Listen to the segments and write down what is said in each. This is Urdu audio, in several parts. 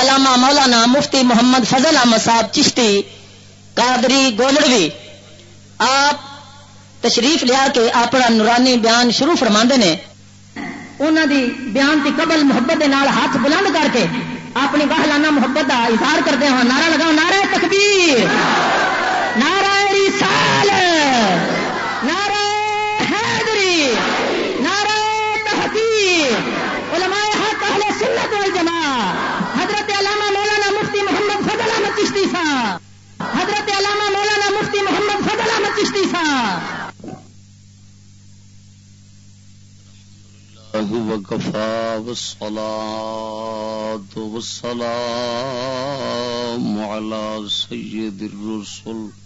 علامہ مولانا مفتی محمد فضل احمد صاحب چشتی، قادری گولڑوی، آپ تشریف لیا کے اپنا نورانی بیان شروع فرما نے۔ انہوں دی بیان کی قبل محبت کے نال ہاتھ بلند کر کے اپنی گاہلانہ محبت کا اظہار کرتے ہیں نعرہ لگاؤ، نعرہ تکبیر، نعرہ رسال نعرہ حیدری نعرہ تحقیق علماء حق اہل سنت والجماع حضرت علامہ مولانا مفتی محمد فضل احمد چشتی صاحب حضرت علامہ مولانا مفتی محمد فضل احمد چشتی صاحب۔ وكفى والصلاة والسلام على سيد الرسل۔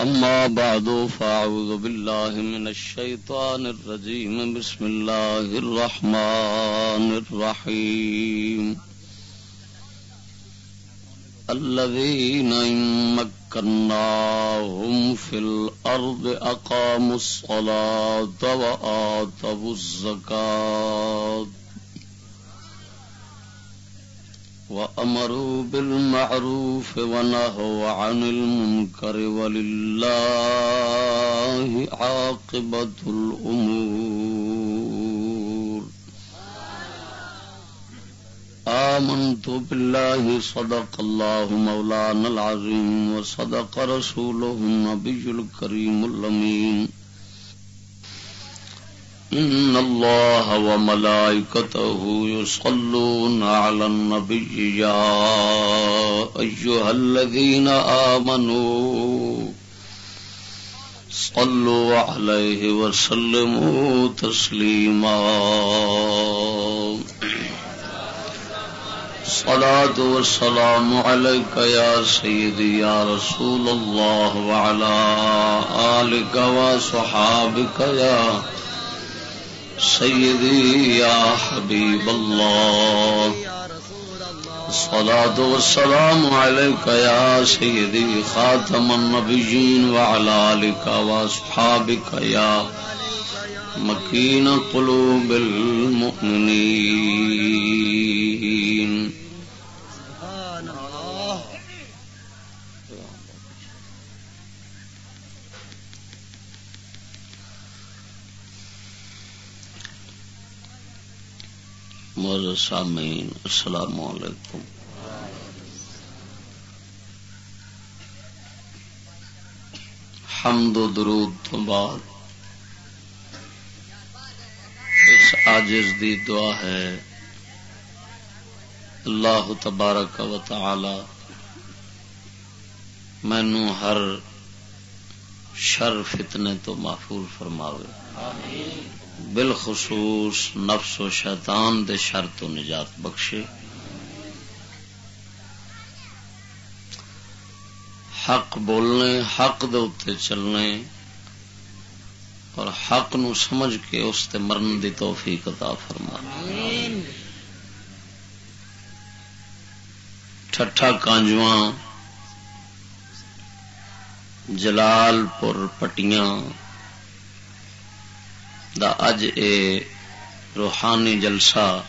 أما بعد، فأعوذ بالله من الشيطان الرجيم. بسم الله الرحمن الرحيم. الذين إن مكناهم في الأرض أقاموا الصلاة وآتوا الزكاة. وأمروا بالمعروف ونهوا عن المنكر ولله عاقبة الأمور. آمنت بالله، صدق الله مولانا العظيم، وصدق رسوله النبي الكريم اللمين إن الله وملائكته يصلون على النبي يا أيها الذين آمنوا صلوا عليه وسلموا تسليما الصلاة والسلام عليك يا سيدي يا رسول الله وعلى آلك وصحابك يا سيدي يا حبيب الله الصلاة والسلام عليك يا سيدي خاتم النبيين وعلى آلك وصحابك يا مكين قلوب المؤمنين سامعین، السلام علیکم۔ حمد و درود تو بعد اس آجز دی دعا ہے۔ اللہ تبارک و تعالی مینو ہر شر فتنے تو محفوظ فرماوے۔ آمین بالخصوص نفس و شیطان دے شر تو نجات بخشے۔ حق بولنے حق دے چلنے اور حق نو سمجھ کے اس تے مرن دی توفیق عطا فرما۔ ٹھٹھا کانجواں جلال پور پٹیاں۔ دا اج اے روحانی جلسہ۔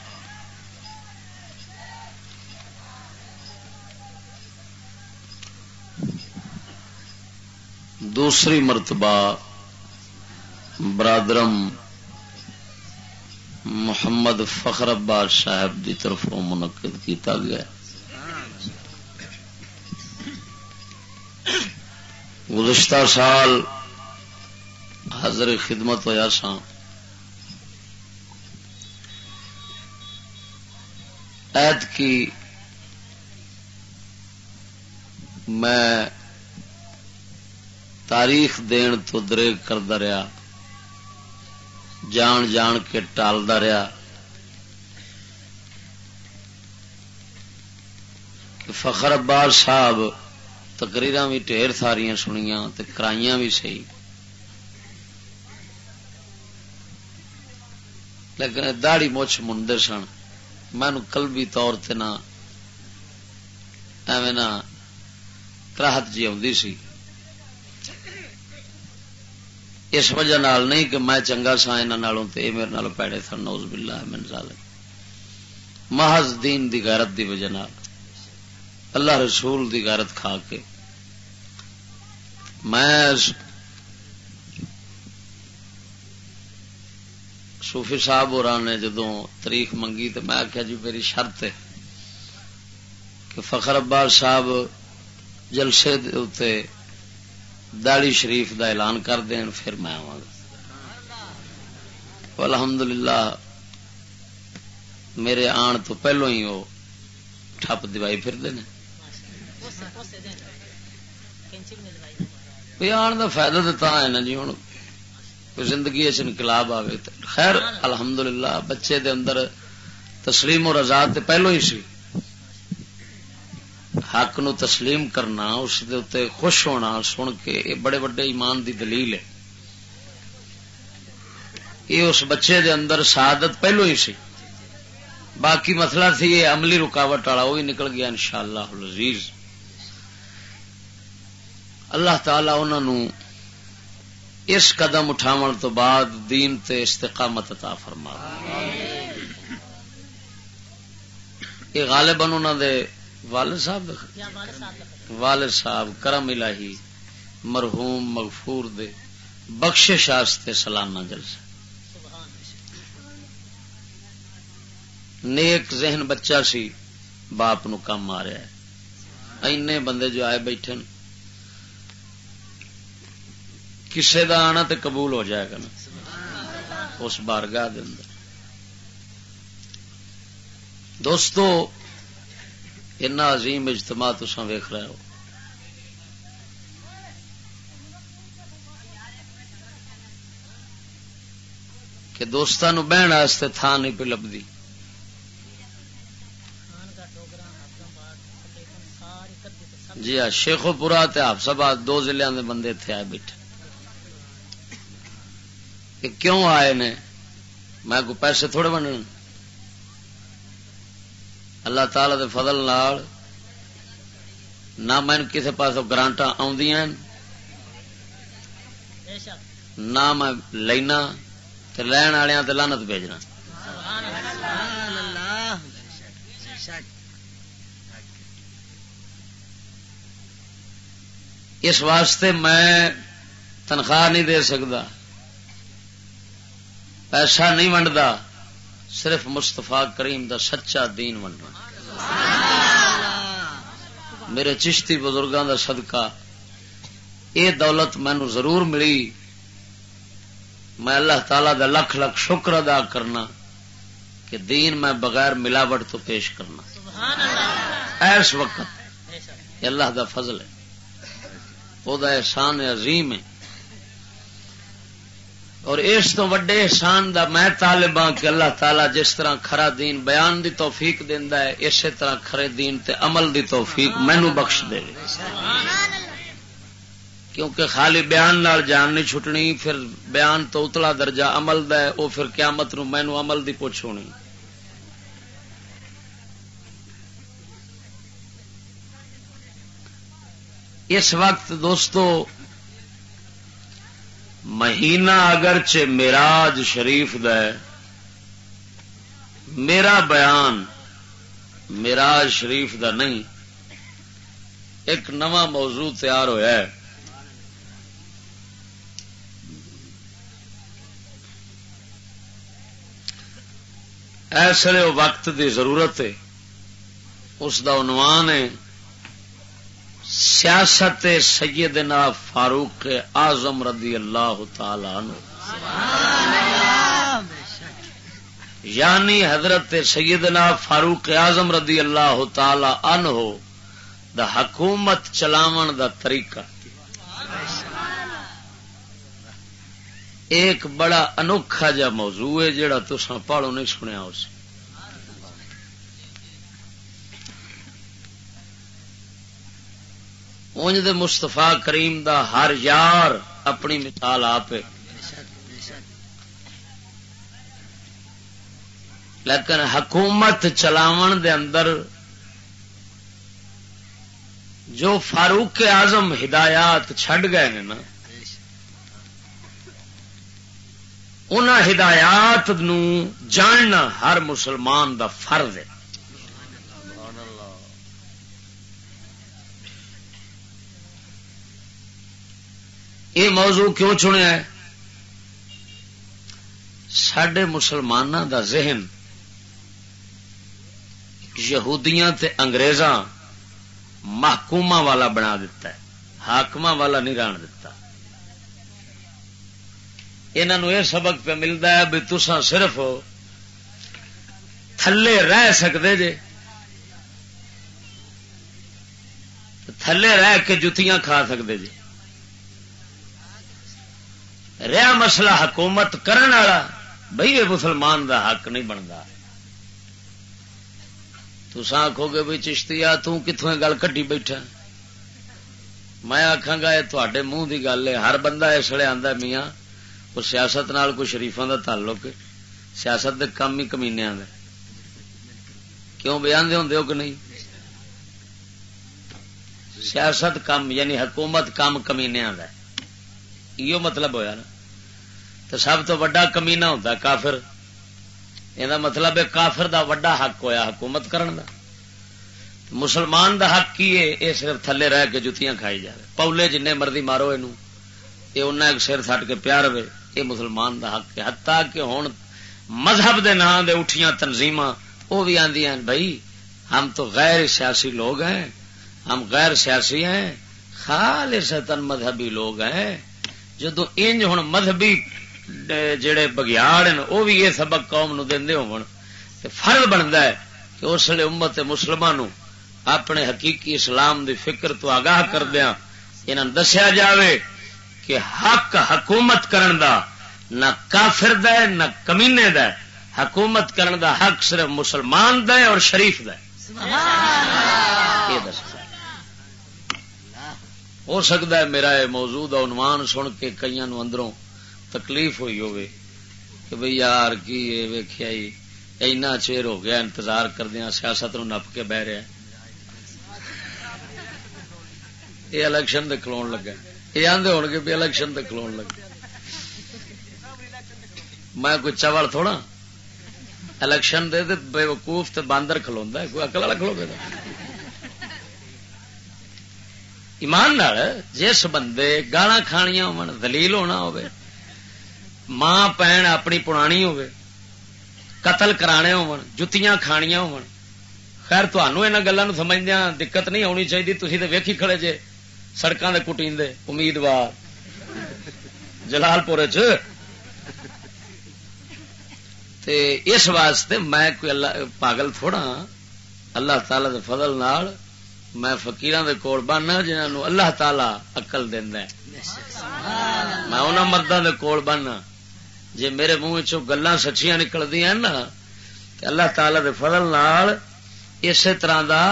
دوسری مرتبہ برادرم محمد فخر عباس صاحب کی طرف منعقد کیتا گیا۔ گزشتہ سال حضر خدمت ہوا سا ایت کی میں تاریخ دین تو دریگ کرتا رہا، جان جان کے ٹالتا رہا کہ فخر عباس صاحب تقریر بھی ڈھیر ساریاں سنیا کرائیاں بھی سی لیکن داڑی مچھ منڈر سن۔ میں قلبی طور تے نہ ایویں نہ کراہت جی آدھی سی۔ اس وجہ نال نہیں کہ میں چنگا سا انہوں تے میرے نال پیڑے سن۔ نوز باللہ من ظالم محض دین دی غیرت دی وجہ نال۔ اللہ رسول دی غیرت کھا کے۔ میں صوفی صاحب اور نے جدو تاریخ منگی تو میں آخیا جی میری شرط ہے کہ فخر عباس صاحب جلسے داڑی شریف دا اعلان کر دین پھر میں آوا گا۔ الحمد للہ میرے آن تو پہلو ہی وہ ٹھپ دوائی پھرتے ہیں آن کا فائدہ تو ہے نا جی ہوں زندگی انقلاب آئے خیر، الحمدللہ، بچے دے اندر تسلیم اور آزاد پہلو ہی سی۔ حق نو تسلیم کرنا، اس دے اتنے خوش ہونا، سن کے یہ بڑے بڑے ایمان دی دلیل ہے۔ یہ اس بچے دے اندر سعادت پہلو ہی سی۔ باقی مسئلہ سی یہ عملی رکاوٹ والا، وہ بھی نکل گیا انشاءاللہ العزیز۔ اللہ تعالی انہوں اس قدم اٹھاو تو بعد دین تے استقامت عطا فرما یہ غالباً انہوں دے والد صاحب والد صاحب کرم الہی، مرحوم، مغفور دے بخش شاستے سلانہ جلسہ۔ نیک ذہن بچہ سی، باپ نو کم آ رہا ہے۔ اینے بندے جو آئے بیٹھے کسے دا آنا تے قبول ہو جائے گا نا۔ اس بارگاہ دے اندر۔ دوستو، اتنا عظیم اجتماع تسا ویخ رہے ہو۔ کہ دوستان بہن واسطے تھان نہیں پہ لبھی جی ہاں شیخو پورا آپ سب دو ضلع کے بندے اتنے آئے بیٹھے۔ کہ کیوں آئے نے میں کو پیسے تھوڑے بننے اللہ تعالی دے فضل نال نہ میں کسی پاس گرانٹ نہ میں لینا لین والوں لانت بھیجنا۔ اس واسطے میں تنخواہ نہیں دے سکتا۔ پیسہ نہیں ونڈتا، صرف مستفا کریم دا سچا دین ونڈنا۔ میرے چشتی بزرگوں دا صدقہ یہ دولت مینو ضرور ملی۔ میں اللہ تعالی دا لکھ لکھ شکر ادا کرنا کہ دین میں بغیر ملاوٹ تو پیش کرنا۔ ایس وقت اللہ دا فضل ہے۔ وہ احسان عظیم ہے۔ اور اس تو وڈے احسان دا میں طالب ہاں کہ اللہ تعالی جس طرح کھرا دین بیان دی توفیق دینا ہے، اسی طرح کھرے دین تے عمل دی توفیق مینو بخش دے۔ کیونکہ خالی بیان نال جان نہیں چھٹنی، پھر بیان تو اتلا درجہ عمل دا ہے وہ پھر قیامت نو مینو عمل دی پوچھ ہونی۔ اس وقت دوستو مہینہ اگرچہ میراج شریف د میرا بیان میراج شریف دا نہیں، ایک نواں موضوع تیار ہوا ہے۔ ایسے وقت دی ضرورت ہے، اس دا عنوان ہے سیاست سیدنا فاروق آزم رضی اللہ تعالی عنہ۔ یعنی حضرت سیدنا فاروق آزم رضی اللہ تعالی عنہ دا حکومت چلاون دا طریقہ۔ ایک بڑا انوکھا جا موضوع ہے جڑا تو پاڑو نہیں سنیا اس اونج دے مستفا کریم دا ہر یار اپنی مثال آپ لیکن حکومت چلاون دے اندر جو فاروق اعظم ہدایات چھڈ گئے ہیں نا ان ہدایات نو جاننا ہر مسلمان دا فرض ہے۔ یہ موضوع کیوں چنیا ہے؟ سڈے مسلمانوں دا ذہن یہودیاں تے انگریزاں محکوما والا بنا دیتا ہے حاقم والا نہیں ران دتا۔ انہوں یہ سبق پہ ملتا ہے بھی تسا صرف تھلے رہ سکتے جے۔ تھلے رہ کے جتیاں کھا سکتے جے۔ رہا مسئلہ حکومت کرن والا بھائی یہ مسلمان دا حق نہیں بنتا تسا آخو گے بھائی چشتی آ تتوں گل کٹی بیٹھا؟ میں آخا گا، یہ تے منہ کی گل ہے۔ ہر بندہ اس لیے آتا میاں، وہ سیاست نال کوئی شریفوں کا تعلق سیاست دے کم ہی کمینے آدھے کیوں بھی آدھے ہوں کہ نہیں؟ سیاست کم یعنی حکومت کم کمینے آدھا یہ مطلب ہویا نا۔ تو سب تو وڈا کمینا ہوتا کافر۔ یہ مطلب ہے کافر دا وڈا حق ہویا حکومت کرن دا۔ مسلمان دا حق کی ہے؟ یہ صرف تھلے رہ کے جتیاں کھائی جائے پولے جن مرضی مارو یہ انہیں ایک سر سٹ کے پیار ہوئے۔ یہ مسلمان دا حق ہے۔ حتیٰ کہ ہوں مذہب دے نام دے اٹھیاں تنظیم وہ بھی آدی ہیں بھائی ہم تو غیر سیاسی لوگ ہیں۔ ہم غیر سیاسی ہیں۔ خالص مذہبی لوگ ہیں۔ جدو انج ہوں مذہبی جڑے بگیاڑ وہ بھی یہ سبق قوم نو دے ہو فرض بنتا ہے کہ اس لیے امت مسلمان اپنے حقیقی اسلام دی فکر تو آگاہ کردیا انہوں دسیا جاوے کہ حق حکومت کرن دا نہ کافر دا ہے، نہ کمینے دا ہے۔ حکومت کرن دا حق صرف مسلمان دا ہے اور شریف دا ہے۔ یہ دس ہو سکتا ہے میرا یہ موجود عنوان سن کے کئی اندروں تکلیف ہوئی ہوگی کہ بھئی یار کی ویخیا جی، اینا چیر ہو گیا، انتظار کردیا سیاست نو نپ کے بہ رہا یہ الیکشن دے لگا یہ آدھے ہو گے بھی الیکشن دے کلو لگا میں کوئی چوڑ تھوڑا؟ الیکشن دے بے وقوف تے باندر کھلوا کوئی اکل والا کھلو گا ایمان جس بندے گالا کھانیا ہو دلیل ہونا ہوئے ماں پین اپنی پرانی ہوے قتل کرانے ہو جتیاں کھانیاں ہو خیر تمہوں گلوں سمجھدیا دقت نہیں آنی چاہیے تھی تو ویکھی کھڑے جے سڑکوں کے کٹیندے امیدوار جلال پور اس واسطے میں کوئی اللہ پاگل تھوڑا اللہ تعالی دے فضل نال میں فکیر کے کول بننا جنہوں اللہ تعالی اقل دینا میں انہوں مردوں کے کول بننا جی میرے منہ چ گلا سچیاں نکلدیا نا اللہ تعالی دے فضل نال اسی طرح دا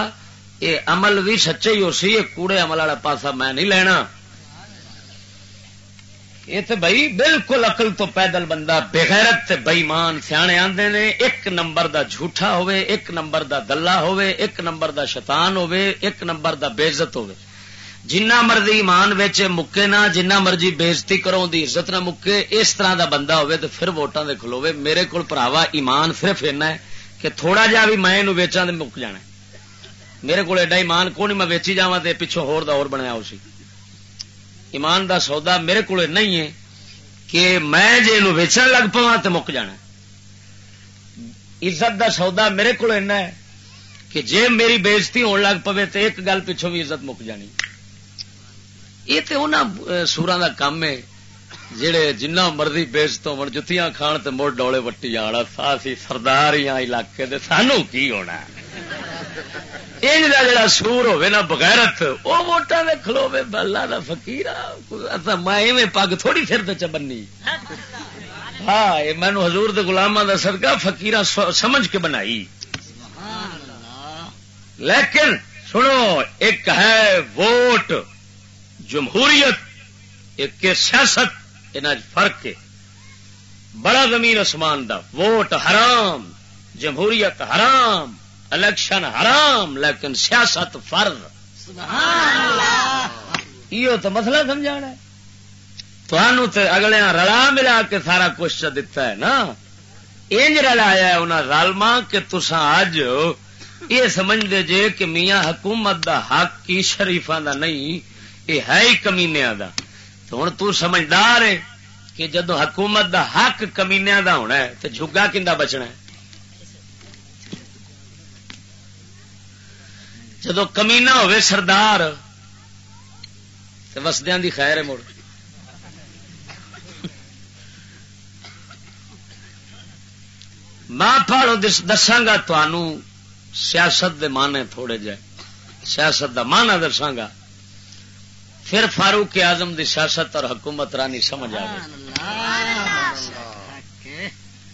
یہ عمل بھی سچے ہی ہو سی یہ کوڑے عمل والا پاسا میں نہیں لینا۔ یہ تو بھائی بالکل اقل تو پیدل بندہ بغیرت تے بئیمان سیانے آندے نے، ایک نمبر دا جھوٹا ہوئے ایک نمبر دا دلہ ہوئے ایک نمبر دا شیطان ہوئے ایک نمبر دا بےزت ہوئے جنہ مرضی ایمان ویچے مکے نہ جنہ مرضی بےزتی کرو دی عزت نہ مکے اس طرح دا بندہ ہوئے تو پھر ووٹاں دے کھلوے میرے کو پراوا ایمان صرف اینا ہے کہ تھوڑا جا بھی میں ویچا تو مک جانا میرے کو ایڈا ایمان کو نہیں میں ویچی جا پچھوں ہور دا اور بنیا اسی ایمان دا سودا میرے کو نہیں ہے کہ میں جی ویچن لگ پوا تو مک جانا عزت دا سودا میرے کو ہے کہ جے میری بےزتی ہون لگ پوے تو ایک گل پچھوں بھی عزت مک جانی یہ تو ان سورا کا کام ہے جہے جنہ مرضی بیچ تو من جتیاں کھان تے مڑ ڈولے وٹی جانا ساسی سردار علاقے دے، سانو کی ہونا؟ یہ جڑا سور ہوے نا بغیرت وہ ووٹان دے کھلوے بلا دا فقیر میں پگ تھوڑی پھر چ بنی ہاں مینو حضور دے گلامہ دا صدقہ فقیر سمجھ کے بنائی۔ لیکن سنو، ایک ہے ووٹ۔ جمہوریت ایک سیاست ان فرق ہے۔ بڑا زمین اسمان دا ووٹ حرام جمہوریت حرام الیکشن حرام لیکن سیاست فرض۔ یہ تو مسئلہ سمجھا تو اگلے رلا ملا کے سارا کچھ دتا ہے نا۔ انج رلایا انہیں رلما کہ تسا اج یہ سمجھتے جے کہ میاں حکومت دا حق کی شریفاں دا نہیں یہ ہے ہی کمینیا تو ہوں تو سمجھدار ہے کہ جدو حکومت دا حق کمینیا دا ہونا ہے تو جھگا کندا بچنا ہے جدو کمینا ہوے سردار تو وسدیا دی خیر ہے مڑ میں پھاڑو دساگا تنوع سیاست دے مانے تھوڑے جائے سیاست دا مانا دساگا پھر فاروق اعظم دی سیاست اور حکومت رانی سمجھ آ گئی۔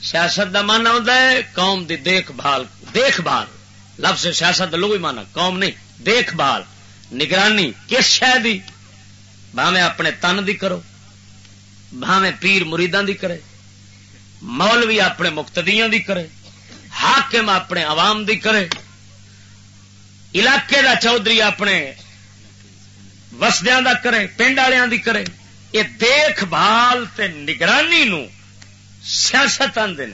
سیاست دا مانا ہوتا ہے قوم دی دیکھ بھال دیکھ بھال۔ لفظ سیاست لوگ ہی مانا قوم نہیں، دیکھ بھال۔ نگرانی کس شہ دی؟ بھاویں اپنے تن دی کرو، بھاویں پیر مریداں دی کرے، مولوی اپنے مقتدیاں دی کرے، حاکم اپنے عوام دی کرے۔ علاقے دا چودھری اپنے وسدیا دا کرے، پنڈ والوں دی کرے۔ یہ دیکھ بھال تے نگرانی نو سیاست آدھے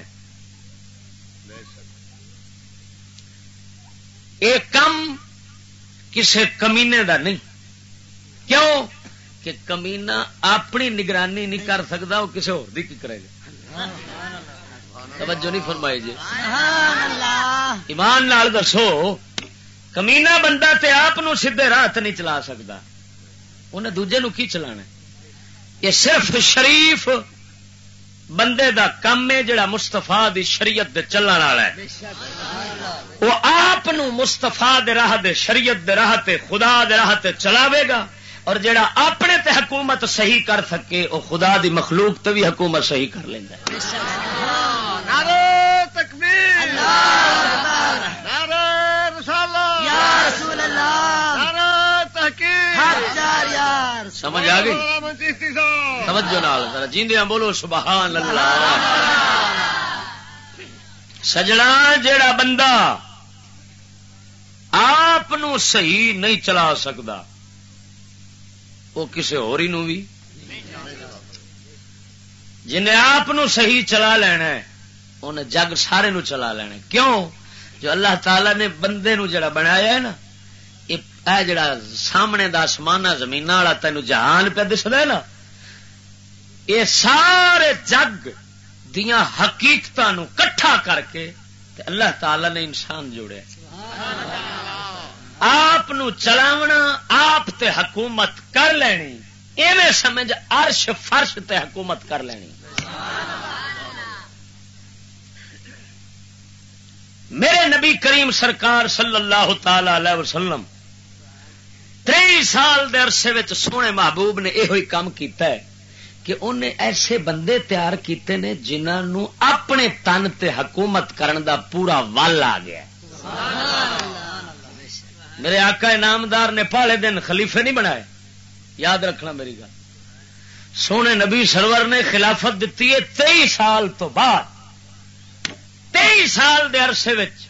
یہ کم کسے کمینے دا نہیں۔ کیوں؟ کہ کمینا اپنی نگرانی نہیں کر سکتا، وہ کسی ہوتی کرے گا۔ توجہ نہیں فرمائی جی۔ ایمان نال دسو کمینا بندہ تے آپ سیدے راہ نہیں چلا سکتا۔ انہیں دوجے نو کی چلا یہ صرف شریف بندے دا کم ہے جڑا مستفا دی شریعت دے چلن والا ہے۔ وہ آپ مستفا دے راہ دے شریعت دے راہ تے خدا دے راہ تے چلاوے گا اور جڑا اپنے تے حکومت صحیح کر سکے وہ خدا دی مخلوق تے بھی حکومت صحیح کر لینا سمجھ آ گئی؟ سمجھو نال جیندیاں بولو سبحان اللہ۔ سجنا جیڑا بندہ آپ صحیح نہیں چلا سکتا وہ کسی نو بھی جنہیں آپ صحیح چلا لینا ہے انہیں جگ سارے نو چلا لینا کیوں؟ جو اللہ تعالی نے بندے نو جڑا بنایا ہے نا اے جڑا سامنے دا آسمان زمین والا تین جہان پہ دستا ہے نا یہ سارے جگ دیا حقیقت کٹھا کر کے اللہ تعالی نے انسان جوڑے۔ آپ چلاونا آپ تے حکومت کر لینی۔ ایویں سمجھ عرش فرش تے حکومت کر لینی۔ میرے نبی کریم سرکار صلی اللہ تعالی علیہ وسلم تری سال دے عرصے سونے محبوب نے یہ کام کیتا ہے کہ انہیں ایسے بندے تیار کیتے نے جنہوں اپنے تن تے حکومت کرن دا پورا ول آ گیا میرے آقا انعامدار نے پالے دن خلیفے نہیں بنائے۔ یاد رکھنا میری گل۔ سونے نبی سرور نے خلافت دیتی ہے تئی سال تو بعد۔ تئی سال دے عرصے وچ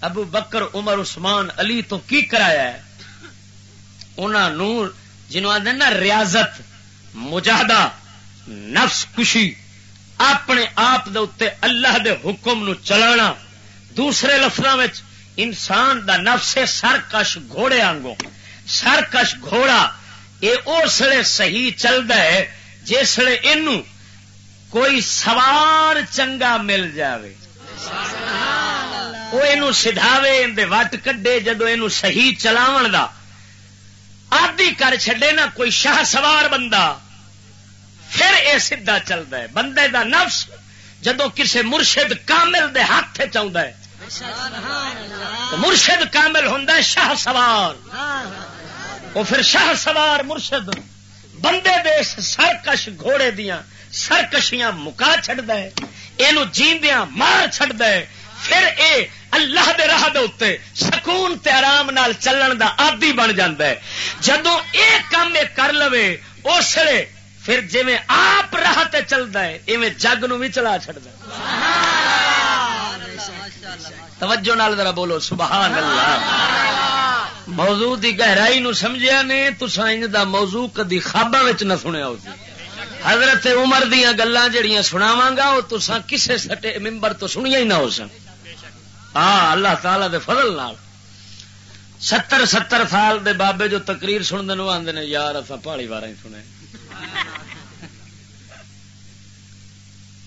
ابو بکر، عمر، عثمان، علی تو کی کرایا ہے؟ انہوں جنہوں آدھے نا ریاضت مجاہدہ نفس کشی اپنے آپ دے اللہ دے حکم نو چلانا دوسرے لفظوں انسان دا نفس سرکش گھوڑے آنگو سرکش گھوڑا یہ اسلے صحیح چلتا ہے جسے یہ کوئی سوار چنگا مل جائے وہ یہ سدھاوے اندر وٹ کڈے جدو یہ صحیح چلاو دا۔ آدھی کر چڈے نا، کوئی شاہ سوار بندہ، پھر یہ سیدا چلتا ہے۔ بندے دا نفس جدو کسے مرشد کامل دے ہاتھ چاہتا ہے مرشد کامل ہوں شاہ سوار۔ وہ پھر شاہ سوار مرشد بندے دے سرکش گھوڑے دیا سرکشیاں مکا چڈ یہ جیندیاں مار چڈ پھر اے اللہ دے راہ دے سکون تے آرام نال چلن دا آدی بن جاندہ ہے۔ جدو یہ کام یہ کر لوے، اس لیے پھر جی آپ راہ تے چلتا ہے، ایویں جگ نو بھی چلا چڑتا توجہ نال ذرا بولو، سبحان اللہ۔ موضوع دی گہرائی نو سمجھیا نے تسا انج دا موضوع کدی خواباں وچ نہ سنیا ہو حضرت عمر دیا گلا جڑیاں سناواں گا وہ تسا کسے سٹے ممبر تو سنیا ہی نہ ہو سن ہاں اللہ تعالی دے فضل نال۔ ستر ستر سال دے بابے جو تقریر سن دن آدھے نے، یار اصا پہاڑی بار ہی سنے۔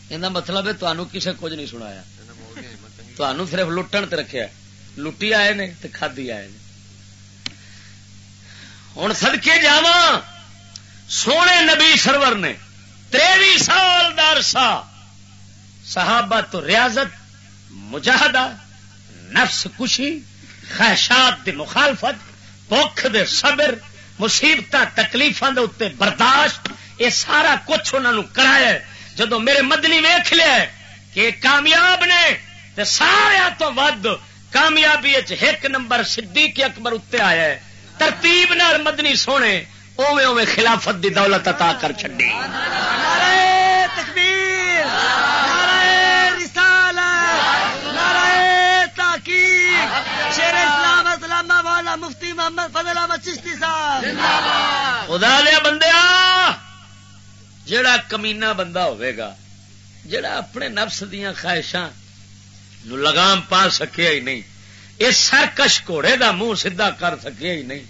یہ مطلب ہے تمہوں کسے کچھ نہیں سنایا۔ تمہوں صرف لٹن تے رکھیا لٹی آئے نے تے کھادی آئے نے۔ ہوں سدکے جا سونے نبی سرور نے تریوی سال درسا صحابہ تو ریاضت، مجاہدہ نفس کشی، خواہشات دی مخالفت بخ دے صبر مصیبت تکلیفاں دے اتنے برداشت، یہ سارا کچھ انہوں نے کرایا جدو میرے مدنی ویخ لیا کہ کامیاب نے، تے سارا تو ود کامیابی ایک نمبر صدیق اکبر اتنے آیا ہے۔ ترتیب نال مدنی سونے اوے اوے خلافت دی دولت عطا کر چڈی تکبیر۔ شیر اسلام اسلام والا مفتی محمد فضل احمد چشتی صاحب۔ خدا لیا بندیا جڑا کمینا بندہ ہوئے گا جڑا اپنے نفس دیا خواہشاں نو لگام پا سکیا ہی نہیں یہ سرکش گھوڑے دا منہ سیدھا کر سکیا ہی نہیں۔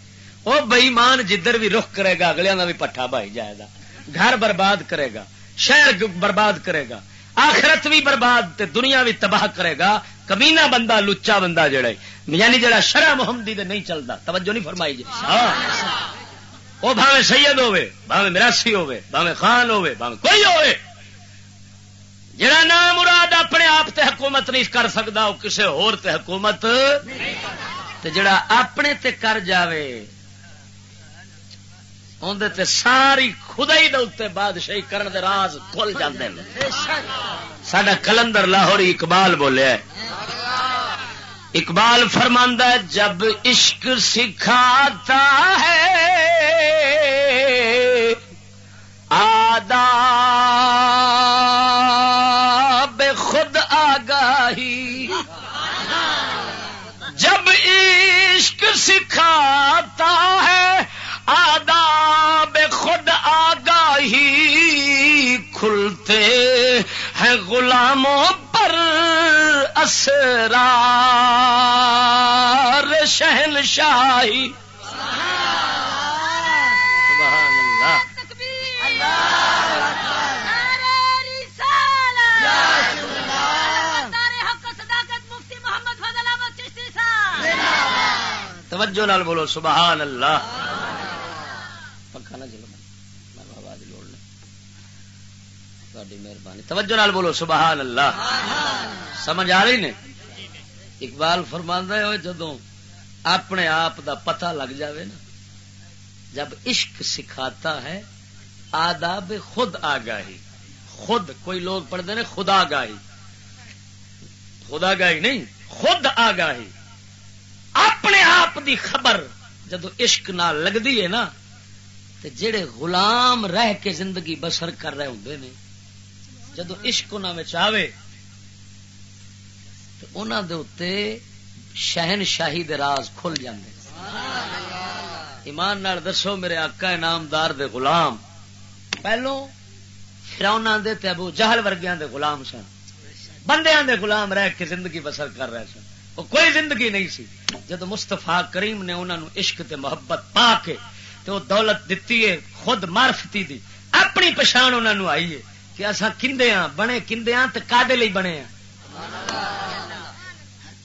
وہ بئیمان جدھر بھی رخ کرے گا اگلے کا بھی پٹھا بھائی جائے گا۔ گھر برباد کرے گا، شہر برباد کرے گا، آخرت بھی برباد تے دنیا بھی تباہ کرے گا۔ کمینا بندہ لچا بندہ جڑا یعنی جڑا شرح محمدی دے نہیں چلتا توجہ نہیں فرمائی جی۔ ہاں۔ وہ بھاوے سید ہوے بھاوے مراسی ہوے بھاوے خان ہوے بھاوے کوئی ہوے جڑا نام مراد اپنے آپ تے حکومت نہیں کر سکتا وہ کسی ہور تے حکومت تے جڑا اپنے تے کر جاوے اندر تے ساری خدائی دے بادشاہی کرن دے راز کھل جاندے سڈا کلندر لاہوری اقبال بولیا اقبال فرماندہ جب عشق سکھاتا ہے، آداب خود آگاہی۔ جب عشق سکھاتا ہے آداب خود آگاہی کھلتے ہیں غلاموں پر اسرار شہن شاہی توجہ نال بولو سبحان اللہ۔ پکا نہ چلو آواز لوڑ تاری مہربانی۔ توجہ نال بولو، سبحان اللہ۔ سمجھ آ رہی نے؟ اقبال فرماندہ ہو جدو اپنے آپ دا پتہ لگ جاوے نا، جب عشق سکھاتا ہے، آداب خود آگاہی۔ خود، کوئی لوگ پڑھتے ہیں خدا گاہی خدا گاہی نہیں، خود آگاہی۔ اپنے آپ دی خبر جدو عشق نہ لگتی ہے نا تے جڑے غلام رہ کے زندگی بسر کر رہے ہوں نے، جدو عشق آئے تو انہوں دے اتنے شہن شاہی دے راز کھل جاندے۔ ایمان نال دسو، میرے آقا انعامدار دے غلام، پہلو فرونا دے تے ابو جہل ورگیاں دے غلام سن۔ بندیاں دے غلام رہ کے زندگی بسر کر رہے سن۔ وہ کوئی زندگی نہیں سی۔ جدو مستفا کریم نے انہوں عشق تے محبت پا کے تے وہ دولت دتی ہے، خود مارفتی دی۔ اپنی پچھان انہوں آئی ہے کہ اصا کھندے ہاں بنے کھندے ہاں تے کادے لئی بنے ہیں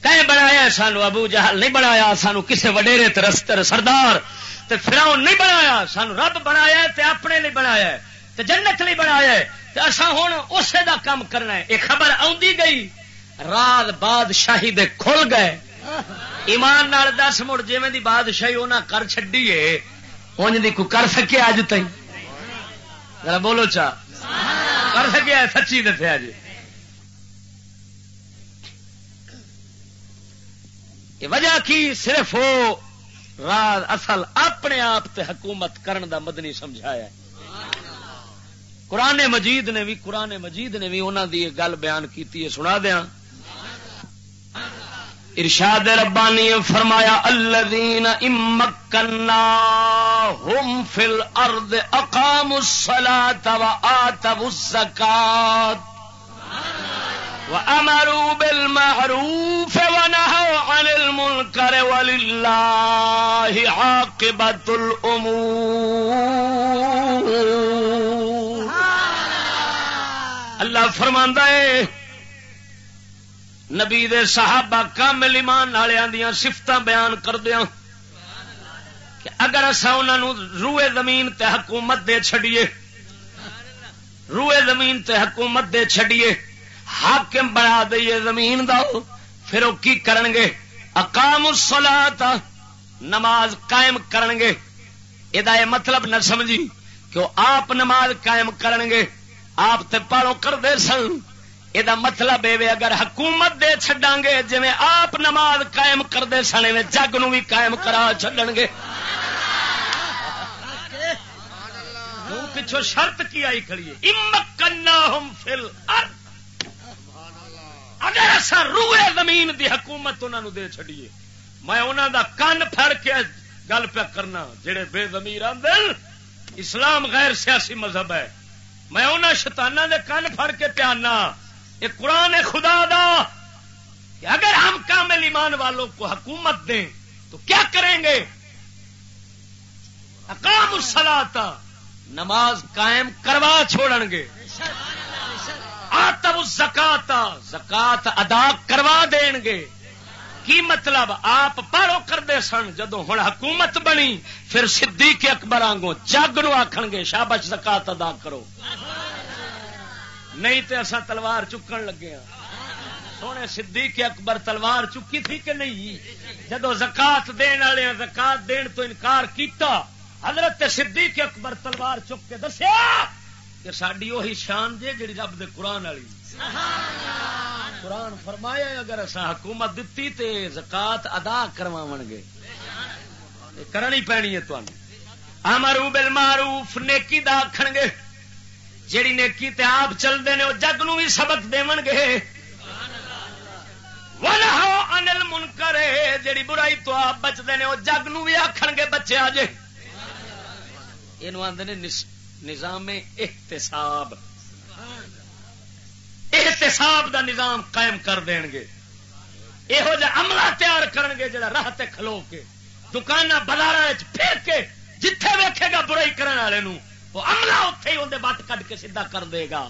کہیں بنایا سانو ابو جہل، نہیں بنایا سانو کسے وڈیرے تے رستر، سردار تے فراؤن نہیں بنایا۔ سانو رب بنایا تے اپنے لیے بنایا تے جنت لیے بنایا تے اصا ہوں اسے دا کام کرنا ہے۔ یہ خبر آندی گئی۔ رات بادشاہی دے کھل گئے۔ ایمان نال دس مڑ جی دی بادشاہی انہیں کر چڈی ہے انج دی کو کر سکے اج تھی ذرا بولو چا۔ کر سکے سچی دسیا جی یہ وجہ کی؟ صرف وہ راز اصل اپنے آپ تے حکومت کرن دا مدنی سمجھایا قرآن مجید نے بھی، قرآن مجید نے بھی انہوں دی گل بیان کی سنا دیا ارشاد ربانی فرمایا، الذین امکنا ہم فی الارض اقاموا الصلاة و آتوا الزکاة وأمروا بالمعروف ونهوا عن المنكر ولله عاقبة الأمور اللہ فرماندا ہے نبی دے صحابہ کامل ایمان والے دیا سفت بیان کردیا کہ اگر اصا انہوں روئے زمین تے حکومت دے چھڑیے روئے زمین تے حکومت دے چھڑیے حاکم بنا دئیے زمین دا، پھر وہ کی کرن گے اقام الصلاۃ، نماز قائم کرن گے یہ مطلب نہ سمجھی کہ وہ آپ نماز قائم کرن گے آپ تے پالو کر دے سن۔ یہ مطلب ہے اگر حکومت دے چڈا گے جی آپ نماز قائم کرتے سنے جگ نو بھی قائم کرا چڈن گے پچھو شرط کی آئی کھڑی ہے فل اگر ایسا روئے زمین دی حکومت انہوں دے چڈیے میں انہوں دا کن پھڑ کے گل پہ کرنا جڑے بے زمیر آدھے اسلام غیر سیاسی مذہب ہے میں انہوں شتانہ دے کن پھڑ کے پیانا یہ قرآن خدا دا کہ اگر ہم کامل ایمان والوں کو حکومت دیں تو کیا کریں گے؟ اقام السلاتا نماز قائم کروا چھوڑیں گے۔ آتب زکات زکات ادا کروا دین گے۔ کی مطلب؟ آپ پڑھو کرتے سن جدو ہوں حکومت بنی، پھر صدیق اکبر آنگو جگ نو آخ گے، شابش زکات ادا کرو۔ نہیں تو اصا تلوار چکن لگے ہاں۔ سونے صدیق اکبر تلوار چکی تھی کہ نہیں؟ جدو زکات دین والے زکات دین تو انکار کیتا حضرت صدیق اکبر تلوار چک کے دسیا کہ ساری وہی شان جے جی رب دے قرآن والی۔ قرآن فرمایا اگر اصا حکومت دتی تے زکات ادا کروا گے۔ کرنی پینی ہے تمہیں امرو بل معروف نیکی دا آخ گے۔ جیڑی نیکی تے آپ چلتے ہیں وہ جگ نو بھی سبق دے گے۔ انل منکر جیڑی برائی تو آپ بچتے ہیں وہ جگ نو بھی آخ گے بچے آ جے یہ آدھے نظام احتساب۔ احتساب دا نظام قائم کر دین گے۔ یہو جہ عملہ تیار کرن گے، جڑا راہ تے کھلو کے۔ دکان بازار پھر کے، جتھے ویکھے گا برائی کرنے والے وہ عملہ اتے ہی اندر بت کٹ کے سیدھا کر دے گا۔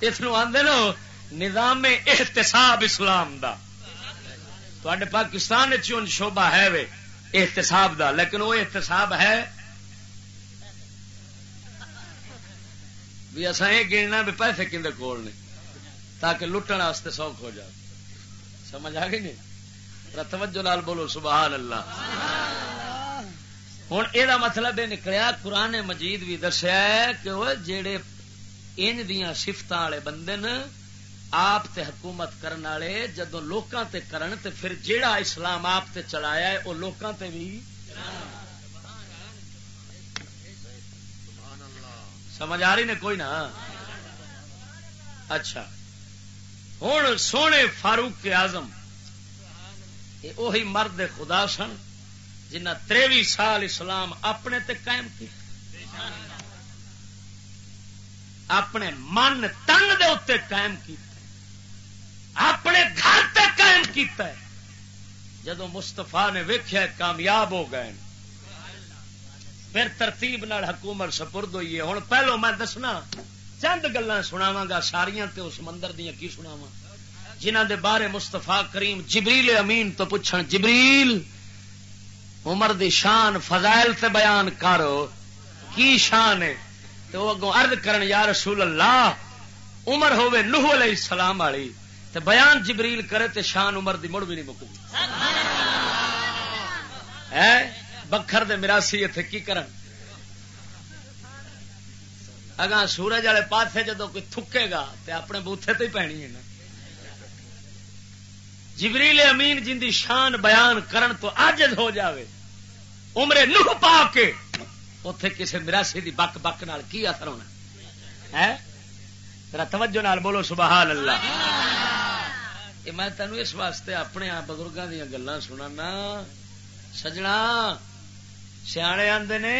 اس آدھے نظام احتساب اسلام دا۔ تے پاکستان شوبہ ہے وے، احتساب دا، لیکن وہ احتساب ہے۔ بھی اصا یہ گننا بھی پیسے کھے کول نے، تاکہ لٹن واسطے سوکھ ہو جائے سمجھ آ گئی نہیں توجہ لال بولو، سبحان اللہ۔ ہوں یہ مطلب یہ نکلیا، قرآن مجید بھی دسیا کہ وہ جڑے ان دیا سفت والے بندے ن آپ تے حکومت کرنے والے جدو لوکاں تے کرن تے پھر جیڑا اسلام آپ تے چلایا ہے وہ لوکاں تے بھی۔ سمجھ آ رہی نے کوئی نہ اچھا۔ ہوں سونے فاروق کے آزم وہی مرد خدا سن۔ جنہ تریوی سال اسلام اپنے تے قائم کیا اپنے من تن دے اتنے قائم کیتا اپنے گھر تے قائم کیتا ہے۔ جدو مستفا نے ویخیا کامیاب ہو گئے پھر ترتیب نال حکومت سپرد ہوئی ہے۔ ہوں پہلو میں دسنا، چند گلا سناوا گا ساریا اس مندر دیا کی سناوا جنہ دے بارے مستفا کریم جبریل امین تو پوچھن، جبریل! عمر دی شان فضائل تے بیان کرو کی شان ہے؟ تو اگوں ارد کرن، یا رسول اللہ، عمر ہوے نوح علیہ السلام والی، تے بیان جبریل کرے تے شان عمر دی مڑ بھی نہیں مکتی ہے بکھر دے مراسی اتنے کی کرن؟ اگاں سورج والے پاسے جدو کوئی تھکے گا، تے اپنے بوتھے تے ہی پینی ہے نا۔ جبریل امین جن دی شان بیان کرن تو آجز ہو جاوے۔ عمر نوح پا کے اتے کسی مراسی دی بک بک نال کی اثر ہونا؟ ہے تیرا توجہ نال بولو سبحان اللہ۔ یہ میں تینوں اس واسطے اپنے بزرگوں دیا گلا سنا سجنا سیانے آدھے نے،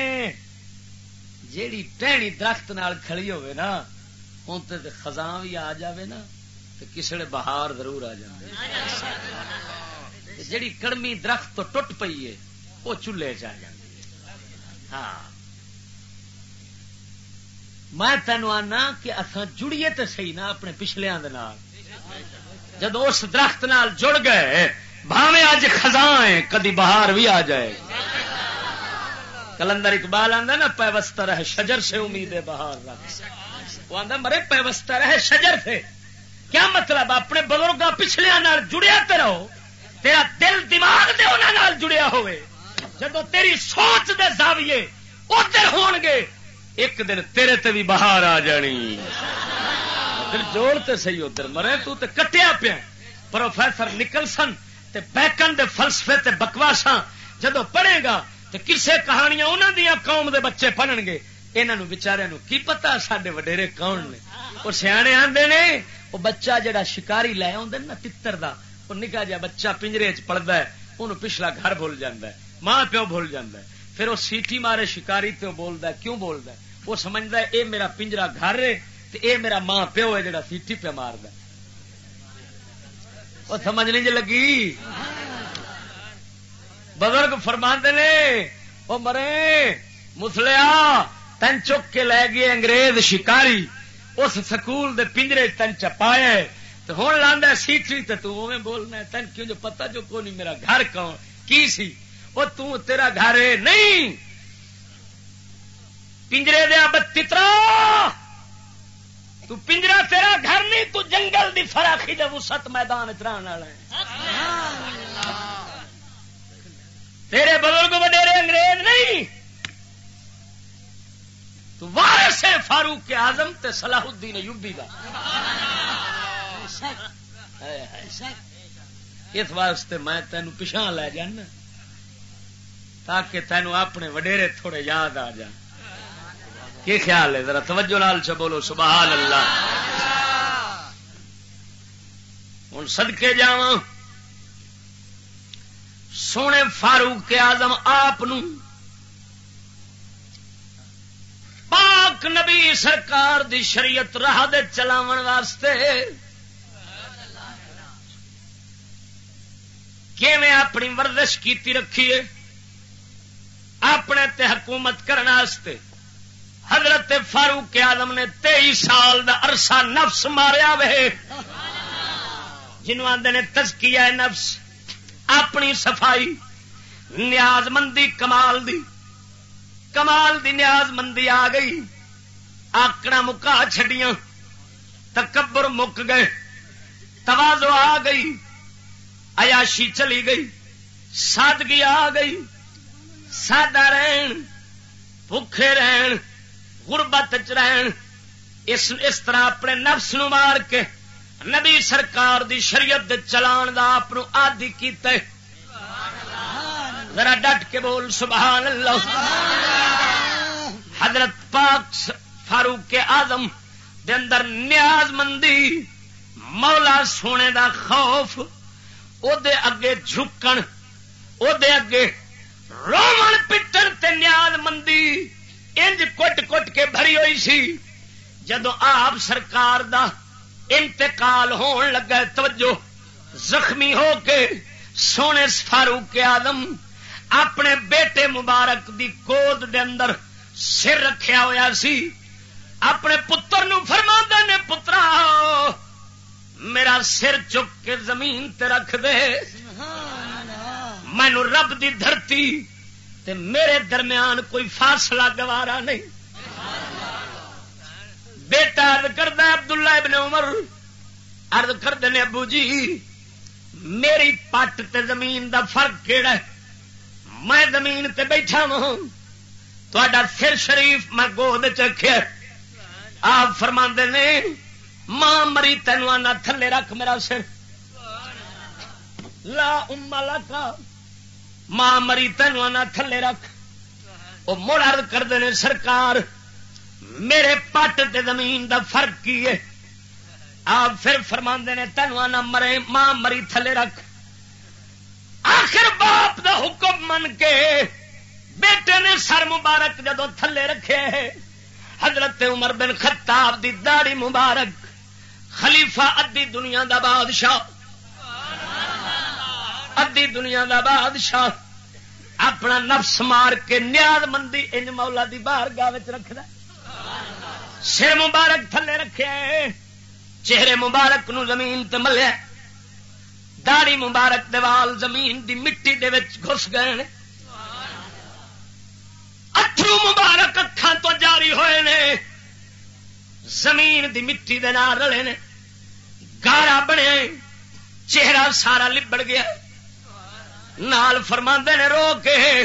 جیڑی ٹہنی درخت نال کھڑی ہوئے نا تے خزاں بھی آ جاوے نا۔ تو کسی بہار ضرور آ جائے جیڑی کڑمی درخت تو ٹوٹ پئی ہے وہ چولہے چ جاتی ہاں۔ میں تینو آنا کہ اصا جڑیے تو صحیح نا اپنے پچھلیا جب اس درخت نال جڑ گئے بھاوے اج خزاں کدی بہار بھی آ جائے۔ کلندر اقبال آدھا نا، پیوستہ رہے، شجر سے امید ہے بہار رکھ۔ وہ آدھا مرے پیوستہ رہے، شجر سے۔ کیا مطلب؟ اپنے بزرگ پچھلیا جڑیا تے رہو، تیرا دل دماغ دے انہوں جڑیا ہوئے۔ جب تیری سوچ دے زاویے ادھر ہون گے ایک دن تیرے تے بھی بہار آ جانی۔ جوڑ تے صحیح ادھر مرے، تو تے کٹیا پیا۔ پروفیسر نکلسن تے بیکن دے فلسفے تے بکواساں۔ جدو پڑھے گا تو کسے کہانیاں انہوں دیا قوم دے بچے پڑھن گے یہاں بچارے کی پتا سڈے وڈیرے کون نے وہ سیانے آتے نے وہ بچہ جہا شکاری لے آدھے نا تر کا وہ نکا جا بچہ پنجرے چ پڑتا ہے انہوں پچھلا گھر بھول جاتا ہے ماں پیو بھول جاتا ہے پھر وہ سیٹی مارے شکاری تو بولتا ہے کیوں بولتا ہے وہ سمجھتا ہے اے میرا پنجرا گھر ہے اے میرا ماں پیو ہے جڑا سیٹی پہ مارد وہ سمجھ نہیں جی لگی بزرگ فرما نے وہ مرے مسلیا تین چک کے لے گئے انگریز شکاری اس سکول دے پنجرے تین چپائے تو ہوں لانا سیٹری تو بولنا تین کیوں جو پتا جو کو نہیں میرا گھر کون کی سی؟ وہ تیرا گھر ہے نہیں۔ پنجرے دیا بترا تو پنجرا تیرا گھر نہیں تو جنگل دی فراخی دے وسط میدان چران والا تیرے بزرگ وڈیرے انگریز نہیں۔ تو وارث ہے فاروق کے آزم تے صلاح الدین یوبی کا اس واسطے میں تین پچھا لے جانا تاکہ تینوں اپنے وڈیرے تھوڑے یاد آ جان۔ کی خیال ہے؟ ذرا توجہ لال چ بولو سبحان اللہ ہوں سدکے جا سونے فاروق کے آزم آپ پاک نبی سرکار دی شریعت راہ دے چلاو واسطے کیویں اپنی ورزش کیتی رکھیے اپنے تے حکومت کرنے حضرت فاروق آدم نے تئی سال دا عرصہ نفس ماریا وے۔ جنوب آدھے نے تزکیا نفس، اپنی صفائی نیاز مندی کمال دی۔ کمال دی نیاز مندی آ گئی۔ آکڑا مکا چڈیاں تکبر مک گئے۔ توازو آ گئی۔ عیاشی چلی گئی۔ سادگی آ گئی۔ سادہ رہن، بھوکھے رہن، غربت چ رہن۔ اس اس طرح اپنے نفس نو مار کے نبی سرکار دی شریعت چلان دا آپ آدی کیتے ذرا ڈٹ کے بول سبحان اللہ۔ حضرت پاک فاروق کے آزم دے اندر نیاز مندی، مولا سونے دا خوف، او دے اگے جھکن، او دے اگے رومن پٹن تے نیاز مندی انج کٹ کٹ کے بھری ہوئی سی۔ جدو آپ سرکار دا انتقال ہون لگا، توجہ زخمی ہو کے سونے فاروق کے آدم اپنے بیٹے مبارک دی گود دے اندر سر رکھیا ہوا سی۔ اپنے پتر نو فرما نے، پترا، میرا سر چک کے زمین تے رکھ دے۔ مینو رب دی دھرتی تے میرے درمیان کوئی فاصلہ گوارا نہیں۔ بیٹا ارد کردہ، عبداللہ ابن عمر ارد کردے نے، ابو جی میری پٹ تے زمین دا فرق کیڑا ہے؟ میں زمین تے بیٹھا ہوں تا سر شریف میں گود چکھے آپ فرما نے، ماں مری تینوں آنا، تھلے رکھ میرا سر۔ لا املا کا ماں مری تینوں نہ تھلے رکھ۔ وہ مڑ ارد کرتے ہیں سرکار، میرے پٹ تے زمین دا فرق کی ہے؟ آپ پھر فرما نے، تینوں نہ مرے، ماں مری، تھلے رکھ۔ آخر باپ دا حکم من کے بیٹے نے سر مبارک جدو تھلے رکھے حضرت عمر بن خطاب دی داڑی مبارک، خلیفہ ادی دنیا دا بادشاہ۔ ادی دنیا دا بادشاہ اپنا نفس مار کے نیاد مندی ان مولا دی باہر گاہ رکھ سر مبارک تھلے رکھے چہرے مبارک نو زمین تے ملیا داڑی مبارک دیوال زمین دی مٹی دے وچ گھس گئے اترو مبارک اکھان تو جاری ہوئے نے۔ زمین دی مٹی دے نال رلے نے۔ گارا بنے۔ چہرہ سارا لبڑ گیا۔ نال فرما نے رو کے۔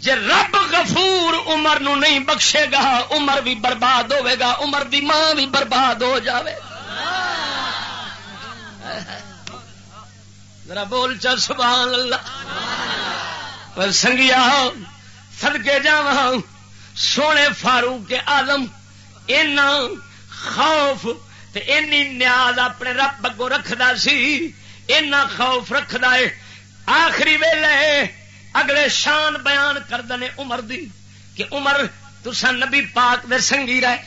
جے رب غفور عمر نو نہیں بخشے گا، عمر بھی برباد ہوے گا، عمر دی ماں بھی برباد ہو جاوے ذرا بول چل سبحان اللہ۔ پر سنگیا سدکے جا سونے فاروق آدم اینا خوف تے اینی نیاز اپنے رب اگو رکھدا سی، اینا خوف رکھدا ہے آخری ویلے اگلے شان بیان کر دنے عمر دی کہ عمر تسا نبی پاک دے سنگی رہے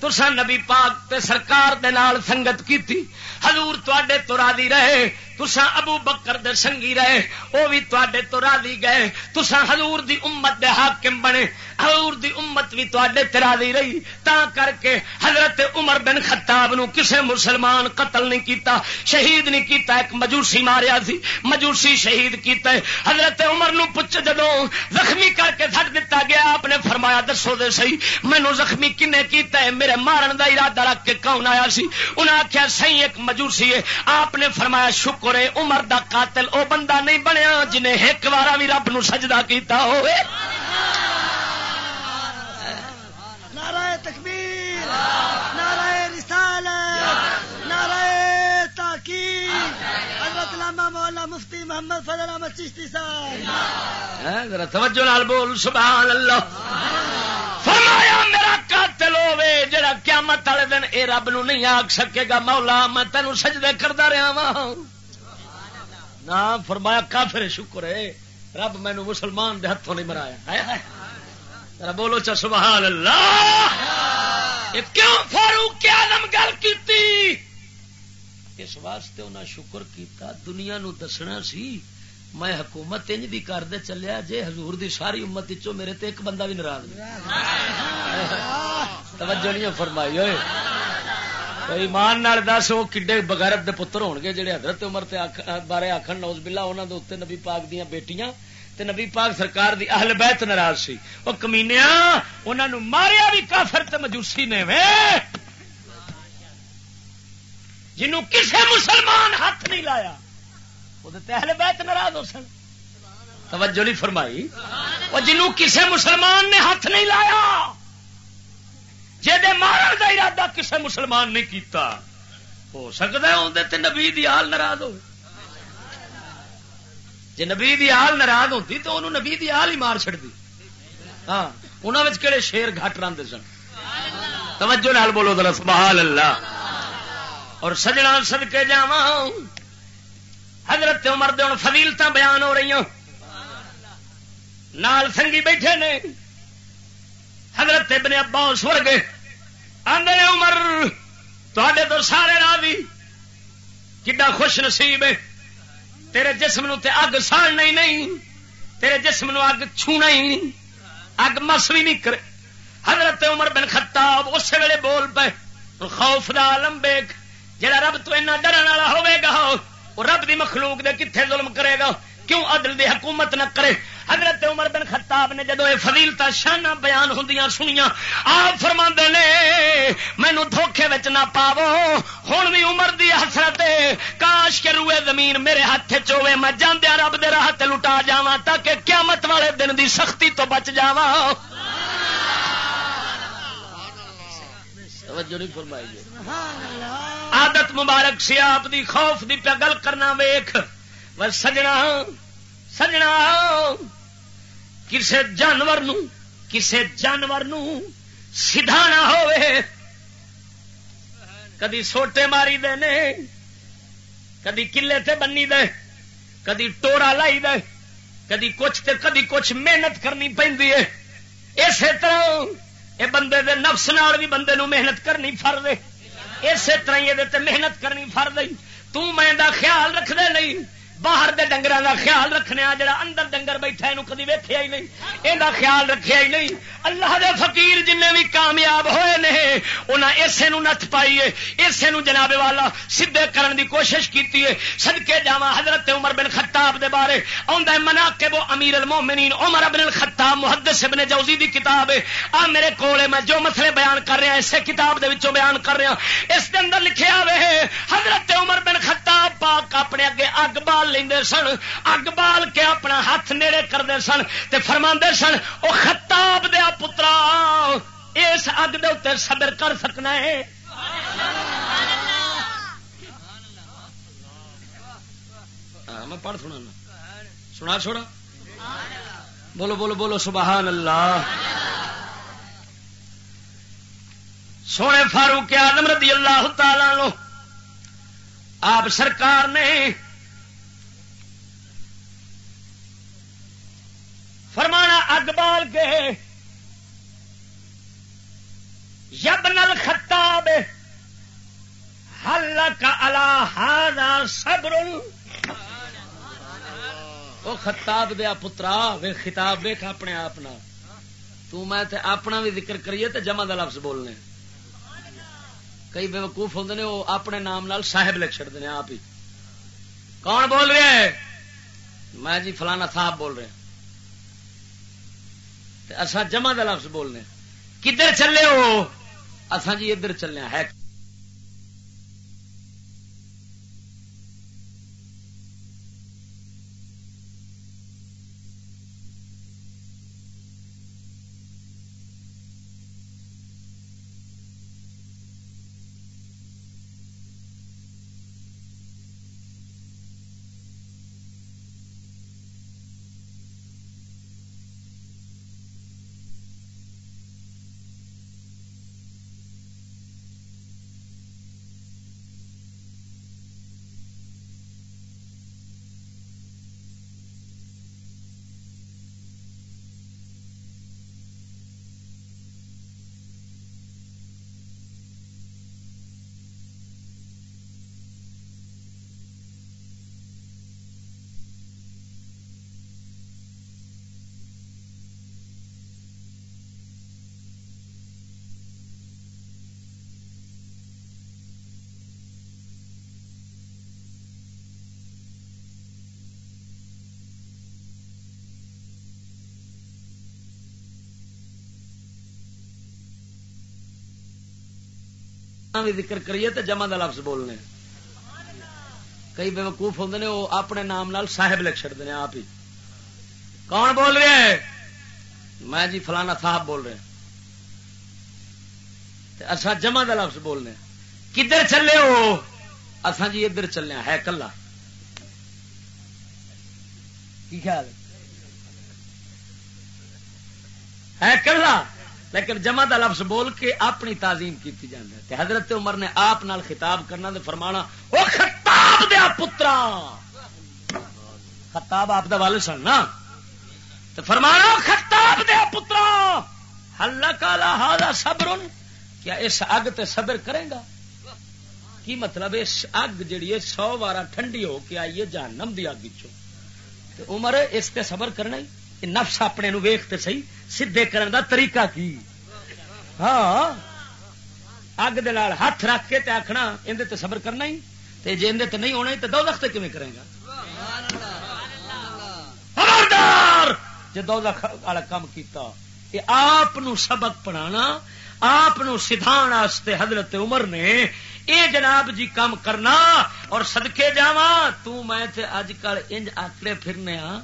تسا نبی پاک تے سرکار دے نال سنگت کیتی۔ حضور تے تو راضی رہے تسا ابو بکر دے سنگی رہے وہ بھی تے تو راضی گئے۔ تسا حضور دی امت دے حاکم بنے۔ حضور دی امت بھی تے راضی رہی۔ تا کر کے حضرت عمر بن خطاب نو کسے مسلمان قتل نہیں کیتا، شہید نہیں کیتا، ایک مجوسی ماریا سی۔ مجوسی شہید کیتا ہے۔ حضرت عمر نو پوچھ جدو زخمی کر کے سٹ دتا گیا، آپ نے فرمایا، دسو دے سی مینو زخمی کنے کیتا ہے؟ میرے مارن دا ارادہ رکھ کے کون آیا سی؟ انہیں آخیا سی ایک مجوسی ہے۔ آپ نے فرمایا، شکر ہے عمر دا قاتل او بندہ نہیں بنیا جنہیں ایک بار بھی رب نو سجدہ کیتا ہوئے۔ نعرہ تکبیر نعرہ رسالت نعرہ تاکید۔ حضرت علامہ مولانا مفتی محمد فضل احمد چشتی صاحب۔ ذرا توجہ نال بول سبحان اللہ فرمایا میرا قاتل ہوے جڑا قیامت والے دن اے رب نو نہیں آکھ سکے گا مولا میں تینوں سجدے کردا رہا وا نہ فرمایا کافر شکر ہے۔ رب مینو مسلمان دے ہاتھوں نہیں مرایا بولو چا سبحان اللہ۔ کیوں فاروق آدم گل کی اس واسطے انہیں شکر کیتا، دنیا نو دسنا سی، میں حکومت انج بھی کر دے چلیا جے حضور دی ساری امت چو میرے تے ایک بندہ بھی ناراض توجہ نہیں فرمائی ہوئے ایمان نال دس وہ کڈے بغیرت دے پتر ہون گے جڑے حضرت عمر تے بارے آخر نوز بلا انہوں دے اتنے نبی پاک دیا بیٹیاں۔ تے نبی پاک سرکار دی اہل بیت ناراض سی۔ وہ کمینیا انہوں نے ماریا بھی کافر تے مجوسی نے وے! جنوں کسے مسلمان ہاتھ نہیں لایا وہ اہل بیت ناراض ہو سن۔ توجہ نہیں فرمائی۔ وہ جنوں کسے مسلمان نے ہاتھ نہیں لایا جے مارن کا ارادہ کسے مسلمان نہیں کیتا۔ ہو سکتا ہے اندر نبی دی حال ناراض ہو جی نبی دی حال ناراض ہوتی تو انہوں نبی دی حال ہی مار چڑتی ہاں انہوں کہڑے شیر گھٹ رہتے سن۔ توجہ نال بولو ذرا سبحان اللہ اور سجنا سد کے جا حضرت عمر دے فضیلت بیان ہو رہی ہوں نال سنگی بیٹھے نے۔ حضرت ابن عباس ورگے آدھے عمر تے تو سارے راضی کڈا خوش نصیب ہے، تیرے جسم نو تے اگ ساڑنا ہی نہیں، تیرے جسم نو اگ چھونا ہی نہیں، اگ مس بھی نہیں کرے۔ حضرت عمر بن خطاب اسی ویلے بول پے، خوف دا عالم بیک، جڑا رب تو اینا ڈرن والا ہوے گا، وہ رب دی مخلوق دے کتنے ظلم کرے گا۔ کیوں عدل دی حکومت نہ کرے؟ حضرت عمر بن خطاب نے جدو یہ فضیلتا شانہ بیان ہوں سنیا آپ فرما نے مینو دھوکھے نہ پاو ہوں بھی عمر دی حسرت کاش کے روئے زمین میرے ہاتھ چوے میں جاندیا رب دے راہ لٹا جا تاکہ قیامت والے دن دی سختی تو بچ جاوا عادت مبارک سی آپ دی خوف دی پہ گل کرنا ویخ سجنا سجنا کسے جانور نو کسے جانور نو سیدھا نہ ہوئے کدی سوٹے ماری دے نے کدی کلے تے بنی دے کدی ٹورا لائی دے کدی کچھ تے کدی کچھ محنت کرنی پہ اسی طرح یہ بندے دے نفس نال بھی بندے نو محنت کرنی فر دے اسی طرح یہ محنت کرنی فر دئی میں خیال رکھ دے نہیں باہر دے ڈنگر دا خیال رکھنے جڑا اندر ڈنگر بیٹھا یہ کدی ویکیا ہی نہیں۔ یہ خیال رکھیا ہی نہیں۔ اللہ دے فقیر جن بھی کامیاب ہوئے نے انہیں اسے نت پائی اسے جناب والا سدھے کرن دی کوشش کیتی ہے۔ صدقے جاوا حضرت عمر بن خطاب دے بارے۔ آندا ہے، مناقب و امیر المومنین۔ عمر بن الخطاب محدث ابن جوزی دی کتاب ہے۔ آ، میرے کول میں جو مسئلے بیان کر رہا اسے کتاب دے وچوں بیان کر رہا اس دے اندر لکھیا ہوئے حضرت عمر بن خطاب پاک اپنے اگے اگ بال بال سن، اگ بال کے اپنا ہاتھ نیڑے کرتے سن تے فرما سن وہ خطاب دیا پترا، اس اگ دے اتنے صبر کر سکنا ہے۔ میں پڑھ سنا سنا چھوڑا۔ بولو بولو بولو، سبحان اللہ۔ سونے فاروق آدم رضی اللہ تعالی آپ سرکار نے فرمانا اگ بال کے یب نل خطاب۔ ہل کا اللہ صبر۔ وہ خطاب دیا پترا، وے خطاب ویخ اپنے آپ تو میں تے اپنا بھی ذکر کریے تے جمع دا لفظ بولنے۔ کئی بے وقوف ہوں نے وہ اپنے نام نال صاحب لکھ چڑتے ہیں آپ ہی۔ کون بول رہے ہیں؟ میں جی فلانا صاحب بول رہے ہیں۔ اسا جمع کا لفظ بولنے کدھر چلے ہو؟ اسا جی ادھر چلے ہے بھی ذکر کریے تو جمع کا لفظ بولنے۔ کئی بے وقوف ہوں نے، وہ اپنے نام نال صاحب لکھ چڑتے ہیں آپ ہی۔ کون بول رہے ہیں؟ میں جی فلانا صاحب بول رہے اچھا جمع کا لفظ بولنے۔ کدھر چلے ہو؟ اصا جی ادھر چلے ہے کلا۔ کی خیال ہے کلا؟ لیکن جمع دا لفظ بول کے اپنی تعظیم کی جاتی ہے۔ حضرت عمر نے آپ نال خطاب کرنا دے فرمانا وہ خطاب دیا پترا! خطاب آپ دا والد سن نا؟ تو فرمانا خطاب دیا پترا! ہلا کالا ہالا صبر کیا اس اگ تے صبر کرے گا؟ کی مطلب اس اگ جیڑی ہے سو بارہ ٹھنڈی ہو کے آئیے جہنم دی اگ چو عمر، اس تے صبر کرنا ہی نفس اپنے نو ویختے سی سیدے کرن دا طریقہ کی؟ ہاں۔ اگ دال ہاتھ رکھ کے تے آخنا اندر تے صبر کرنا ہی۔ تے جی اندر تے نہیں ہونا تو دو لخت کیون کرے گا خبردار! جی دو لکھ والا کام کیتا یہ آپ سبق پڑھانا، آپ سدھا حضرت عمر نے اے جناب جی کام کرنا اور سدکے جاوا میں اج کل انج آکڑے پھرنے ہاں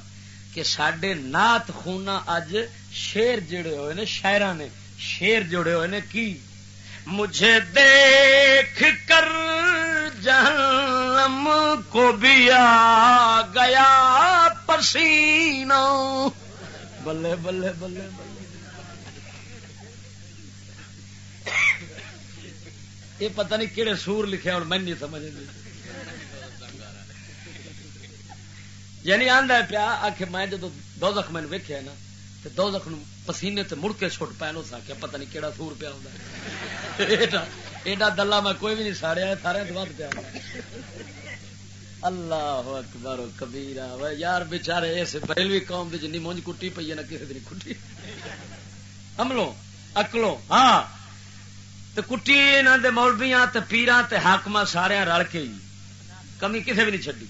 کہ سڈے نات خونا اج شیر جڑے ہوئے نے شاعر نے، شیر جڑے ہوئے نے کی؟ مجھے دیکھ کر جہنم کو بھی آ گیا پسینہ۔ بلے بلے بلے بلے۔ یہ پتہ نہیں کہڑے سور لکھے اور میں نہیں سمجھ یعنی آدھا پیا آخ میں جب دو زخ میں ویکیا نا تو دو زخ پسینے تے مڑ کے چھٹ پائے اس آخیا پتہ نہیں کہڑا سور پیا ہوتا ایڈا دلہ میں کوئی بھی نہیں ساڑیا سارے ود پیا اللہ اکبر کبیرا یار بچارے اس پہلوی قوم کی جن مونج کٹی پی ہے نا کسی دن کٹی۔ عملوں اکلوں ہاں۔ تو کٹی یہاں دے مولبیاں تے پیران تے حاکم سارے رل کے ہی، کمی کسے بھی نہیں چڈی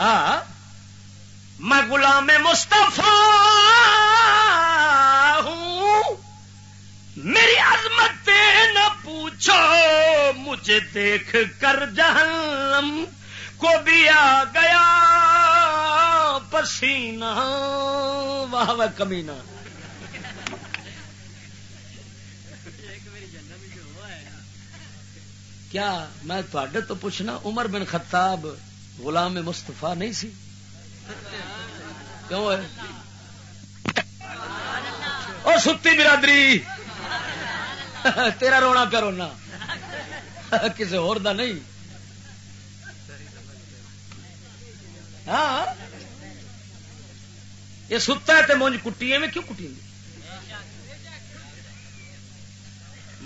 ہاں؟ میں غلام مستفا ہوں۔ میری عظمت نہ پوچھو، مجھے دیکھ کر جہنم کو بھی آ گیا۔ پسینہ، واہ واہ، کمینہ۔ کیا میں تھوڑے تو پوچھنا، عمر بن خطاب غلام مستفا نہیں سی؟ کیوں ہے؟ اور ستی برادری! تیرا رونا پہ رونا؟ کسی اور دا نہیں؟ ہاں؟ یہ ستا ہے تو مونج کٹی میں کیوں کٹی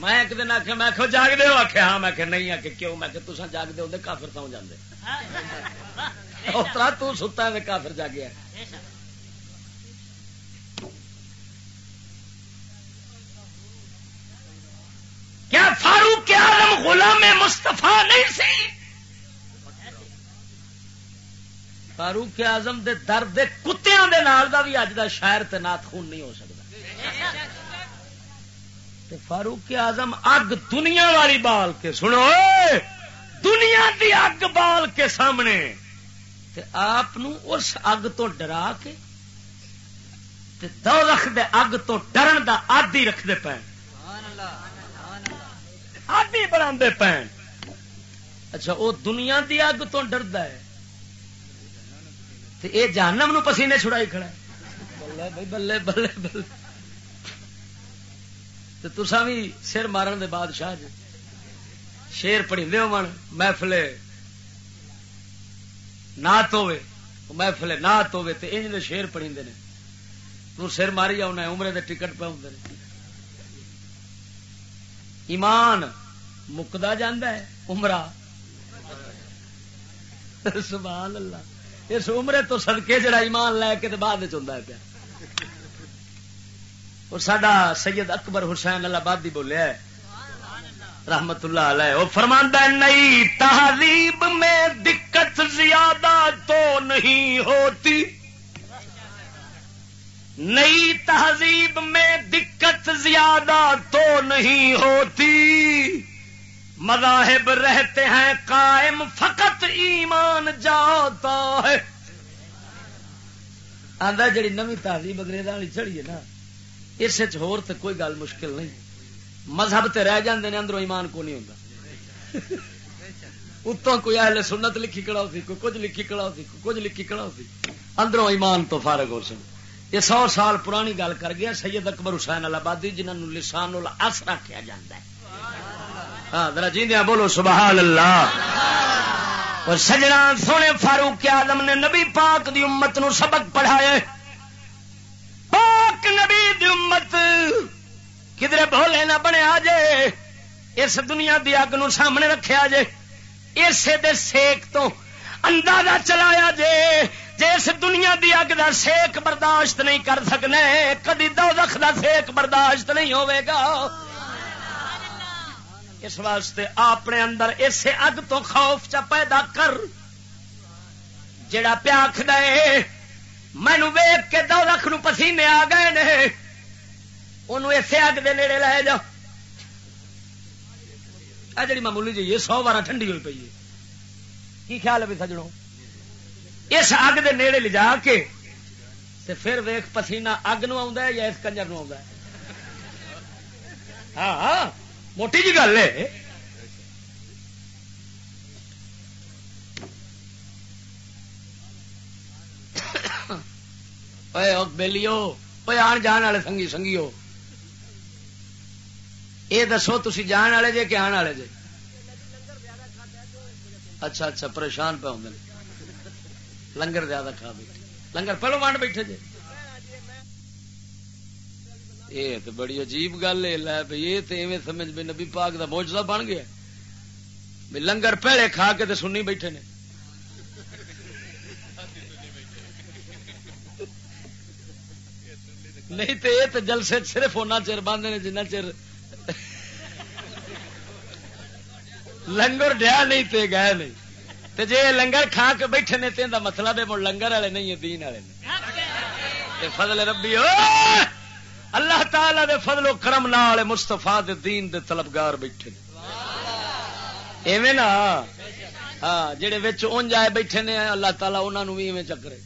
میں ایک دن آخیا میں آخو جاگ دے آخیا ہاں میں کہ نہیں آ کیوں؟ میں کہ تسا جاگ دے ہوتے کافر جاندے۔ اس طرح تو ستا ہے کافر جاگیا کیا فاروق عالم غلام مستفا نہیں سی؟ فاروق اعظم دے درد کتیاں دے نال دا بھی اج دا شاعر تے نات خون نہیں ہو سکتا۔ تے فاروق اعظم اگ دنیا والی بال کے سنو، دنیا دی اگ بال کے سامنے، تے آپ اس اگ تو ڈرا کے، تے دو رکھ دے اگ تو ڈرن دا آدی رکھتے پے آدی بنا پے اچھا وہ دنیا دی اگ تو ڈرد ہے۔ تے اے جہنم نو پسینے چھڑائی کھڑا ہے۔ بلے بھائی بلے بلے بلے۔ تو تسا بھی سر مارن دے بادشاہ جی۔ شیر پڑی من محفلے نات ہوے محفلے نات ہوے تو انج دے شیر پڑی نے۔ تو سر ماری آنا عمرے دے ٹکٹ پہ ہوں ایمان مکدا جاندہ ہے، عمرہ۔ سبحان اللہ۔ اس عمرے تو سدکے جڑا ایمان لے کے بعد چاہتا ہے پیا۔ اور سڈا سید اکبر حسین اللہ بادی بولیا رحمت اللہ علیہ۔ وہ فرماندہ نئی تہذیب میں دقت زیادہ تو نہیں ہوتی۔ نئی تہذیب میں دقت زیادہ تو نہیں ہوتی۔ مذاہب رہتے ہیں، قائم فقط ایمان جاتا ہے۔ آدھا جڑی نوی تہذیب انگریزوں والی چڑھی ہے نا اس کوئی گل مشکل نہیں۔ مذہب تے رہ جاندے نے اندروں ایمان کو نہیں ہوتا اتوں کوئی اہل سنت لکھی کڑا ہوتی، کوئی کچھ لکھی کڑا ہوتی، کوئی کچھ لکھی کڑا ہوتی۔ اندروں ایمان تو فارغ ہو سن۔ یہ سو سال پرانی گل کر گیا، سید اکبر حسین آبادی جنہوں نے لسان الاس رکھا جا ہاں ذرا جیندیا بولو، سبحان اللہ۔ اور سجنا سونے فاروق آدم نے نبی پاک دی امت نو سبق پڑھایا پاک نبی دی امت کدھر بولے نہ بنے جے، اس دنیا دی اگ نو سامنے رکھا جے، اسے دے سیک تو اندازہ چلایا جے جے اس دنیا دی اگ دا سیک برداشت نہیں کر سکنے، کدی دو دا سیک برداشت نہیں ہوئے گا۔ اس واسطے اپنے اندر اسے اگ تو خوف چا پیدا کر جڑا پیاکھ دے مینو ویگ کے دو لکھ نو پسینے آ گئے نے۔ انہوں اسے اگ دے نیڑے لے جا۔ جی معمولی جی یہ سو بارہ ٹھنڈی ہوئی پی ہے۔ کی خیال ہے بھی سجڑوں اس اگ دے نیڑے لے جا کے تے پھر ویخ پسینہ اگ نو آ یا اس کنجر نو آ ہاں،, ہاں موٹی جی گل ہے۔ بہلیو آن جان والے سنگی سنگیو یہ دسو تھی جان والے جے کہ آن والے جے اچھا اچھا پریشان پہ ہوں لنگر زیادہ کھا بیٹھے لنگر پہلو وانڈ بیٹھے جے یہ تو بڑی عجیب گل ہے لے یہ تو ایویں سمجھ بھی نبی پاک دا موجودہ بن گیا لنگر پہلے کھا کے تو سنی بیٹھے نے نہیں تو یہ تو جلسے صرف ہونا چر باندھے نے جنہ چر لنگر ڈیا نہیں تے گئے نہیں تے جے لنگر کھا کے بیٹھے نے تین مطلب ہے لنگر والے نہیں ہے دین والے فضل ربی ہو اللہ تعالی دے فضل و کرم نال مستفا دے دین دے طلبگار بیٹھے ایویں نا؟ ہاں جڑے وچ اونج آئے بیٹھے نے، اللہ تعالی انہاں نو بھی ایویں چکرے۔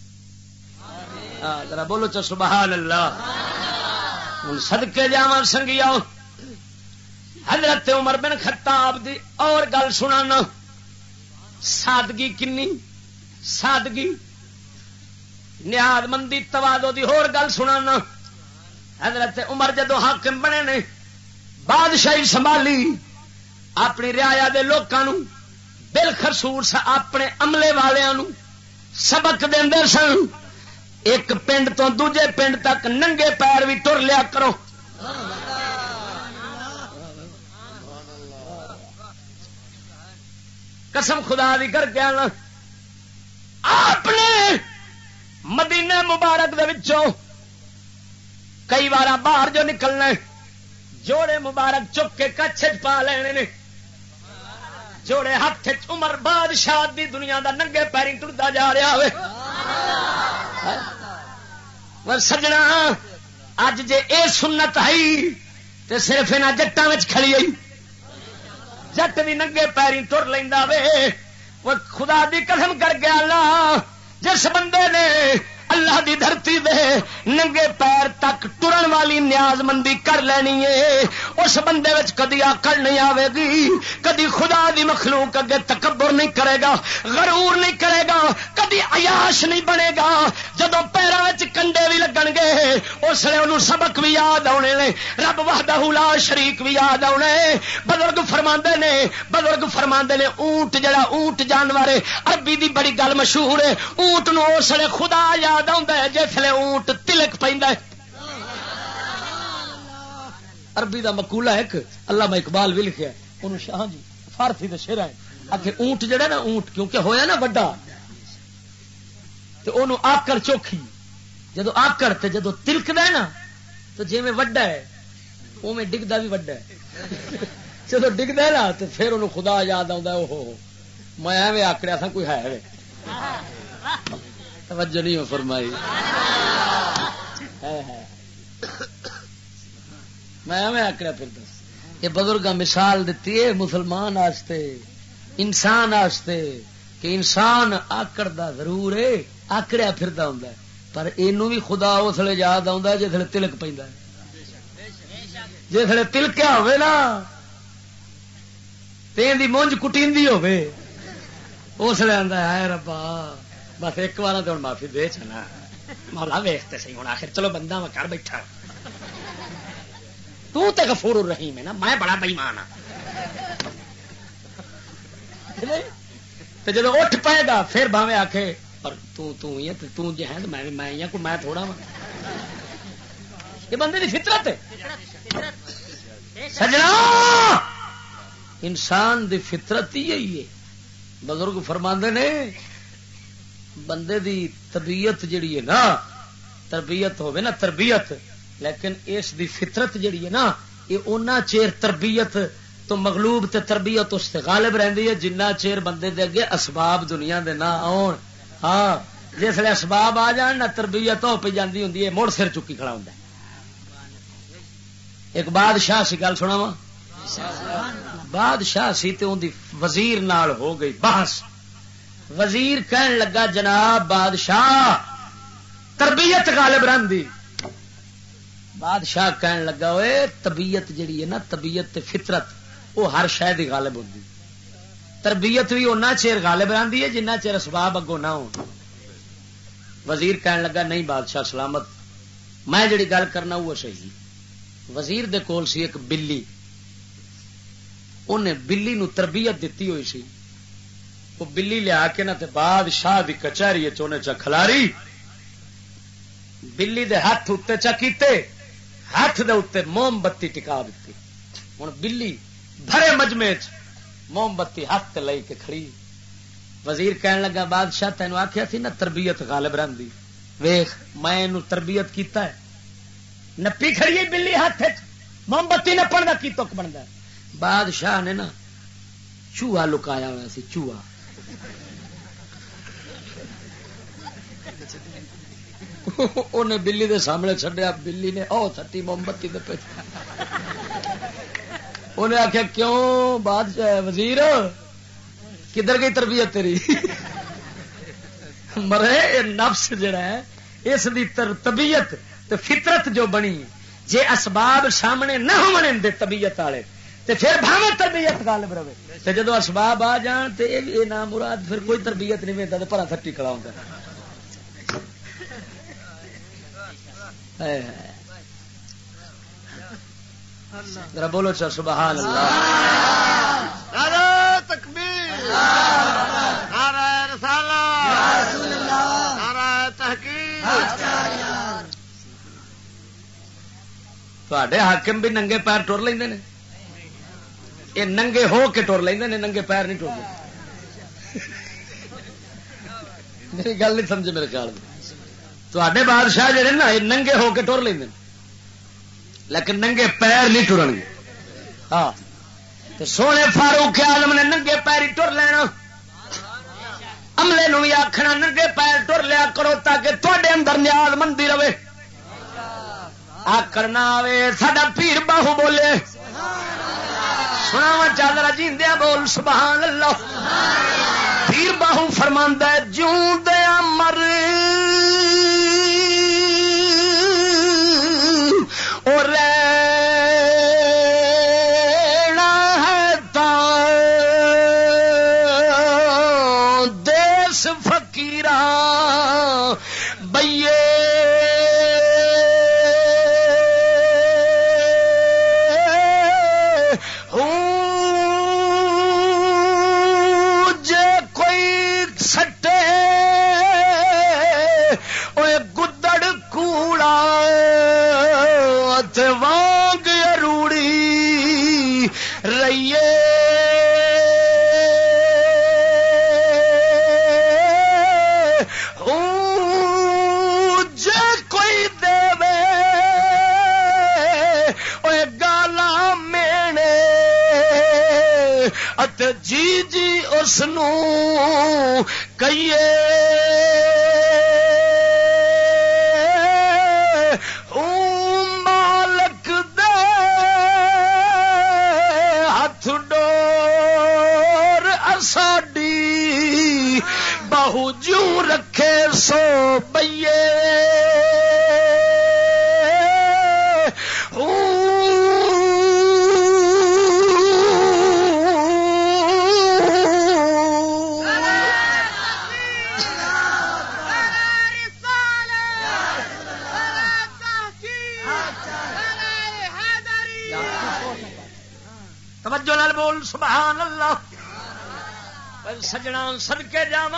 ذرا بولو چ سبحان اللہ۔ ہن صدکے جاواں سنگیا حضرت عمر بن خطاب دی اور گل سنانا۔ سادگی کنی؟ سادگی۔ نیاد مندی توادو دی ہور گل سنانا۔ حضرت عمر جدو حاکم بنے نے، بادشاہی سنبھالی۔ اپنی ریا دے لوگوں بل خرسور اپنے عملے والوں سبق دے سن۔ ایک پنڈ تو دوجے پنڈ تک ننگے پیر بھی ٹر لیا کرو۔ قسم خدا دی کر کے آنا۔ اپنے مدینے مبارک دے وچوں کئی بار باہر جو نکلنا جوڑے مبارک چک کے کچھ پا لینے نے۔ جوڑے ہاتھ عمر بادشاہ دی دنیا دا ننگے پیری ٹرتا جا رہا پر سجنا، اج جے اے سنت آئی تو صرف یہاں جٹان کھڑی آئی جٹ بھی ننگے پیری تر لینا وے، وہ خدا دی قسم کر گیا اللہ جس بندے نے اللہ دی دھرتی دے ننگے پیر تک ٹرن والی نیاز مندی کر لینی ہے۔ اس بندے وچ کدی آکڑ نہیں آئے گی، کدی خدا دی مخلوق اگے تکبر نہیں کرے گا، غرور نہیں کرے گا، کدی عیاش نہیں بنے گا۔ جدو پیروں کنڈے بھی لگن گے، اس لیے انہوں سبق بھی یاد آنے نے، رب وحدہ لا شریک بھی یاد آنے بزرگ فرما نے، بزرگ فرما نے، اونٹ جڑا اونٹ جانور عربی دی بڑی گل مشہور ہے، اونٹ نو اس لیے خدا یاد یاد آ جسے اونٹ تلک پہ عربی دا مکولا ایک اللہ میں اقبال بھی لکھا انہوں شاہ جی فارسی دشہرا ہے آخر اونٹ جڑا نا، اونٹ، کیونکہ ہویا نا وڈا تو انہوں آکر چوکھی۔ جدو آکر تے جدو تلکد ہے نا، تو جی میں وڈا ہے وہ میں ڈگدا بھی وڈا ہے۔ جدو ڈگدا ہے نا تو پھر انہوں خدا یاد آتا وہ میں ایویں آکڑیا تھا کوئی ہے توجہ نہیں فرمائی۔ میں آکڑا پھر دس۔ یہ بزرگ مثال دیتی ہے مسلمان آستے، انسان آستے کہ انسان آکڑ دا ضرور ہے آکڑیا پھر ہوں پر یہ بھی خدا اس لیے یاد آتا جسے تلک پہ جسے تلکیا ہوئے نا، تین دی مونج کٹی ہوئے۔ اس لیے آتا ہے ربا۔ بس ایک بار تو معافی دے چنا مولا ویختے سی ہوں آخر چلو بندہ میں کر بیٹھا تو تے غفور الرحیم ہے نا میں بڑا بےمان ہاں جب اٹھ پائے گا پھر باوے آخے اور تو تو ہی ہے تو جی ہے میں میں ہی کو میں تھوڑا وا یہ بندے کی فطرت ہے سجنا انسان دی فطرت ہی ہے بزرگ فرماندے نے بندے دی طبیعت جڑی ہے نا، تربیت ہوے نا، تربیت۔ لیکن اس دی فطرت جڑی ہے نا، یہ اونا چیر تربیت تو مغلوب تے تربیت اس سے غالب رہندی ہے، جنہ چیر بندے دے اگے اسباب دنیا دے نہ آن ہاں جس لیے اسباب آ جان نہ تربیت ہو پہ جاندی ہوندی ہے موڑ سر چکی کھڑا ہوندا ہے۔ ایک بادشاہ سی گل سنا وا بادشاہ سی تے اون دی وزیر نال ہو گئی بحث۔ وزیر کہن لگا، جناب بادشاہ، تربیت غالب رہی بادشاہ کہن لگا ہوئے طبیعت جڑی ہے نا طبیعت فطرت وہ ہر شہ غالب ہوتی تربیت بھی اُنہ چیر غالب رہی ہے، جنہ چیر اسباب اگوں نہ ہو وزیر کہنے لگا، نہیں بادشاہ، سلامت۔ میں جڑی گل کرنا، وہ صحیح۔ وزیر دے کول سی ایک بلی۔ انہیں بلی نو تربیت دیتی ہوئی سی۔ وہ بلی لیا کے نہ بادشاہ کی کچہری چونے چا کھلاری، بلی دے ہاتھ اتنے چا کیتے، ہاتھ دے اتنے موم بتی ٹکا دیتی ہوں بلی بھرے مجمے موم بتی ہاتھ لے کے کھڑی۔ وزیر کہن لگا، بادشاہ تین آخیا سی نا تربیت غالب رہی ویخ، میں تربیت کیتا ہے۔ نپی کھڑی بلی ہاتھ موم بتی نپن کا کی تک بنتا بادشاہ نے نا چوہا لکایا ہوا سی، چوہا۔ انہیں بلی دے سامنے چڈیا بلی نے او تھٹی موم بتی انہیں آخیا کیوں بادشاہ وزیر کدھر گئی تربیت تیری مرے نفس جڑا ہے اس دی طبیعت فطرت جو بنی جے اسباب سامنے نہ ہونے دے طبیعت والے تے پھر بھاوے تربیت غالب رہے۔ تے جدو اسباب آ جان تے اے نام مراد پھر کوئی تربیت نہیں ملتا تے پرا تھٹی کھڑا ہوندا بولو چا سبحان اللہ۔ حاکم بھی ننگے پیر ٹر لیں یہ ننگے ہو کے ٹر لیں ننگے پیر نہیں ٹور میری گل نہیں سمجھے میرے خیال میں تے بادشاہ جہے نا، یہ ننگے ہو کے ٹر لیں لیکن ننگے پیر نہیں ٹرن گے۔ ہاں۔ سونے فاروق آلم نے ننگے پیری ٹر لینا۔ عملے نو بھی آخنا ننگے پیر ٹر لیا کرو تاکہ تے اندر نیاز مندی رہے۔ آکڑنا آئے سڈا پیر باہو بولے۔ سنا چل رہا جیندیا بول سبحان اللہ۔ پیر باہو فرماندہ جوں دیا مر اور نو کئیے سجنا سدکے جا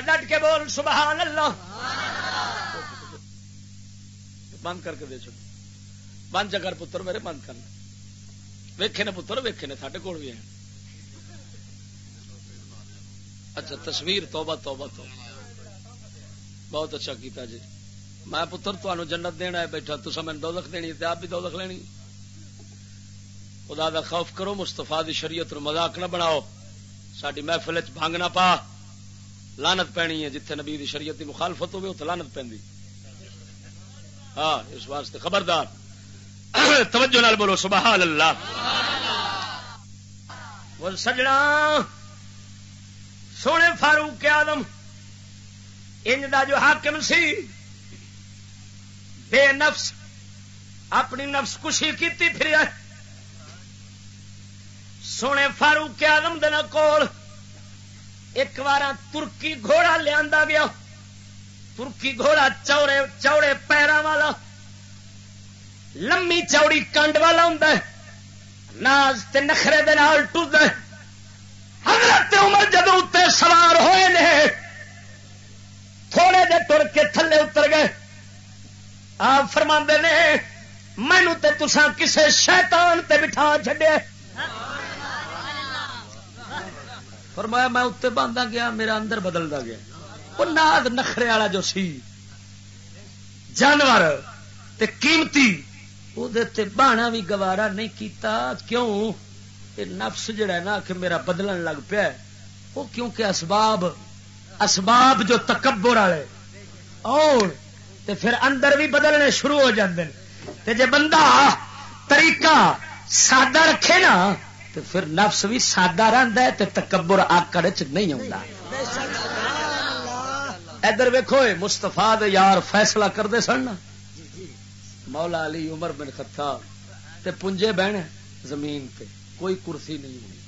ڈٹ کے بول، سبحان اللہ۔ بند کر کے دے چ بند چکر پتر، میرے بند کرنا ویکھے نے پتر، ویکھے نے ساڈے کول بھی ہیں۔ اچھا تصویر، توبہ توبہ تو بہت اچھا کیتا جی۔ میں پتر تمہیں جنت دینا ہے، بیٹھا تو میں دولت دینی تے آپ بھی دولت لینی ہے۔ خدا دا خوف کرو مستفا دی شریعت نو مذاق نہ بناؤ۔ ساری محفل چ بھنگ نہ پا۔ لانت پینی ہے، جتھے نبی دی شریعت دی مخالفت ہوگی اتنے لانت پہ ہاں اس واسطے خبردار۔ توجہ نال بولو، سبحان اللہ۔ بول سجنا۔ سونے فاروق آدم انج دا جو حاکم سی، بے نفس، اپنی نفس کشی کی پھر سونے فاروق آدم دن کول ایک بار ترکی گھوڑا لیا گیا ترکی گھوڑا چوڑے چوڑے پیروں والا۔ لمبی چوڑی کنڈ والا ہوں ناز تے نخرے دے نال حضرت عمر جدو اتنے سوار ہوئے نے، تھوڑے دے ٹر کے تھلے اتر گئے۔ آپ فرما نے مینو تے تسان کسے شیطان تے بٹھا چڈیا فرمایا میں اتنے باندھا گیا، میرا اندر بدلتا گیا۔ وہ ناد نخرے والا جو سی، جانور تے قیمتی وہ بہنا بھی گوارا نہیں کیتا۔ کیوں؟ نفس جڑا ہے نا کہ میرا بدلن لگ پیا وہ کیونکہ اسباب اسباب جو تکبر والے۔ اور تے پھر اندر بھی بدلنے شروع ہو جاتے ہیں جے بندہ طریقہ سادہ رکھے نا تو پھر نفس بھی سادہ رہتا ہے تے تکبر آکڑ چ نہیں آتا ادھر ویکو مستفا یار فیصلہ کرتے سن مولا علی عمر بن خطاب تے پنجے بہن زمین پہ، کوئی کرسی نہیں ہوئی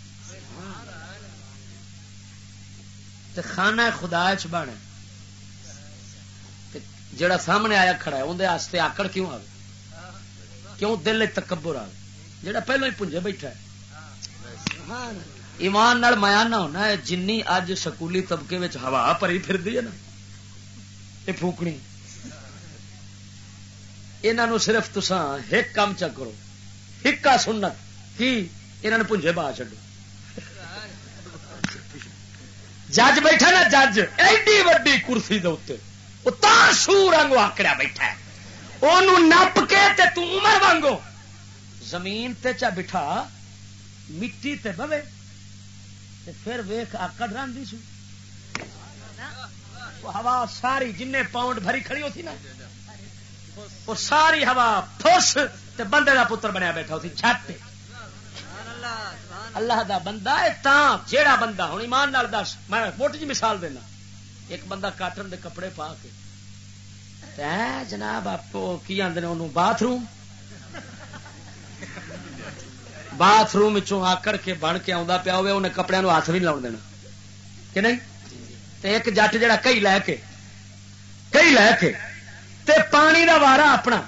تے خانہ خدا چ بن جڑا سامنے آیا کھڑا ہے اندر آکڑ کیوں آ کیوں دل تکبر آ جڑا پہلو ہی پنجے بیٹھا ہے۔ ایمان نال میا نہ ہونا ہے جنی اج سکولی طبقے ہوا پری پھر ہے نا۔ یہ پھوکنی یہ صرف تسان ایک کام چ کرو۔ ہکا سنت۔ کی؟ یہ پنجے با چڈو جج بیٹھا نا جج، ایڈی وڈی کرسی دے سور رنگ آکڑا بیٹھا ہے۔ وہ نپ کے تے تو عمر وانگو۔ زمین تے چا بٹھا۔ مٹی تے بوے تے پھر ویخ آکڑ رہی سو ہوا ساری جن پاؤنڈ بھری کھڑی ہوتی نا۔ وہ ساری ہوا پھس تے بندے دا پتر بنیا بیٹھا ہوتی چھٹ اللہ دا بندہ ہے تا جیڑا بندہ ہوں ایمان نال دس۔ میں موٹی جی مثال دینا۔ ایک بندہ کاٹن دے کپڑے پا کے جناب، آپ کی آدھے انہوں باتھ روم باتھ روم آکڑ کے بن کے آ پیا ہوئے انہیں کپڑے ہاتھ نہیں لاؤ دینا کہ نہیں ایک جٹ جڑا کئی لے کے کئی لے کے تے پانی دا وارا اپنا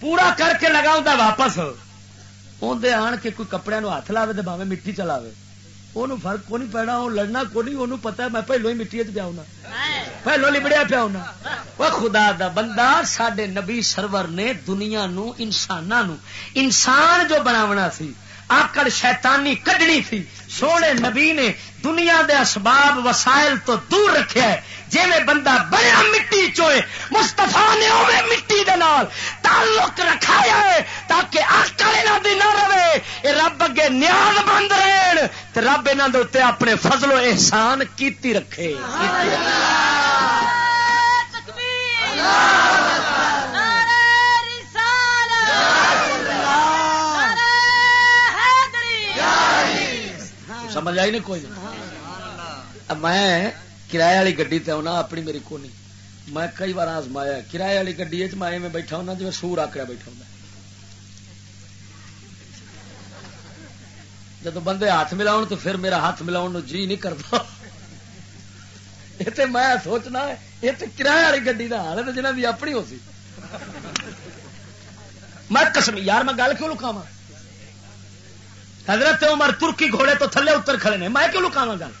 پورا کر کے لگا واپس اندر آن کے کوئی کپڑے ہاتھ لاوے تو باوے مٹی چلاوے وہ فرق کو نہیں پینا وہ لڑنا کو نہیں وہ پتا میں پہلو ہی مٹی پیا ہونا پہلو لبڑیا پیا ہونا وہ خدا دا بندہ سڈے نبی سرور نے دنیا نو انسان انسان جو بناونا سی آکڑ شیطانی کڈنی تھی۔ سونے نبی نے دنیا دے اسباب وسائل تو دور رکھا ہے۔ جی میں بندہ بڑا مٹی چوئے مستفا نے اوے مٹی دے نال تعلق رکھایا ہے تاکہ آکڑ یہاں دی نہ رہے۔ یہ رب اگے نیاز بند رہن رب یہاں دے اپنے فضل و احسان کیتی رکھے۔ سمجھ آئی نہیں کوئی میں کرایہ والی گڈی تے ہونا، اپنی میری کو نہیں میں کئی بار آزمایا، کرایہ والی گڈی میں میں بیٹھا ہونا جی سور آکڑا بیٹھا ہوں جب بندے ہاتھ ملاؤ تو پھر میرا ہاتھ ملاؤ جی نہیں کرتا۔ یہ تو میں سوچنا یہ تو کرایہ والی گڈی کا حال ہے جنہ کی اپنی ہو سی۔ میں قسم، یار میں گل کیوں لکاوا حضرت عمر ترکی گھوڑے تو تھلے اتر کھڑے نے۔ میں کیوں لکاوا گل؟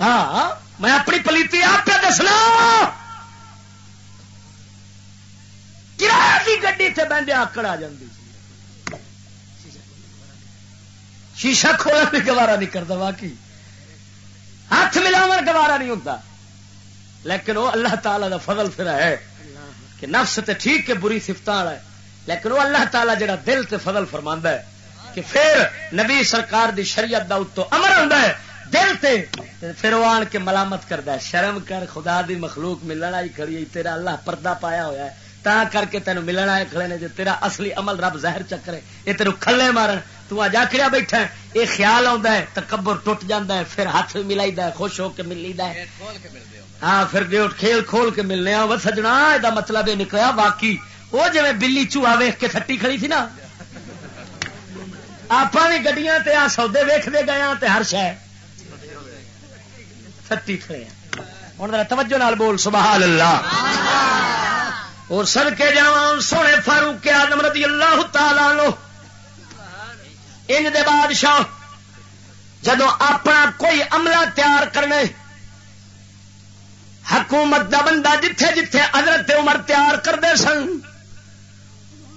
ہاں،, ہاں میں اپنی پلیتی آپ پہ دسنا۔ کرایہ کی گڈی سے بہن آکڑ آ جاتی شیشہ کھولا بھی گوارا نہیں کرتا واقعی۔ ہاتھ ملاو گوارا نہیں ہوتا لیکن وہ اللہ تعالی دا فضل پھر ہے کہ نفس تے ٹھیک کے بری سفت والا ہے۔ لیکن وہ اللہ تعالیٰ جڑا دل تے فضل فرما ہے کہ پھر نبی سرکار دی شریعت دا اتو امر ہوں ہے دل تے پھر وہ آن کے ملامت کرتا ہے شرم کر خدا دی مخلوق ملن آئی کھڑی تیرا اللہ پردہ پایا ہوا ہے تا کر کے تینوں ملن آئے کھڑے نے جو تیرا اصلی عمل رب زہر چکرے یہ تیرو کھلے مارن تو آ جاکڑیا بیٹھا ہے یہ خیال آتا ہے تکبر ٹوٹ جاتا ہے پھر ہاتھ ملائی ہے خوش ہو کے ملی ہے۔ ہاں پھر کھیل کھول کے ملنے وہ سجنا یہ مطلب یہ نکلا باقی وہ جی بلی چوہا ویخ کے تھٹی کھڑی تھی نا آپ بھی گڈیاں تے آ سودے ویختے گیا تے ہر شہ سٹی کھڑے ہوں توجہ نال بول، سبحان اللہ۔ اور سر کے جا سونے فاروق آدم رضی اللہ تعالی لو ان دے بادشاہ جدو اپنا کوئی عملہ تیار کرنے، حکومت دا بندہ جتھے جتھے حضرت عمر تیار کرتے سن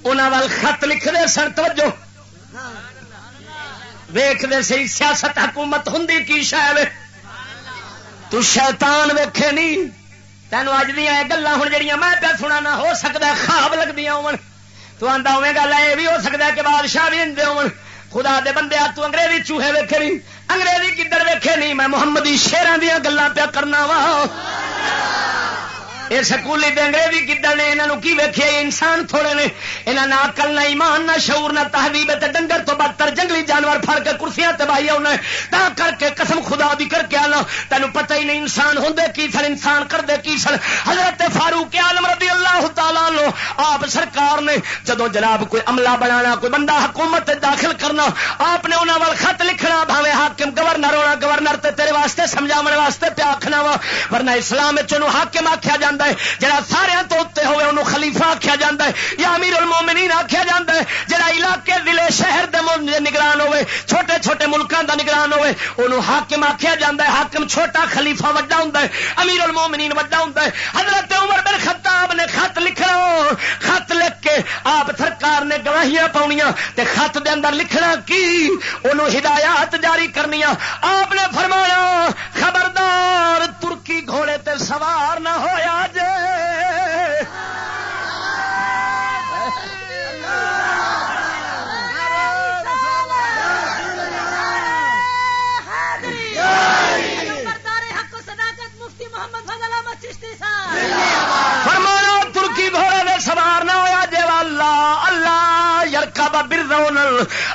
انہوں خط لکھتے سن، توجہ۔ ویختے سی، سیاست حکومت ہوں کی شاید؟ تو شیطان ویکھے نہیں تینوں اج دیا گلا ہوں جہیا میں پہ سنا، نہ ہو سکتا خواب لگتی ہو تو آتا ہوئے گل یہ بھی ہو سکتا ہے کہ بادشاہ بھی اندر ہو خدا دے بندے تو انگریزی چوہے ویکھے نہیں انگریزی کدھر ویکھے نہیں میں محمدی شیران دیا گلا پیا کرنا وا۔ یہ سکولی انگریزی کدھر نے یہاں کی ویکھے انسان تھوڑے نے۔ یہاں نہ اکل نہ ایمان، نہ شعور، نہ تہذیب ڈنگر تو بدتر جنگلی جانور پھڑ کے کرسیاں تباہی آنا تا کر کے قسم خدا دی کر کے آنا۔ تینوں پتہ ہی نہیں انسان ہوں کی سن انسان کرتے کی سن حضرت فاروق عالم رضی اللہ تعالی لو آپ سرکار نے جدو جناب کوئی عملہ بنانا، کوئی بندہ حکومت داخل کرنا، آپ نے انہوں وال خط لکھنا، بھاوے حاکم گورنر ہونا، گورنر تے تیرے واسطے سمجھا واسطے پیا آخنا وا، ورنہ اسلام حاکم آخیا جا ہے۔ جہاں سارا تو اتنے ہوئے انہوں خلیفہ آخیا جا ہے۔ یا امیر المومنین آخیا جا ہے۔ جہاں علاقے، ضلع، شہر دے نگران ہوئے، چھوٹے چھوٹے ملکوں کا نگران ہوئے، انہوں حاکم آخیا جا ہے۔ حاکم چھوٹا خلیفہ وڈا ہوں امیر المومنین وڈا ہوں حضرت عمر بن خطاب نے خط لکھنا۔ خط لکھ کے آپ سرکار نے گواہیاں پاؤنیاں تے خط دے اندر لکھنا کی؟ انہوں ہدایات جاری کرنی آپ نے فرمایا، خبردار، ترکی گھوڑے تے سوار نہ ہویا جے فرمانا ترکی گھوڑے میں سوار نہ ہوا جی اللہ اللہ یرکا برد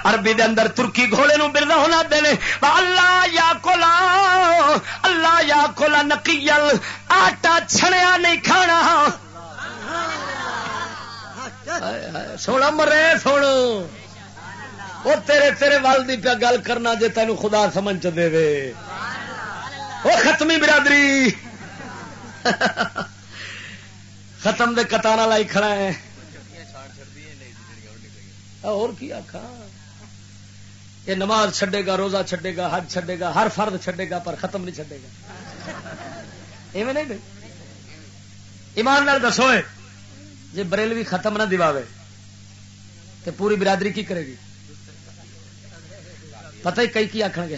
عربی دے اندر ترکی گھوڑے نو برد ہونا دے اللہ یا کولا اللہ یا کولا نکیل آٹا چھڑیا نہیں کھانا۔ سونا مرے سوڑو وہ تیرے تیرے وال دی پیا گل کرنا جے تینوں خدا سمجھ دے وہ ختمی برادری۔ ختم دے کتارا لائی کھڑا ہے۔ اور کی آخا یہ نماز چھڈے گا، روزہ چھڈے گا، حج چھڈے گا، ہر فرد چھڈے گا پر ختم نہیں چھڈے گا۔ ایویں نہیں ایمان نال دسو جی بریلوی ختم نہ دیواوے تو پوری برادری کی کرے گی؟ پتہ ہی کئی کی آخ گے۔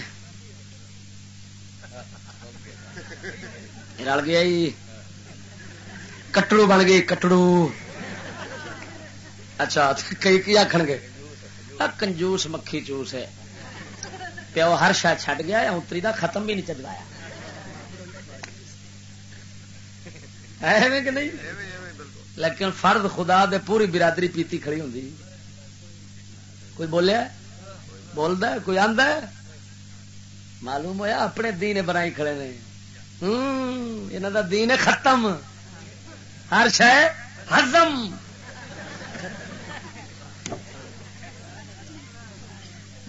رل گیا جی۔ کٹڑو بن گئی، کٹڑو۔ اچھا کئی کی آخ گے؟ کنجوس مکھی چوس ہے۔ پیو ہر شاید چڈ گیا اتری کا ختم بھی نہیں چلوایا کہ نہیں؟ لیکن فرد خدا دے پوری برادری پیتی کھڑی ہوں کوئی بولیا بولتا کوئی آدھا معلوم ہوا اپنے دین بنائی کھڑے نے۔ یہاں کا دین ختم۔ ہر شہ ہزم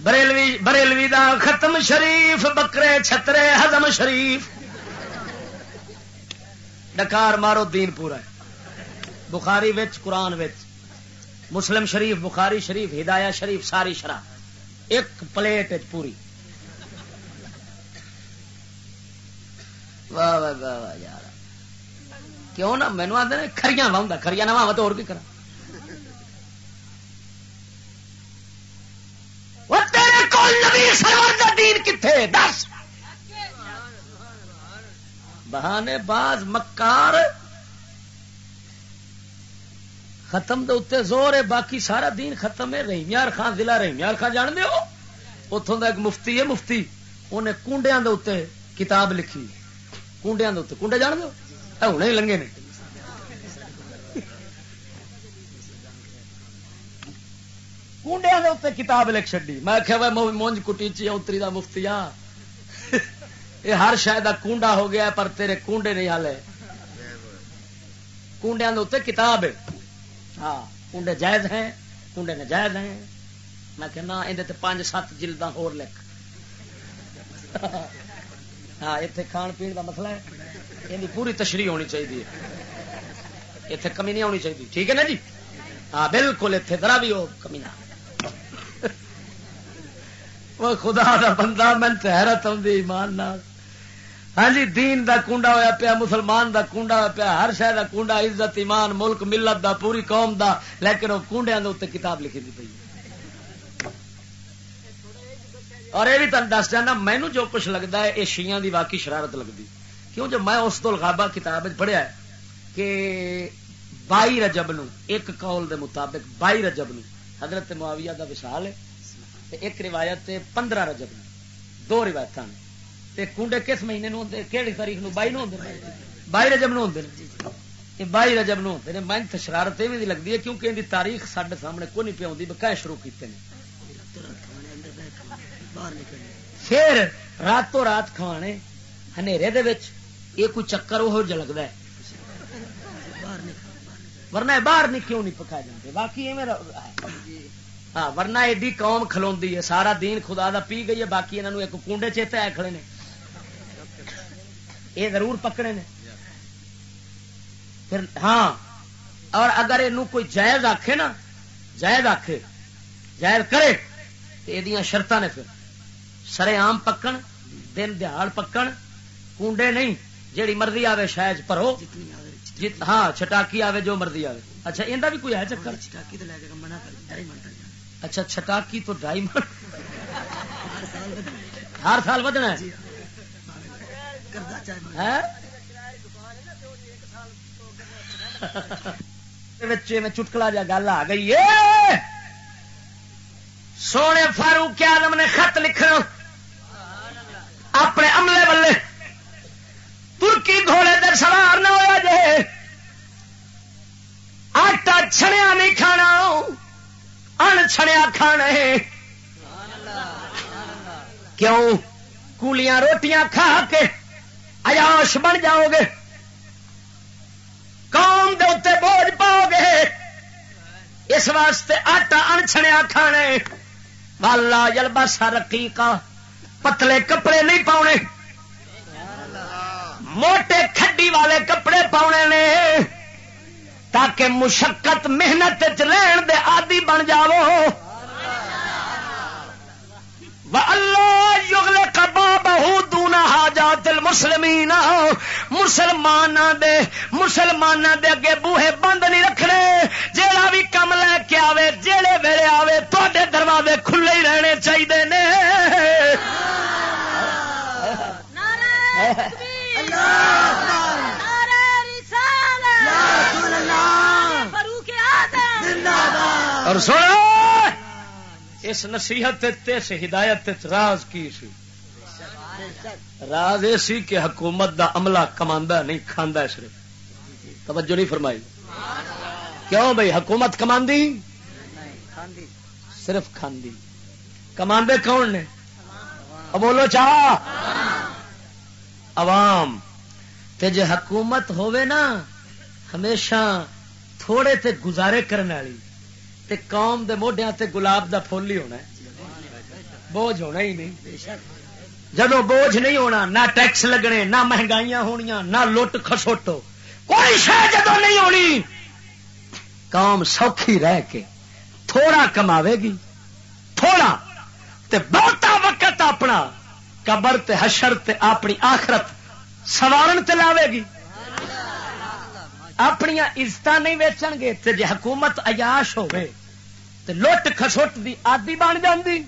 بریلوی بریلوی دا ختم شریف، بکرے چھترے ہزم شریف۔ ڈکار مارو، دین پورا ہے۔ بخاری وچ، قرآن وچ۔ مسلم شریف، بخاری شریف، ہدایہ شریف، ساری شرح۔ ایک پلیٹ پوری۔ واہ واہ واہ واہ، یار۔ کیوں نہ مینو آدھے کھڑیاں واؤں کھڑیاں نہ واہ تو اور کی کرا تیرے کول نبی سرور دا دین کتنے دس۔ بہانے باز مکار ختم دے اتنے زور ہے، باقی سارا دین ختم ہے۔ رحیمیار خان ضلع رحیمیار خان جان دے ہو؟ اتوں کا ایک مفتی ہے، مفتی۔ انہیں کنڈیا دے اتنے کتاب لکھی۔ کنڈیا دے اتنے کنڈے جان دو ہوں ہی لنگے نے۔ کنڈیا دے اتنے کتاب لکھ چڈی میں آخیا مونج کٹی چی اتری دا مفتی آ یہ ہر شاید کنڈا ہو گیا پر تیرے کنڈے نہیں ہالے کنڈیا اتنے کتاب ہے۔ ہاں کنڈے جائز ہیں کنڈے نجائز ہیں۔ میں کہنا یہ پانچ سات جلدا ہور لکھ۔ ہاں اتنے کھان پی کا مسئلہ ہے۔ یہ پوری تشریح ہونی چاہیے اتنے کمی نہیں ہونی چاہیے ٹھیک ہے نا جی؟ ہاں بالکل اتنے ذرا بھی ہو کمی نہ۔ وہ خدا دا بندہ من حیرت آتی ایمان نال۔ ہاں جی دین دا کنڈا ہویا پیا، مسلمان دا کنڈا ہوا پیا، ہر شہر دا کنڈا عزت، ایمان، ملک، ملت دا، پوری قوم دا، لیکن وہ کنڈیا کے اتنے کتاب لکھی دی پی اور یہ بھی تین دس جانا مینو جو کچھ لگتا ہے، یہ شیاں دی واقعی شرارت لگتی کیوں جو میں اس تو لگابا کتاب پڑھیا ہے کہ بائی رجب نو، ایک قول دے مطابق بائی رجب نو، حضرت معاویہ دا وشال ہے۔ ایک روایت پندرہ رجب نو، دو روایت نے۔ کنڈے کس مہینے ہوتے کہڑی تاریخ نو؟ بائی نو بائی رجب نو ہوتے بائی رجب نو ہوتے میں شرارت یہ بھی لگتی ہے کیونکہ ان کی تاریخ سڈے سامنے کو نہیں پیا بکا شروع کیتے ہیں پھر راتوں رات کھوانے یہ کوئی چکر وہ لگتا ہے۔ ورنہ باہر نہیں کیوں نہیں پکا جاتے باقی ہاں ورنہ ایڈی قوم کھلو ہے، سارا دین خدا دا پی گئی ہے، باقی انہوں ایک کنڈے چیتے آئے کھڑے نے۔ یہ ضرور پکڑے نے۔ پھر ہاں اور اگر یہ کوئی جائز آخے نا جائز آخے جائز کرے تو یہ شرط نے پھر۔ سرے آم پکن دن دیہڑ پکن کنڈے نہیں جیڑی مرضی آوے شاید پرو ہاں چٹاکی آوے جو مرضی آوے۔ اچھا یہ بھی کوئی ہے چکر؟ اچھا چٹاکی تو ڈائی ہر سال بدنا بچے میں چٹکلا جا گل آ گئی سونے فاروق آدم نے خط لکھنا۔ اپنے عملے والے۔ ترکی گھوڑے در سوار نہ ہوا جے۔ آٹا چھڑیا نہیں کھانا۔ ان چھڑیا کھانے۔ کیوں؟ کولیاں روٹیاں کھا کے۔ اجاش بن جاؤ گے قوم دے اتنے بوجھ پاؤ گے اس واسطے آٹا ان چھڑیا کھانے۔ والا جلبا سا رکی کا پتلے کپڑے نہیں پاؤنے۔ موٹے کھڈی والے کپڑے پاؤنے نے۔ تاکہ مشقت محنت لین دے آدی بن جاؤ اللہ۔ یغل کبا دونا حاجات المسلمین۔ مسلمان دے مسلمان دے اگے بوہے بند نہیں رکھنے۔ جیڑا بھی کم لے کے آوے جیڑے ویلے آوے تے دروازے کھلے ہی رہنے چاہیے نے۔ اور سنو اس نصیحت اس ہدایت راز کی سی؟ راز یہ سی کہ حکومت دا عملہ کما نہیں کھانا صرف توجہ نہیں فرمائی۔ کیوں بھائی حکومت کما صرف کھاندی۔ کما کون نے؟ بولو چاہ۔ عوام۔ تے جے حکومت ہوئے نا، ہمیشہ تھوڑے تے گزارے کرنے والی۔ تے قوم دے موڈیا تے گلاب دا پھول ہی ہونا ہے۔ بوجھ ہونا ہی نہیں۔ جدو بوجھ نہیں ہونا، نہ ٹیکس لگنے، نہ مہنگائیاں ہونیاں، نہ لٹ خسوٹو کوئی شہ جدو نہیں ہونی۔ قوم سوکھی رہ کے تھوڑا کماوے گی، تھوڑا۔ تے بہتا وقت اپنا قبر تے حشر تے اپنی آخرت سوارن تے لاوے گی۔ اپنی عزت نہیں ویچن گے تے جے حکومت عیاش ہوئے تے لٹ خسٹ دی آدی بن جاندی۔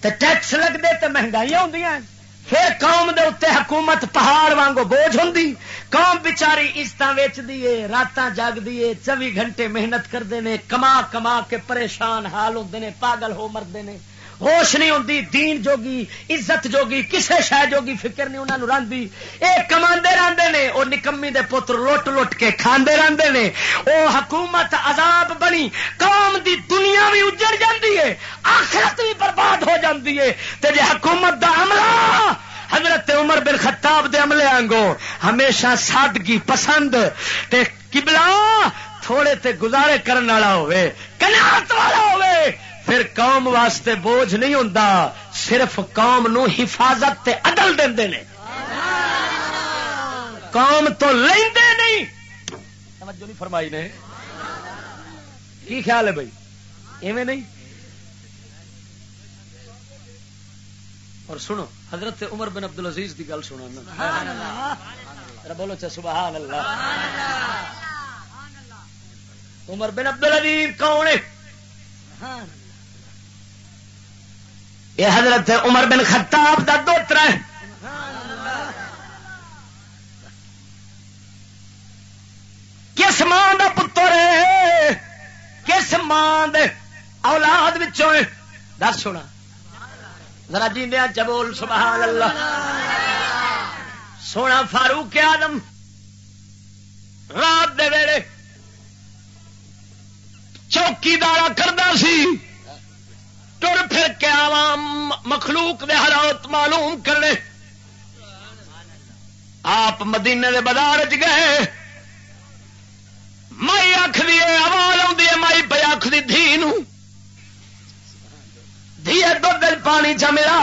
تے ٹیکس لگتے تے مہنگائی ہوں پھر قوم دے اتنے حکومت پہاڑ وانگو بوجھ ہوں قوم بچاری عزت ویچ دیے رات جاگ دیے چوبی گھنٹے محنت کرتے ہیں کما کما کے پریشان حال ہوں نے، پاگل ہو مرد نے۔ ہوش نہیں ہوتی دین جوگی، عزت جوگی، کسے شہ جوگی فکر نہیں انہوں راندی۔ یہ کما رہتے نے وہ نکمی دے پتر لٹ لٹ کے کھانے رہتے نے۔ وہ حکومت عذاب بنی، قوم دی دنیا بھی اجڑ جاتی ہے آخرت بھی برباد ہو جاتی ہے تے جے حکومت دا عملہ، حضرت عمر بن خطاب دے عملے آنگو ہمیشہ سادگی پسند، تے کبلا تھوڑے تے گزارے کرنے والا ہوئے کنات والا ہوئے پھر قوم واسطے بوجھ نہیں ہوں صرف قوم نو حفاظت تے عدل دے نے۔ قوم تو لیندے نہیں۔ توجہ نہیں فرمائی نے۔ کی خیال ہے بھائی؟ ایویں نہیں؟ اور سنو، حضرت عمر بن عبد العزیز کی گل سنا بولو چا سبحان اللہ عمر بن عبد العزیز کون ہے؟ یہ حضرت عمر بن خطاب کا دوترا ہے۔ کس ماں کا پتر ہے؟ کس ماں دے اولاد دس سونا۔ ذرا جیندیا چبول سبحان اللہ۔ سونا فاروق آدم۔ رات دے ویڑے چوکیدار کرتا سی۔ تر پھر کے عوام مخلوق دے حالات معلوم کرنے آپ مدینے دے بازار چ گئے۔ مائی آخری آواز آئی مائی پہ آخری دھی دھی دھد پانی چملا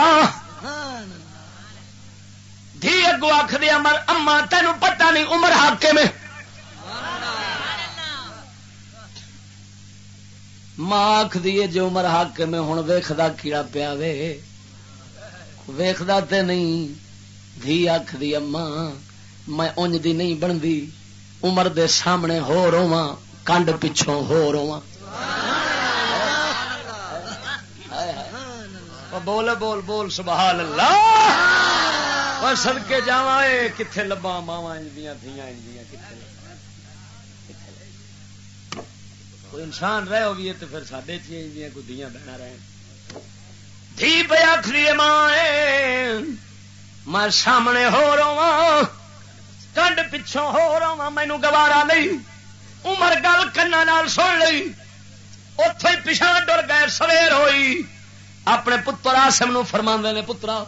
دھی اگو آخری امر اما تین پتا نہیں عمر حاکے میں ماں آخ دیے جو عمر حاکے میں ہوں ویخدا کیڑا پیا وے؟ ویخدا تے نہیں دھی آخ دی اما میں انج دی نہیں بنتی۔ عمر دے سامنے ہو رواں کنڈ پچھوں ہو رواں۔ بول بول بول سبحان اللہ۔ اور سدکے جا کتنے لبا ماوا دیا دیا کتنے کوئی انسان رہ ہوگی تو پھر سڈے چیز کوئی دیا بہنا رہے دھی پہ آخری ماں میں سامنے ہو رہا کنڈ پچھوں ہو رہا مینو گوارا نہیں۔ عمر گل کنا سن لی اتے پچھا ڈر گئے، سویر ہوئی۔ اپنے پتر آسم نو فرما نے، پترا،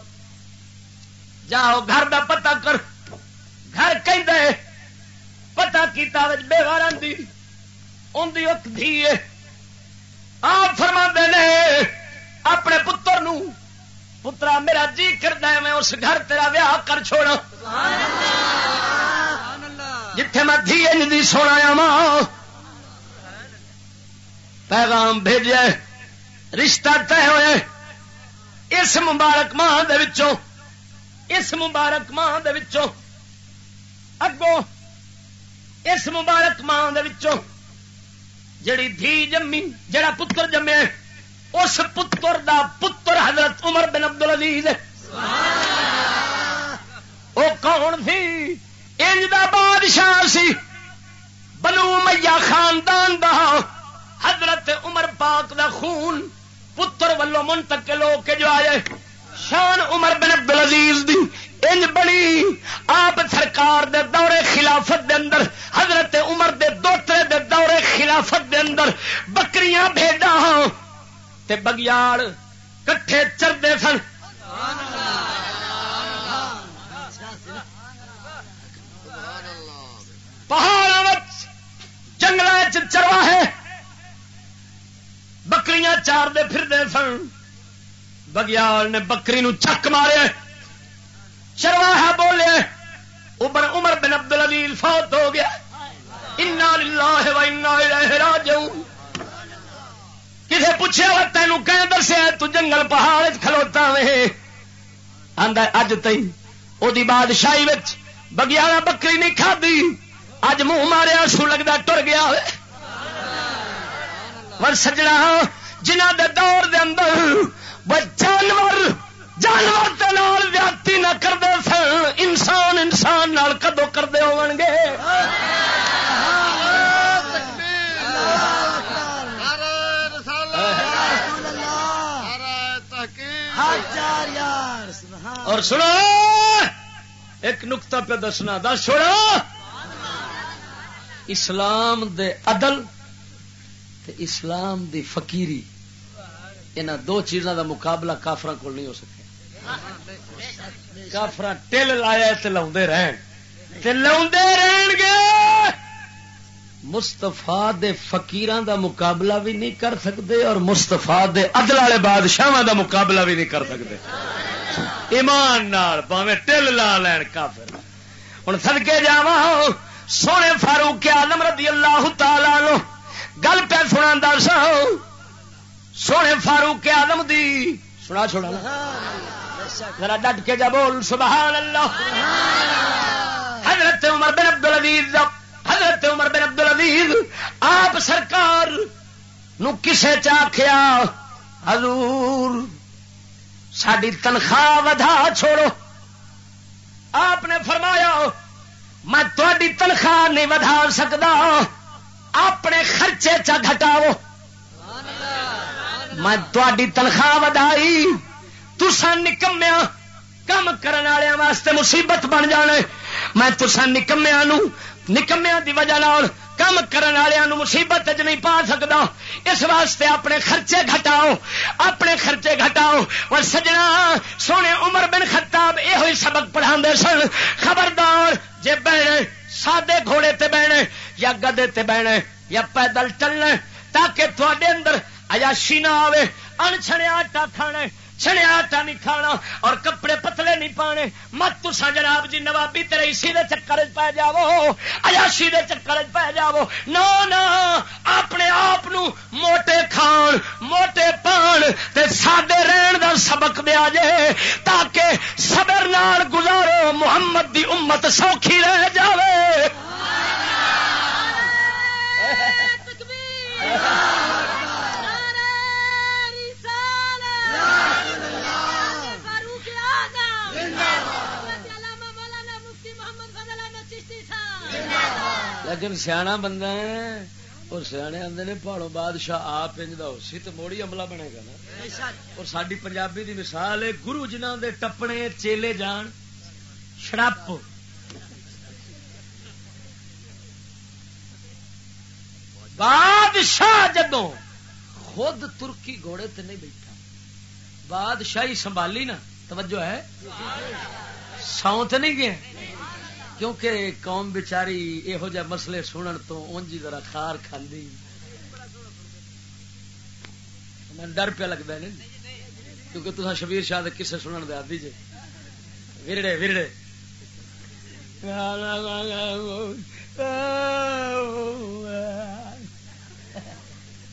جاؤ گھر دا پتا کر۔ گھر کہ پتا کیتا بے وار دی دھی آپ فرما نے اپنے پتر نو پترا میرا جی کرتا ہے میں اس گھر تیرا ویاہ کر چھوڑا۔ جتھے میں دھی سونا ماں۔ پیغام بھیجے رشتہ طے ہوئے۔ اس مبارک ماں دے وچوں اس مبارک ماں دے وچوں۔ اگوں اس مبارک ماں دے وچوں۔ جڑی دھی جمی جڑا پتر جمے اس پتر دا پتر حضرت عمر بن عبد العزیز۔ وہ کون سی انج دا بادشاہ سی۔ بنو میا خاندان دا۔ حضرت عمر پاک دا خون پتر ولو منتقل ہو کے جو آئے۔ شان عمر بن عبد العزیز دی۔ انج بنی۔ آپ سرکار دے دورے خلافت دے اندر، حضرت عمر دے دوترے دے دورے خلافت دے اندر بکریاں بھیڈا ہاں۔ تے بگیاڑ کٹھے چردے سن۔ پہاڑ جنگل چروا ہے۔ بکریاں چار دے پھر دے سن۔ بگیال نے بکری نو چک مارے چرواہا بولے عمر عمر بن عبد العلیل فوت ہو گیا۔ انا للہ و انا الیہ راجعون۔ کسے پوچھے وہ تینوں کہ دسیا تو جنگل پہاڑ کھلوتا وے آندا اج تئی او دی بادشاہی وچ بگیارا بکری نہیں کھادی۔ اج منہ ماریا سو لگتا ٹر گیا ور سجنا جنہ دے دور دے اندر وہ جانور جانور ویاتی نہ کرتے سن، انسان انسان نال کدو کرتے ہو گے اور سنو، ایک نقطہ پہ دسنا دس چھوڑا اسلام دے عدل تے اسلام دی فقیری ان دو چیزوں دا مقابلہ کافر کو نہیں ہو سکتا کافر ٹل لایا تے رہن۔ گے مستفا دے فقیران دا مقابلہ بھی نہیں کر سکتے اور مستفا دے عدل والے بادشاہ دا مقابلہ بھی نہیں کر سکتے ایمان نال پاوے ٹل لا لین کافر۔ ہوں سدکے جا سونے فاروق آدم رضی اللہ تعالی لو گل پہ سنا سا سونے فاروق آدم دی سنا چھوڑا ذرا ڈٹ کے جا بول سبحان اللہ حضرت عمر بن عبد العزیز حضرت عمر بن عبد العزیز آپ سرکار نو کسے چاخیا حضور ساری تنخواہ ودا چھوڑو۔ آپ نے فرمایا میں تھوڑی تنخواہ نہیں ودا سکتا اپنے خرچے چا گھٹاؤ۔ میں تھوڑی تنخواہ ودائی۔ تسا نکمیا کم کرنے والوں واسطے مصیبت بن جانے میں تسا نکمیا نکمیا دی وجہ کم کرنے والوں مصیبت چ نہیں پا سکتا اس واسطے اپنے خرچے گھٹاؤ۔ اپنے خرچے گھٹاؤ۔ اور سجنا سونے عمر بن خطاب یہ سبق پڑھا سن۔ خبردار جے بہنے سادے گھوڑے تے بہنے یا گدے تے بہنے یا پیدل چلنے تاکہ تھوڑے اندر عیاشی نہ آوے۔ ان آٹا کھانے۔ چھڑیا آٹا نہیں کھانا اور کپڑے پتلے نہیں پانے مت تسا جناب جی نوابی تیرے اسی دے چکر پی جاو عیاشی دے چکر پی جاو نو نا اپنے آپ موٹے کھان موٹے پان تے سادے رہن دا سبق دیا جے تاکہ صبر نال گزارو محمد دی امت سوکھی رہ جاوے لیکن سیاح بندہ ہے اور سیانے آتے نے پہاڑوں بادشاہ آپ ہو سی تو موڑی عملہ بنے گا نا اور ساری پنجابی دی مثال ہے گرو جنہ دے ٹپنے چیلے جان شڑپ بادشاہ جدو خود ترکی گھوڑے تے نہیں بیٹھا بادشاہی سنبھالی نا توجہ ہے سو تو نہیں گیا کیونکہ قوم بچاری یہو جہ مسئلے سنن تو اونجی ذرا خار کھاندی۔ میں ڈر پہ لگتا ہے کیونکہ تصا شبیر شاہ دے کسے سنن دے آدھی جے۔ ورڑے ورڑے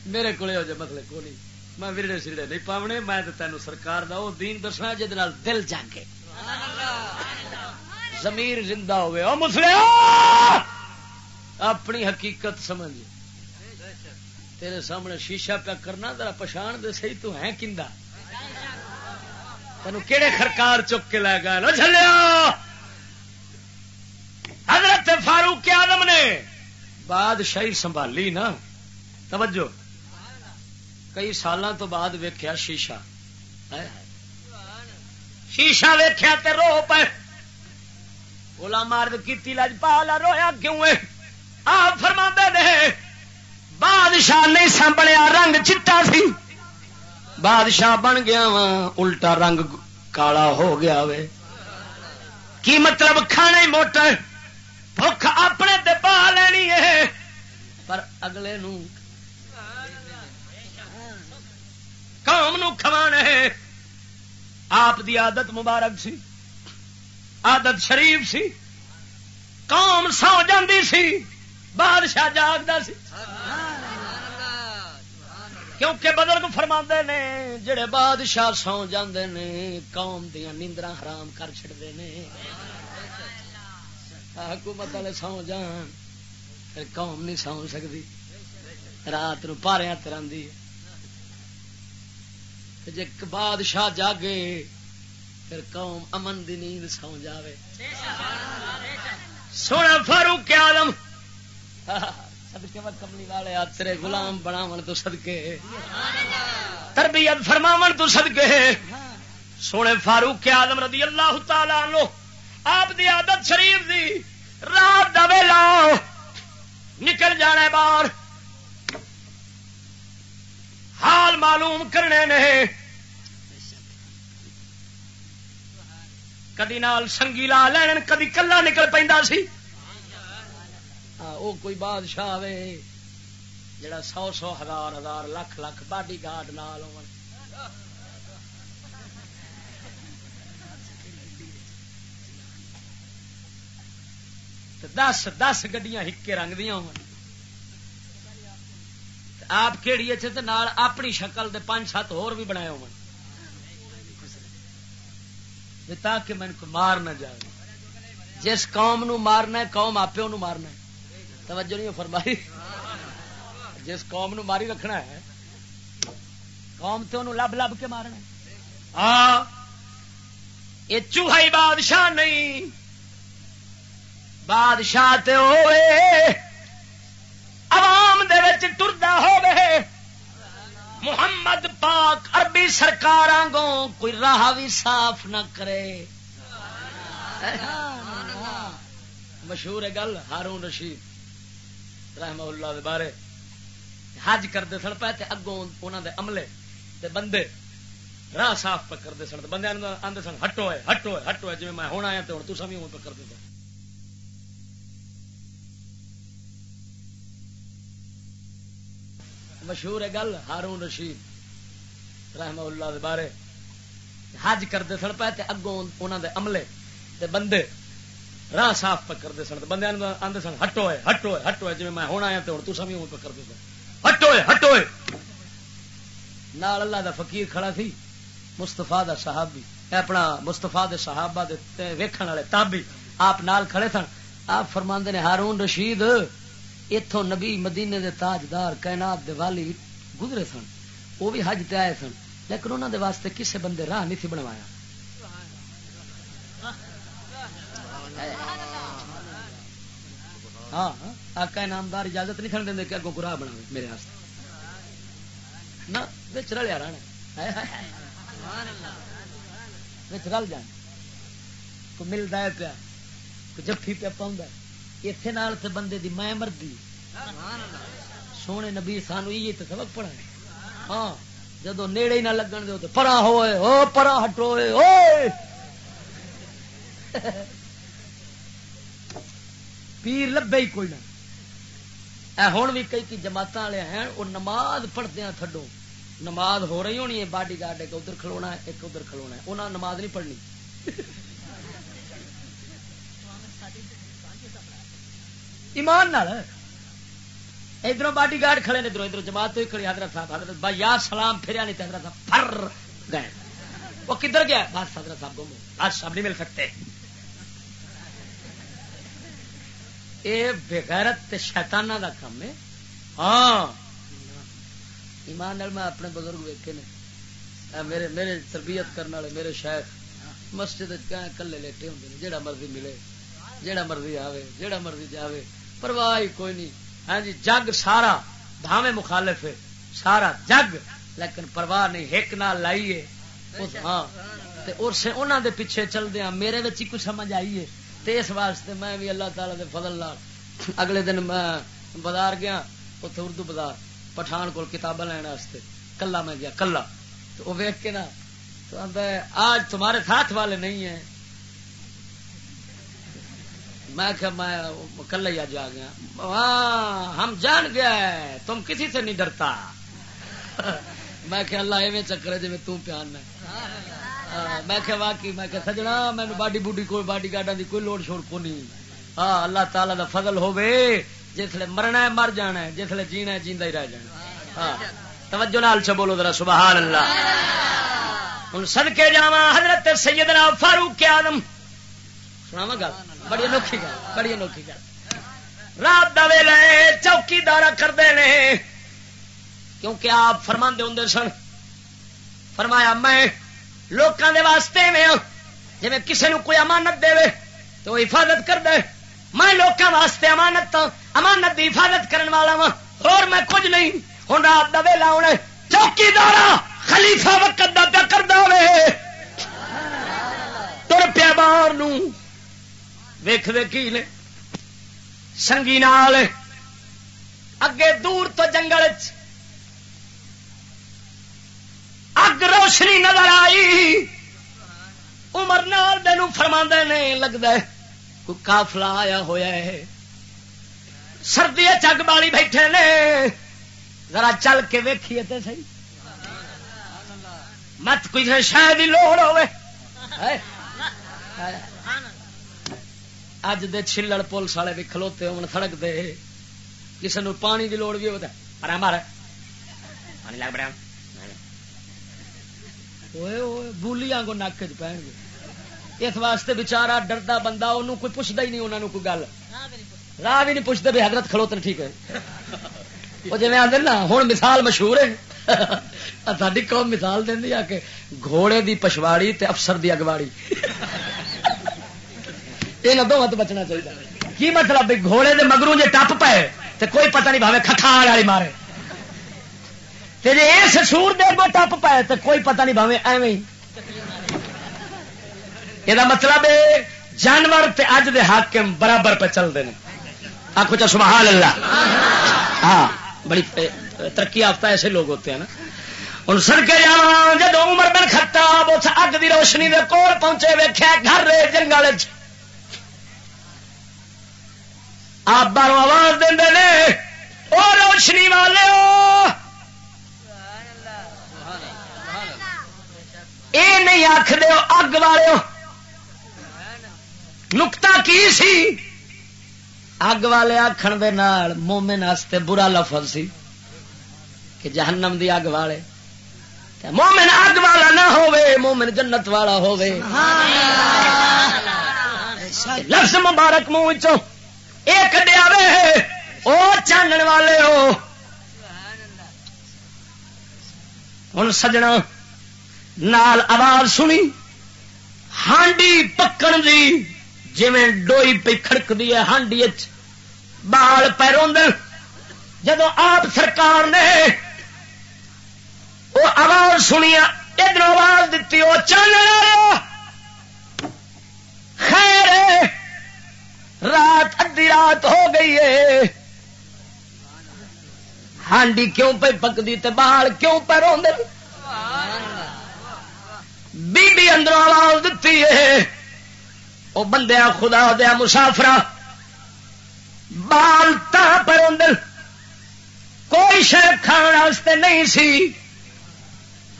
میرے کو مسئلے کو نہیں میں ورڑے سرڑے نہیں پاونے، میں تینوں سرکار دا وہ دین دسنا جہد دل جاگے زمیر زندہ ہوئے۔ او مسلم اپنی حقیقت سمجھ۔ تیرے سامنے شیشہ پہ کرنا، ذرا پچھان دے صحیح تو ہے کندا؟ تینوں کہڑے خرکار چک کے لے گا چلیا حضرت فاروق آدم نے بادشاہی سنبھالی نا۔ توجہ۔ کئی سال تو بعد ویخیا شیشہ۔ شیشہ ویخیا تے رو پہ بولا مارد کی لج پالا رویا کیوں آپ فرما دے بادشاہ نہیں سنبھلیا، رنگ چٹا سی۔ بادشاہ بن گیا وا الٹا رنگ کالا ہو گیا وے۔ کی مطلب کھانے موٹا بھوک اپنے تے پا لینی ہے۔ پر اگلے نو قوم نو ہے۔ آپ دی عادت مبارک سی۔ عادت شریف سی، قوم سو جاندی سی، بادشاہ جاگتا سی۔ کیونکہ بدرگ فرما نے، جڑے بادشاہ سو جاندے نے، قوم دیا نیندر حرام کر چڑتے ہیں حکومت والے سو جان، پھر قوم نہیں سو سکتی رات نو پاریا تراندی جی بادشاہ جاگے پھر قوم امن دی نیند سو جاوے۔ سونا فاروق آدم سدکے و کملی والے تیرے غلام بناو تو سدکے تربیت فرماو تو سدکے سونے فاروق آدم رضی اللہ تعالی لو آپ دی عادت شریف دی رات دا ویلا نکل جانا باہر۔ حال معلوم کرنے نے کدی نال سنگی لا لین، کدی کلا نکل پہ سی۔ وہ کوئی بادشاہ آئے جڑا سو سو ہزار ہزار لکھ لکھ باڈی گارڈ نال ہو دس دس گڈیاں ہکے رنگ دیا ہو آپ کہڑی نال اپنی شکل دے پانچ سات ہور بھی بنائے ہو تاکہ میں کو مار نہ جائے جس قوم نو مارنا ہے، قوم آپ مارنا ہے۔ توجہ نہیں فرمائی؟ جس قوم نو ماری رکھنا ہے، قوم تو انہوں لب لب کے مارنا ہاں یہ چوہا ہی بادشاہ نہیں۔ بادشاہ تے ہوئے، عوام دے وچ ٹردا ہوئے۔ محمد پاک عربی سرکار گو کوئی راہ بھی صاف نہ کرے۔ مشہور ہے گل، ہارون رشید، رحمہ اللہ دے بارے۔ حج کرتے سن پہ اگوں انہوں دے عملے تے بندے راہ صاف پہ کرتے سن بندے آدھے سن، ہٹو ہے ہٹو ہے ہٹو ہے جی میں ہونا آیا تو ہوں تصا بھی ہوں پہ کرتے سن۔ مشہور ہے گل، ہارون رشید، رحمہ اللہ دے بارے۔ حج کرتے سن پہ اگوں انہوں دے عملے تے بندے راہ صاف پہ کرتے سن۔ بندے آدھے سن، ہٹو ہے ہٹو ہے ہٹو ہے جی میں ہونا آیا تو ہوں تصا بھی ہوں پہ کرتے سن۔ ہٹو ہے ہٹو ہے نال اللہ دا فقیر کھڑا سی مستفا دا صحابی۔ اپنا مستفا دے صحابہ دے ویکھن والے تابی آپ نال کھڑے سن۔ آپ فرماندے نے، ہارون رشید اتوں نبی مدینے دے تاجدار کائنات دے والی گزرے سن، وہ بھی حج تے آئے سن، لیکن انہوں دے واسطے کسے بندے راہ نہیں تھی بنوایا۔ ہاں آقا نامدار اجازت نہیں کھڑ دیں کہ اگوں گراہ بنا میرے واسطے۔ نہ بچ رلیا رہنا بچ رل جان۔ کو ملتا ہے پیا؟ کو جفی پیا پاؤں اتنے بندے دی میں مردی سونے نبی سانو یہ تو سبق پڑھا ہاں جدو نیڑے ہی نہ لگن دو تو پرا ہوئے او پرا ہٹوئے او پیر لبے ہی کوئی نہ ہوں بھی کئی کئی جماعت والے ہیں وہ نماز پڑھتے ہیں تھڈو نماز ہو رہی ہونی ہے باڈی گارڈ ایک ادھر کھلونا ہے ایک ادھر کھلونا ہے انہیں نماز نہیں پڑھنی ایمان نال۔ ادھر باڈی گارڈ کھڑے نے ادھر ادھر جماعت ہوئی کھڑی، حضرت صاحب، حضرت بھائی یار سلام پھریا یعنی نہیں حضرت صاحب پھر گئے۔ وہ کدھر گیا؟ بس حضرت صاحب گم آج سب نہیں مل سکتے۔ یہ بغیرت شیطانہ دا کام ہے۔ ہاں۔ ایمان میں اپنے بزرگ ویکے نے۔ میرے میرے تربیت کرنے والے، میرے شیخ مسجد کلے لیٹے ہوں جہاں مرضی ملے جہاں مرضی آوے جہاں مرضی جاوے۔ پرواہ کوئی نہیں۔ ہاں جی جگ سارا بھاوے مخالف ہے۔ سارا جگ، لیکن پرواہ نہیں، ایک نہ لائیے ہاں۔ اور سے انہوں دے پیچھے چلتے ہیں میرے بچ ہی کچھ سمجھ آئیے اس واسطے میں بھی اللہ تعالی دے فضل لال اگلے دن میں بازار گیا اتنے اردو بازار، پٹھان کو کتابیں لینا واسطے۔ کلا میں گیا، کلا۔ تو وہ ویک کے نا، تو آج تمہارے ساتھ والے نہیں ہیں۔ میں کہ میں کل ہی آج آ گیا۔ ہم جان گیا ہے تم کسی سے نہیں ڈرتا۔ میں کہ اللہ ایویں چکر ہے جی تم پیان ہاں، میں کہ واقعی میں کہ سجنا مینو باڈی بوڈی کوئی باڈی گارڈا دی کوئی لوڑ شوڑ کو نہیں ہاں اللہ تعالی دا فضل ہوے جسے مرنا ہے مر جانا ہے جسے جینا ہے جیندا ہی رہ جانا ہاں توجہ نال چ بولو ذرا سبحان اللہ ہوں سدکے جا حضرت سیدنا فاروق آدم سنا گل؟ بڑی انوکھی گل، بڑی انوکھی گل۔ رات دا ویلا چوکی دارا کرتے ہیں کیونکہ آپ فرما ہوں سن، فرمایا میں لوکاں دے واسطے میں ہاں، جی کسی نو کوئی امانت دے تو حفاظت کر دے میں لوکاں واسطے امانت ہاں، امانت دی حفاظت کرن والا وا اور میں کچھ نہیں ہوں رات کا ویلا ہونا چوکی دار خلیفا وقت کا پیا کر دے تر پیا باہر ویخ دے کی نے؟ سنگی نال۔ اگے دور تو جنگل اگ روشنی نظر آئی۔ عمر نال دن فرما نے لگتا ہے، کوئی کافلا آیا ہوا ہے۔ سردی چگ بالی بیٹھے نے۔ ذرا چل کے ویکھیے تو سی مت کوئی شاید ہی لوڑ ہوے اج دے چھلڑ پولیس والے بھی کھلوتے ہون سڑک دے کسی نو پانی دی لوڑ بھی ہوتا پر مارا پانی لگ پڑا بولی آگو نک چ پہن گے اس واسطے بچارا ڈردا بندہ انہوں کوئی پوچھتا ہی نہیں انہوں نے کوئی گل راہ بھی نہیں پوچھتے بھی حضرت کھلوتن ٹھیک ہے وہ جی آدھے نا ہوں مثال مشہور ہے ساری قوم مثال دینی آ کہ گھوڑے دی پچھواڑی تے افسر دی اگواڑی یہ دونوں تو بچنا چاہیے۔ کی مطلب گھوڑے دے مگروں جے ٹپ پائے تو کوئی پتہ نہیں بھاوے کھکھاڑ والی مارے۔ تے جے اس سور دے ٹپ پائے تو کوئی پتہ نہیں بھاوے ایویں۔ یہ مطلب ہے جانور تے اج دے حاکم برابر پہ چلتے ہیں آخو چا سبحان اللہ۔ ہاں بڑی ترقی یافتہ ایسے لوگ ہوتے ہیں نا۔ ہوں سڑکے جا جب عمر بن خطاب اس اگ دی روشنی دے کول پہنچے ویخیا گھر رہے جنگل آپ باروں آواز دے او روشنی والے اے نہیں آخ دو اگ والے نکتا کی سی؟ اگ والے آخر مومن واسطے برا لفظ سی کہ جہنم دی اگ والے۔ مومن اگ والا نہ ہوے مومن جنت والا ہوے لفظ مبارک منہ ایک دیا او چانن والے ہو۔ ہوں سجنا نال آواز سنی۔ ہانڈی پکن دی۔ جی ڈوئی پہ کھڑک دی ہے ہانڈی بال پیروں جب آپ سرکار نے وہ آواز سنی ادھر آواز دیتی وہ چل خیر رات ادی رات ہو گئی ہے۔ ہانڈی کیوں پہ پکتی تے بال کیوں پہ رو بی آواز دیتی ہے۔ وہ بندیا خدا دیا مسافر بال تا پر کوئی شر کھانے نہیں سی۔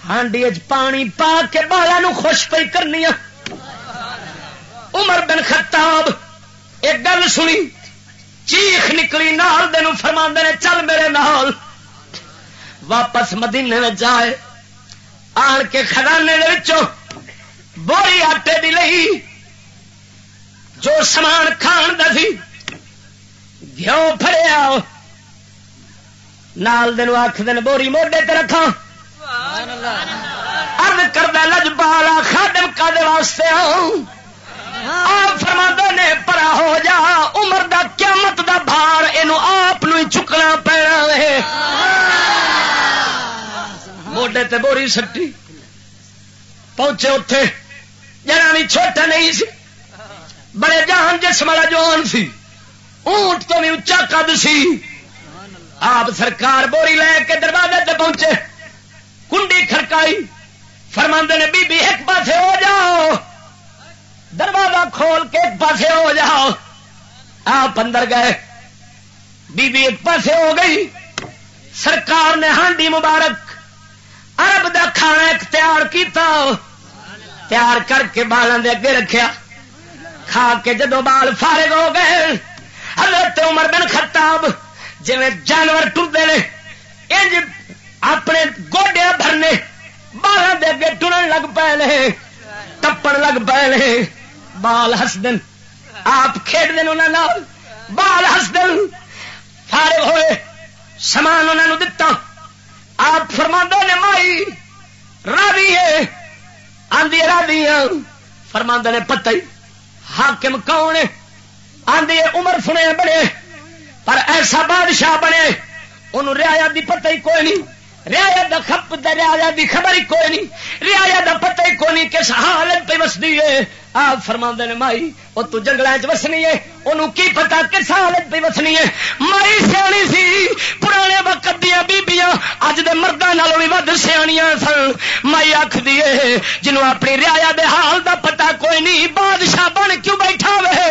ہانڈی پانی پا کے بالا خوش پی کرنی عمر بن خطاب ایک گل سنی چیخ نکلی نال دن فرما نے چل میرے نال۔ واپس مدینے میں جائے آن کے خزانے بوری آٹے دی لئی جو سامان کھان دسی گھیو فریا نال دن آخ دن بوری موڈے تے رکھا ارد کردہ لج بالا خادم کا واسطے آؤں۔ فرما نے، پرا ہو جا، عمر دا قیامت دا بھار یہ آپ چکنا پینا موڈے تے بوری سٹی۔ پہنچے اتے جنا بھی چھوٹا نہیں سی۔ بڑے جہان جس والا جوان سی۔ اونٹ تو بھی اچا قد سی۔ آپ سرکار بوری لے کے دروازے تے پہنچے۔ کنڈی کھڑکائی۔ فرماندے نے، بی بی، ایک پاسے ہو جاؤ۔ دروازہ کھول کے ایک پاسے ہو جاؤ۔ آپ اندر گئے۔ بی بی ایک پاسے ہو گئی۔ سرکار نے ہانڈی مبارک۔ ارب دا کھانا تیار کیتا۔ تیار کر کے بالوں دے اگے رکھیا۔ کھا کے جدو بال فارغ ہو گئے۔ حضرت عمر بن خطاب جی جانور ٹرتے انج اپنے گوڈیا بھرنے بالوں دے اگے ٹرن لگ پے ٹپن لگ پے بال ہسدن۔ آپ کھیڈ دن انہوں بال ہسدن۔ فارغ ہوئے۔ سامان انہوں دتا۔ آپ فرما نے، مائی راوی ہے۔ آدھی رادی ہاں۔ فرما نے، پتہ ہی۔ حاکم کون آدھی عمر سنے بڑے پر ایسا بادشاہ بنے۔ انہوں ریا دی پتہ ہی کوئی نہیں۔ ریا دا خپ ریا دی خبر ہی کوئی نہیں. ریا دا پتہ ہی کوئی نہیں کس حالت پہ وسدی ہے. آپ فرما نے مائی وہ تو جنگل وسنی ہے. انہوں کی پتا کس حالت پہ وسنی ہے؟ مائی سیانی سی پرانے وقت دیا بیبیاں اج دے مردوں بھی ود سیاح سن. مائی آخ دیے جنوں اپنی ریا دے حال دا پتا کوئی نہیں بادشاہ بن کیوں بیٹھا وے؟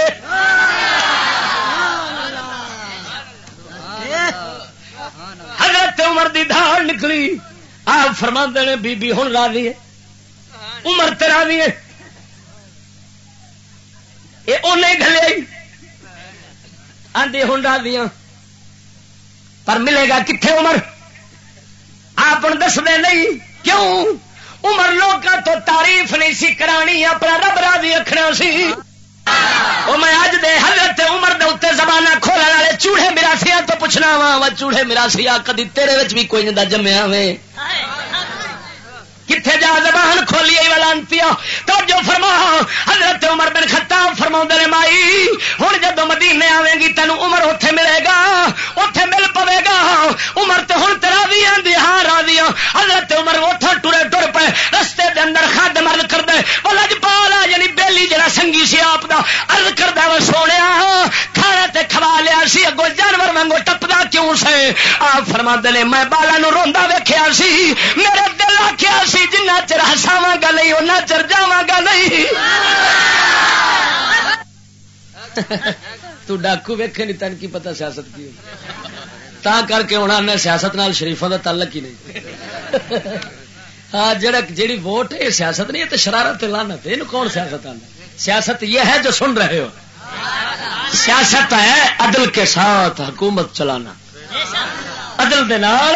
حضرت عمر دی دھار نکلی۔ آپ فرما نے، بی بی ہوں راضی ہے۔ عمر تیرا بھی ہے۔ یہ انہیں گلے آندھی ہنڈا دیا ہاں۔ پر ملے گا کتنے عمر؟ آپ دس دے نہیں۔ کیوں؟ عمر لوگ تو تعریف نہیں سی کرانی، اپنا رب راضی رکھنا سی۔ وہ میں اج دے حضرت عمر دے اتنے زبانہ کھولنے والے چوڑے مراسیا تو پوچھنا وا چوڑے مراسیا کدی تیرے بھی کوئی نہیں جمیا وے کتنے جا زبان کھولی ولانتی تو جو فرما۔ حضرت عمر بن خطاب فرما نے، مائی ہوں جدو مدینے آئے گی تین عمر اتے ملے گا اتے مل پوے گا۔ عمر تو ہوں تیرا بھی آدھی ہاں راضی ہاں۔ حضرت عمر اتوں ٹرے ٹر پے، رستے دے اندر خد مرد کر دے وہ لجپال یعنی بیلی جڑا سنگی سی آپ کا ارد کردا وہ سونے کھانا تے کھوا لیا سی، اگو جانور وگو ٹپدا کیوں سے؟ آپ فرما نے، میں بالا نو روا ویخیا سی، میرے دل آخیا سی جنا چر ہساوا گا نہیں اُنہ چر جا گا نہیں۔ تو ڈاکو ویکھے نہیں تین کی پتا سیاست کی تا کر کے ہونا نے سیاست نال شریفوں کا تعلق ہی نہیں۔ ہاں جڑا جیڑی ووٹ ہے سیاست نہیں ہے تو شرارت لانت یہ کون سیاست آنا سیاست یہ ہے جو سن رہے ہو۔ سیاست ہے عدل کے ساتھ حکومت چلانا۔ عدل دے نال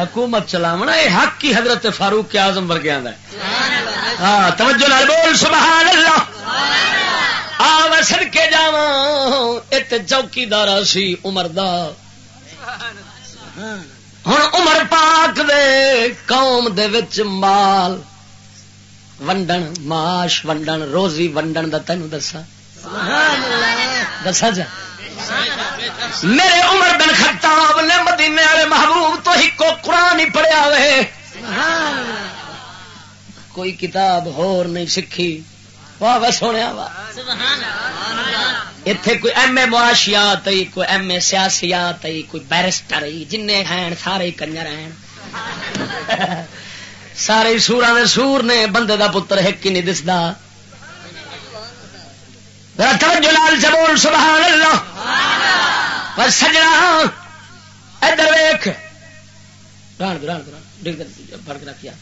حکومت چلاونا یہ حق کی حضرت فاروق کے آزم ورگیا ہاں توجہ نال بول سبحان اللہ آ سڑ کے جا ایک چوکیدار سی عمر دا۔ ہوں عمر پاک دے قوم دے وچ مال ونڈن ماش ونڈن، روزی ونڈن دا تینوں دسا دسا جا۔ میرے عمر بن خطاب نے مدینے والے محبوب تو ہی کو قرآن ہی پڑھیا وے کوئی کتاب ہور نہیں سیکھی واہ واہ سونے اتے کوئی ایم اے معاشیات کوئی ایم اے سیاسیات آئی کوئی بیرسٹر آئی جن ہیں، سارے کنجر ہیں۔ سارے سورا نے سور نے، بندے دا پتر ایک ہی نہیں دستا جلال جبول سبحان اللہ پر سجنا ادھر ویخ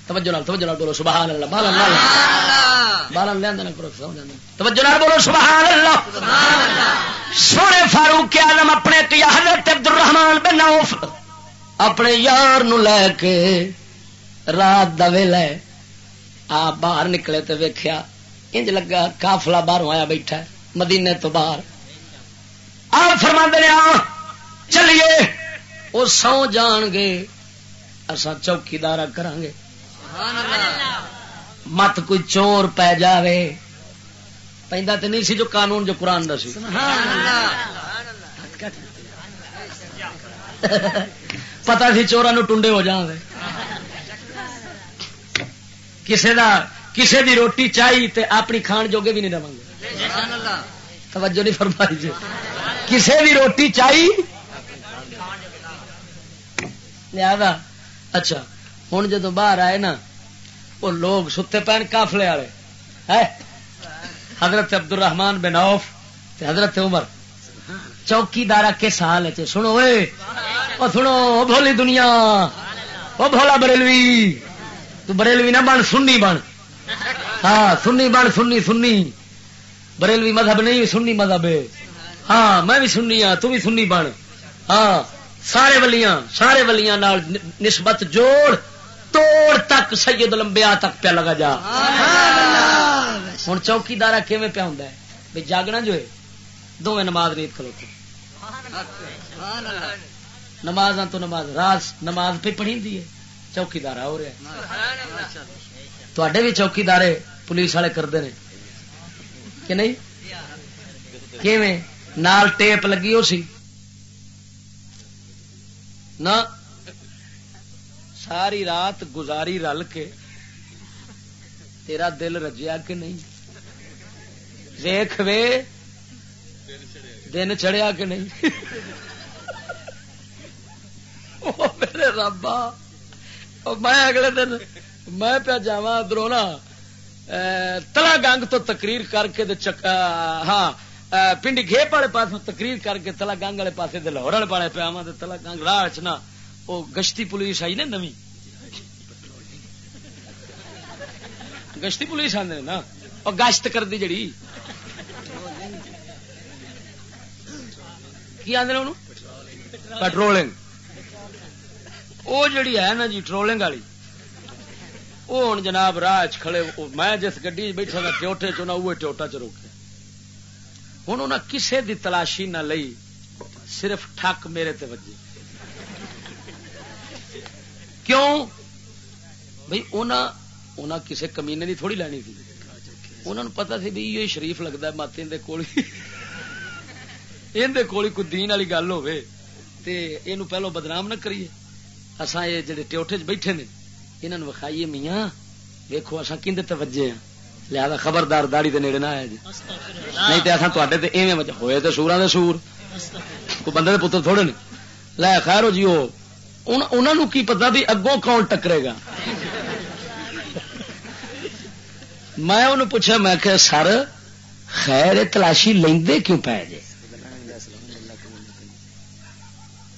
توجہ توجہ بولو سبحان اللہ توجہ بولو سبحان اللہ سونے فاروق آلم اپنے حضرت عبد الرحمان بن عوف اپنے یار نو لے کے رات دا ویلا آپ باہر نکلے تو ویخیا انج لگا کافلا باہر آیا بیٹھا مدینے تو باہر۔ آپ فرما دیا چلیے۔ وہ سو جان گے اصا چوکیدار کران گے مت کوئی چور پی جاوے۔ پہ تو نہیں سی جو قانون جو قرآن دا سی۔ پتا سی چورا نو ٹنڈے ہو جانے کسے دا کسے دی روٹی چاہی تے اپنی کھان جوگے بھی نہیں رہے گے۔ توجہ نہیں فرمائی جی۔ کسے دی روٹی چاہی؟ لہذا اچھا ہوں جدو باہر آئے نا، وہ لوگ ستے پہن کافلے والے۔ حضرت عبد الرحمان بن اوف حضرت عمر۔ چوکی دارا کس حال ہے جی؟ سنو وہ سنو بھولی دنیا۔ وہ بھولا بریلوی۔ تو بریلوی نہ بن، سنی بن۔ ہاں سنی بن، سنی سنی۔ بریلوی مذہب نہیں سنی مذہب ہے۔ ہاں میں بھی سننی ہاں تو بھی سنی بن۔ ہاں سارے ولیاں سارے ولیاں نال نسبت جوڑ توڑ تک سید لمبیا تک پیا لگا جا۔ ہوں چوکیدار کیون پیا ہوں بھائی جاگنا جو ہے دونوں نماز نہیں کھلوتے نماز تو نماز راز نماز پہ پڑھی دی ہے۔ چوکیدار ہو رہا تے بھی چوکیدار پولیس والے کرتے ہیں کہ نہیں؟ نال ٹیپ لگی ہو سی۔ نہ ساری رات گزاری رل کے تیرا دل رجیا کہ نہیں؟ ویخ وے، دن چڑھیا کہ نہیں؟ میرے ربا میں اگلے دن، میں پیا جا ادھر نا تلا گنگ تو تقریر کر کے ہاں پنڈی گھیپ والے پاس تقریر کر کے تلا گنگ والے پاس لاہور والے پاس پیا تلا گنگ راہ چنا وہ گشتی پولیس آئی نا نمی گشتی پولیس آدھے نا؟ اور گشت کر دی جڑی؟ کی آدھے انہوں پٹرولنگ وہ جڑی ہے نا جی ٹرولنگ والی۔ وہ ہوں جناب راہ کھڑے، میں جس گڈی بیٹھا تھا ٹوٹے چنا وہ ٹوٹا چ روکے۔ ہوں انہیں کسے دی تلاشی نہ لئی، صرف ٹھک میرے تے وجے۔ کیوں؟ بھائی انہاں کسے کمینے دی تھوڑی لینی تھی۔ انہوں نے پتا سی بھائی یہ شریف لگتا ہے، مت اندر کول۔ اندر کول کوئی دین والی گل ہوے تے پہلو بدنام نہ کریے۔ اصا یہ جڑے ٹوٹے چ بیٹھے نے انہوں وکھائیے میاں۔ ویکو اصا کھے توجہ ہاں لہذا خبردار داڑی دے نیڑے نہ آیا جی۔ نہیں تو اصا تے ایویں ہوئے تو سورا دے سور۔ کوئی بندے دے پتر تھوڑے نے۔ لے خیر ہو جی وہ کی پتا بھی اگوں کون ٹکرے گا۔ میں انہوں پوچھا، میں کہ سر، خیر تلاشی لیندے کیوں پے جے؟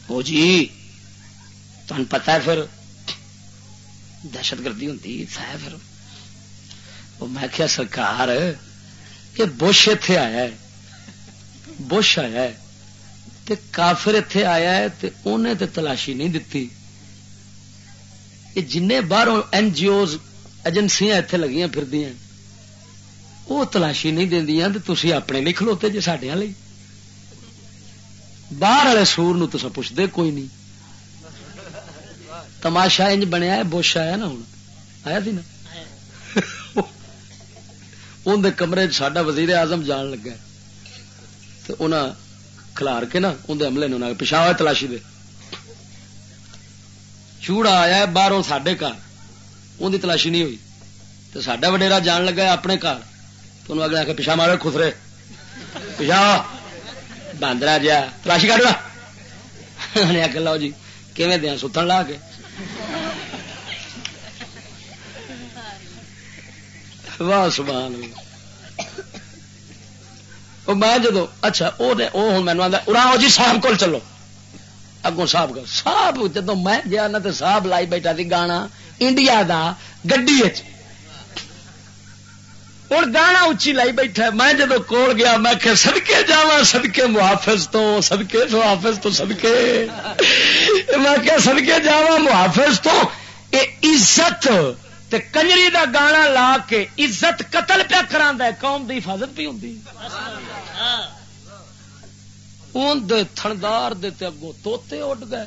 وہ جی تمہیں پتا ہے پھر۔ دہشت گردی ہوں ہے پھر۔ وہ میں کیا سرکار کہ بش اتے آیا ہے۔ بش آیا ہے۔ تے کافر اتے آیا ہے تے انہیں تے تلاشی نہیں دتی۔ یہ جن باہر این جی اوز ایجنسیاں اتنے لگی پھر وہ تلاشی نہیں دیا تو تھی اپنے نہیں کھلوتے جی سڈیا باہر والے سور نو تو پوچھتے کوئی نہیں۔ تماشا انج بنیا ہے بوش آیا نا ہوں آیا تھی نا اندر کمرے سڈا وزیر اعظم جان لگا تو انہیں کلار کے نا اندر عملے نے پچھا ہوا تلاشی دے چوڑا آیا باہروں سڈے گھر ان کی تلاشی نہیں ہوئی تو سڈا وڈیرا جان لگا اپنے گھر تو انہوں اگلے آ کے پیچھا مارے خسرے پیچھا باندرا جا تلاشی کٹ آ کے لو جی کیون دیا ستن لا کے واہ، سبحان میں جدو اچھا وہ ہوں مینو آتا اڑاؤ جی صاحب کول چلو۔ اگوں صاحب کا صاحب، جدو میں گیا نا تو صاحب لائی بیٹھا تھی گانا، انڈیا دا گڈی ہوں گانا اچھی لائی بیٹھا میں جدو کول گیا، میں کہ سدکے جا سدکے محافظ تو سدکے محافظ تو سدکے میں کہ سدکے جا محافظ تو۔ یہ عزت۔ تے کنجری دا گانا لا کے عزت قتل پیا کرا قوم دی حفاظت بھی ہوں تھندار دے اگوں توتے اڈ گئے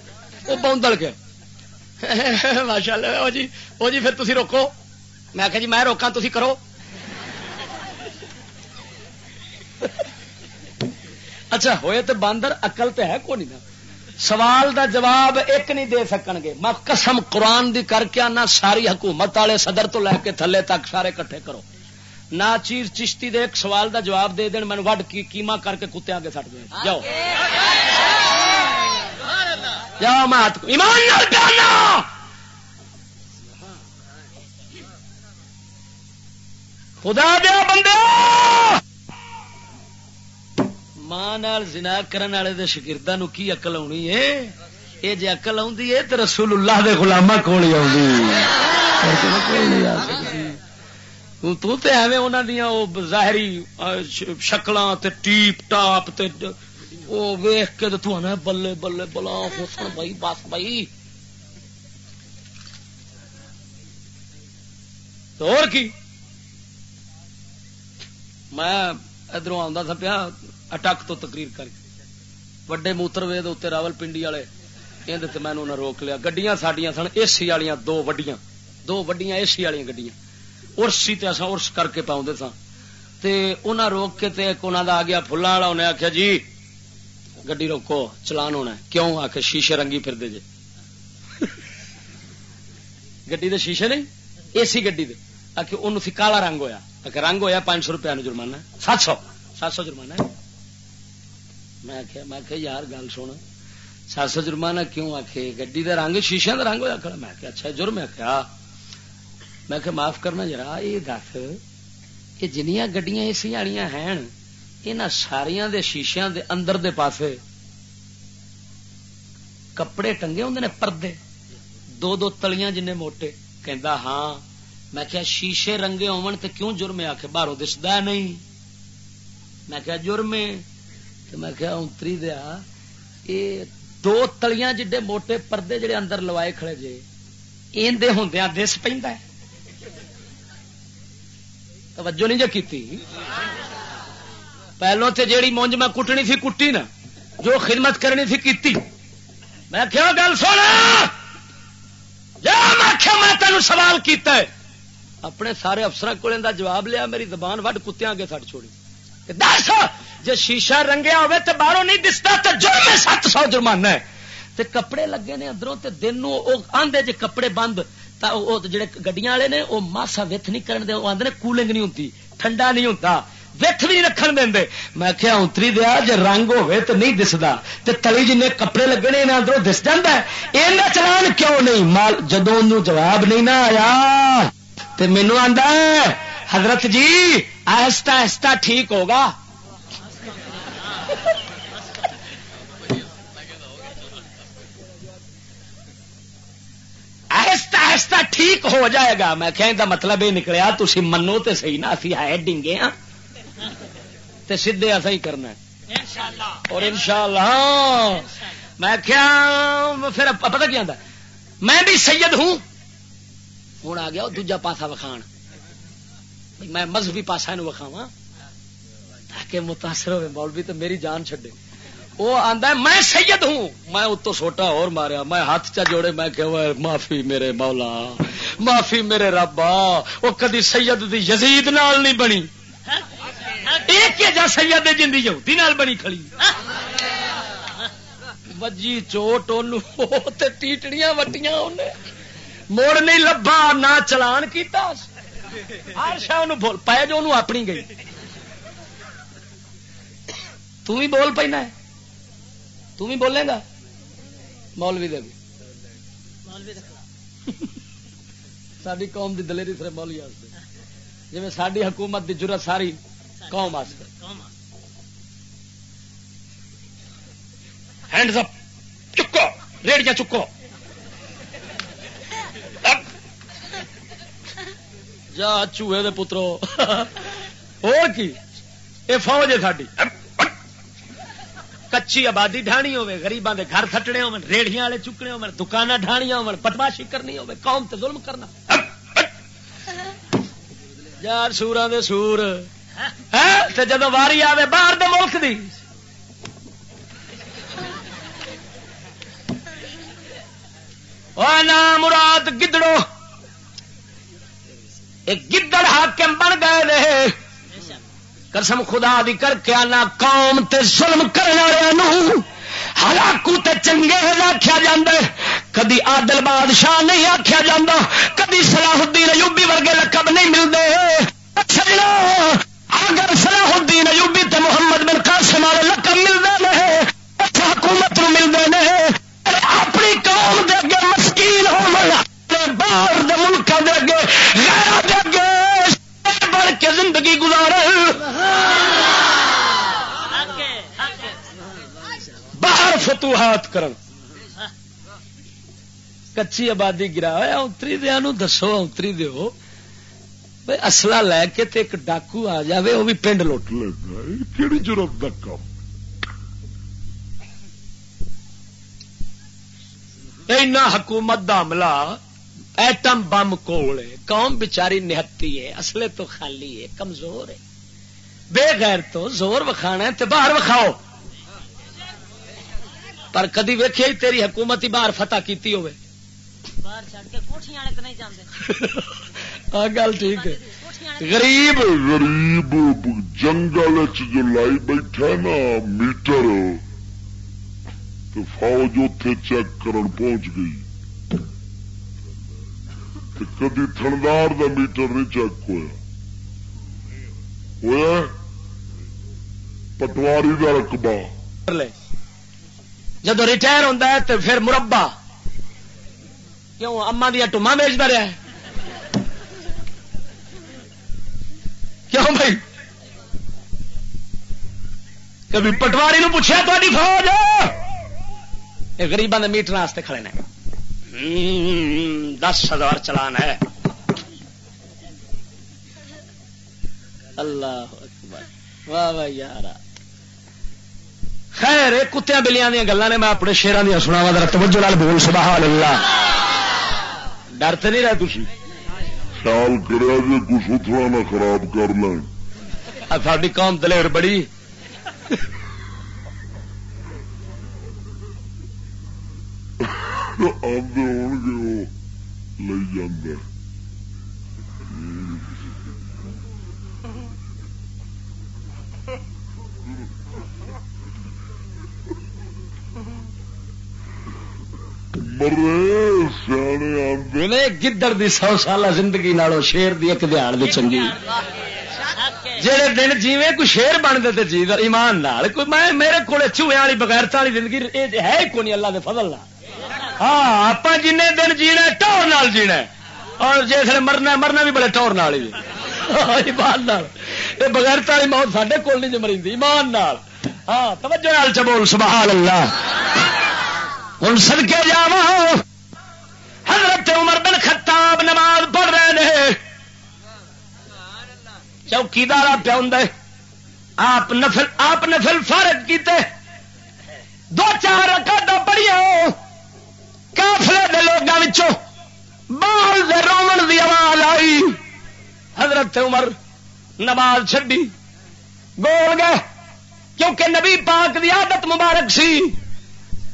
وہ بوندل گئے۔ ماشاء اللہ جی وہ جی پھر تھی روکو۔ میں کہ جی میں روکا تھی کرو۔ اچھا ہوئے تو باندر اقل تو ہے کون نہیں سوال دا جواب ایک نہیں دے سکن گے میں قسم قرآن دی کر کے آنا، ساری حکومت والے صدر تو لے کے تھلے تک سارے کٹھے کرو۔ نہ چیز چشتی دے، ایک سوال دا جواب دے دین میں وڈ کی کیما کر کے کتے آگے سٹ دیں جاؤ۔ جاؤ مات ایمان خدا دیا بندے ماں زنا کرنے والے شکردہ نو کی اقل آنی ہے؟ یہ جی اقل آئی ہے تو رسول اللہ دے گلاما کول ہی تو تے ایویں انہاں دیاں او ظاہری شکلاں تے ٹیپ ٹاپ تے او ویکھ کے تو انا بلے بلے بلا حسن بھائی، بس بھائی۔ تو اور کی؟ میں ادھر آ پیا اٹک تو تقریر کر۔ کے وڈے موتر وے اتنے راول پنڈی والے یہ میں نے روک لیا۔ گڈیاں سڈیا سن، اے سی والیا دو وڈیاں۔ دو وڈیاں اے سی والی گڈیاں۔ ارس سی اصا ارس کر کے پاؤں سا تے انہاں روک کے تے ایک انہاں دا آ گیا فلاں والا انہیں آخیا جی گڈی روکو چلان ہونا کیوں؟ آ کے شیشے رنگی پھر دے جے۔ گڈی دے شیشے نہیں، اے سی گڈی دے۔ آ کے ان کالا رنگ ہویا۔ آ کے رنگ ہویا پانچ سو روپیہ جرمانہ۔ سات سو۔ سات سو جرمانہ ہے۔ میں آخیا میں یار گل سن۔ سات سو جرمانہ کیوں آخ گی رنگ شیشے کا رنگ ہوا کھڑا۔ میں اچھا جرم آخیا میں معاف کرنا ذرا یہ دس یہ جنیا گڈیاں اسی والی ہیں یہاں ساریا دے شیشیا دے اندر دے پاسے کپڑے ٹنگے ہوں نے پردے۔ دو دو تلیاں جن موٹے۔ کہ ہاں۔ میں کیا شیشے رنگے ہون تے کیوں جرم آخ باہروں دستا نہیں۔ میں کیا جرم میں کیا اتری دیا یہ دو تلیاں جڈے موٹے پردے جڑے اندر لوائے کھڑے جے اندے ہوندیاں دس پیندا ہے۔ توجہ نہیں جو کیتی۔ پہلو تے جیڑی مونج میں کٹنی تھی، کٹی نا۔ جو خدمت کرنی تھی، کیتی۔ میں کیا گل سونا میں کیا میں تینوں سوال کیتا ہے۔ اپنے سارے افسر کو جواب لیا، میری زبان وڈ کتیا اگے سٹ چھوڑی۔ دس جی شیشہ رنگیا ہوے تو باہروں نہیں دستا تو جرم سات سو جرمانہ ہے۔ تے کپڑے لگے نے اندروں تے دن آدھے جی کپڑے بند، تا او جڑے گڈیاں والے نے وہ ماسا وت نہیں کرن دے آدھے کولنگ نہیں ہوتی ٹھنڈا نہیں ہوتا وت بھی رکھن دیں میں کیا اتری دیا جی رنگ ہوے تو نہیں دستا تے تلی جن کپڑے لگنے انہیں اندروں دس جا یہ چلان کیوں نہیں؟ مال جدو جواب نہیں نہ آیا، تے مینو آندا حضرت جی آہستہ آہستہ ٹھیک ہوگا۔ آہستہ آہستہ ٹھیک ہو جائے گا۔ میں کہ مطلب یہ نکلیا تھی منو تو صحیح نا، اسی ہے ڈنگے ہاں۔ تے سیدے ایسا ہی کرنا اور ان شاء اللہ میں کیا پھر پتا کیا میں بھی سید ہوں۔ ہوں آ گیا دوجا پاسا وکھان۔ میں مذہبی پاسا نو وکھاوا تاکہ متاثر ہوئے مولوی تو میری جان چڈے وہ آدھا میں سید ہوں۔ میں اتو سوٹا اور ماریا۔ میں ہاتھ چا جوڑے، میں کہ معافی میرے مولا، معافی میرے ربا۔ وہ کدی سید دی یزید نال نہیں بنی۔ ایک جا سید جن یہودی نال بنی کھڑی۔ وجی چوٹ ٹیٹڑیاں وٹیاں انہیں موڑ نہیں لبا نہ چلان کیتا۔ ہر شاہ بول پایا جو انہوں اپنی گئی۔ تو بھی بول پینا ہے۔ تو بھی بولے گا۔ مولوی دے بھی۔ ساری قوم دی دلیری سر مولوی جی ساری حکومت دی ضرورت ساری قوم ہینڈ اپ چکو! ریڑیاں چکو! جا چوہے دے پترو اور کی یہ فوج ہے ساری کچی آبادی ڈھانی ہوے گریباں دے گھر تھٹنے ہو ریڑیاں والے چکنے ہو دکان ڈھانیاں ہو بدماشی کرنی ہو قوم تے ظلم کرنا یار سورا دے سور جدو واری آوے باہر دے ملک دی مراد گدڑو ایک گدڑ حاکم بن گئے رہے قسم خدا دی کر کے آنا، قوم تے ظلم کرنے والوں ہلاکو تے چنگے آخیا جا کدی آدل بادشاہ نہیں آخیا جا کدی صلاح الدین ایوبی ورگے لقب نہیں ملتے سجنا اچھا اگر صلاح الدین ایوبی تے محمد بن قاسم والے لقب ملتے ہیں اچھا حکومت نو ملتے ہیں اپنی قوم دے اگے مسکین ہو باہر دے ملک دے اگے غیر اگے بڑھ کے زندگی گزار باہر فتوحات کرن۔ کچی آبادی گرا اتری دیا دسو اتری بھائی اصلا لے کے تے ایک ڈاکو آ جائے وہ بھی پنڈ لوٹ کام اینا حکومت دا عملہ ایٹم بم کول ہے قوم بچاری نہتی ہے اصلے تو خالی ہے کمزور ہے۔ بے غیر تو زور وکھانا ہے تو باہر وکھاؤ۔ پر کدی ویکھے ہی تیری حکومت ہی باہر فتح کیتی ہوئے۔ گل ٹھیک ہے۔ غریب غریب جنگل جو لائی بیٹھا نا میٹر تو فوج اتے چیک کرن پہنچ گئی۔ کدی تھندار دا میٹر نہیں چیک ہوا ہوا پٹواری کا رقبہ جب ریٹائر ہوتا ہے تو پھر مربع کیوں اما دیا ٹوما بیچتا رہا ہے کیوں بھائی کبھی پٹواری نو پوچھا تاری فوج گریبان میٹر واسطے کھڑے نے دس ہزار چلان ہے۔ اللہ واہ واہ یار خیر کتیا بلیاں دیا گلیں نے میں اپنے شیران دیا سناوا ذرا توجہ لال بول سبحان اللہ ڈر تو نہیں رہے تھی خیال کرا جی کچھ اتنا نہ خراب کر لیں۔ ساری قوم دلیر بڑی۔ آدھے ہو گے وہ لے جاندہ گدڑ دی سو سالہ زندگی نالو شیر دی ایک دیہڑ دی چنگی جہے دن جیویں کوئی شیر بنتے تو جی ایمان نال کوئی میں میرے کو چوہے والی بغیر والی زندگی ہے ہی کون اللہ دے فضل نال ہاں آپ جن دن جینا ٹور نال جینا اور جس مرنا مرنا بھی بڑے ٹور نال ہی ہاں، ایمان بغیر والی موت سڈے کول نہیں جمری ایمان نال۔ ہاں توجہ نال چبول، سبحان اللہ۔ ہوں سدکے جا حضرت عمر بن خطاب نماز پڑھ رہے ہیں چوکیدار پیا ہوں آپ نفل آپ نفل فارغ کیتے۔ دو چار رکعت پڑھیا کافلے دے لوگوں بال دے رومن دی آواز آئی۔ حضرت عمر نماز چڈی بول گئے۔ کیونکہ نبی پاک دی عادت مبارک سی۔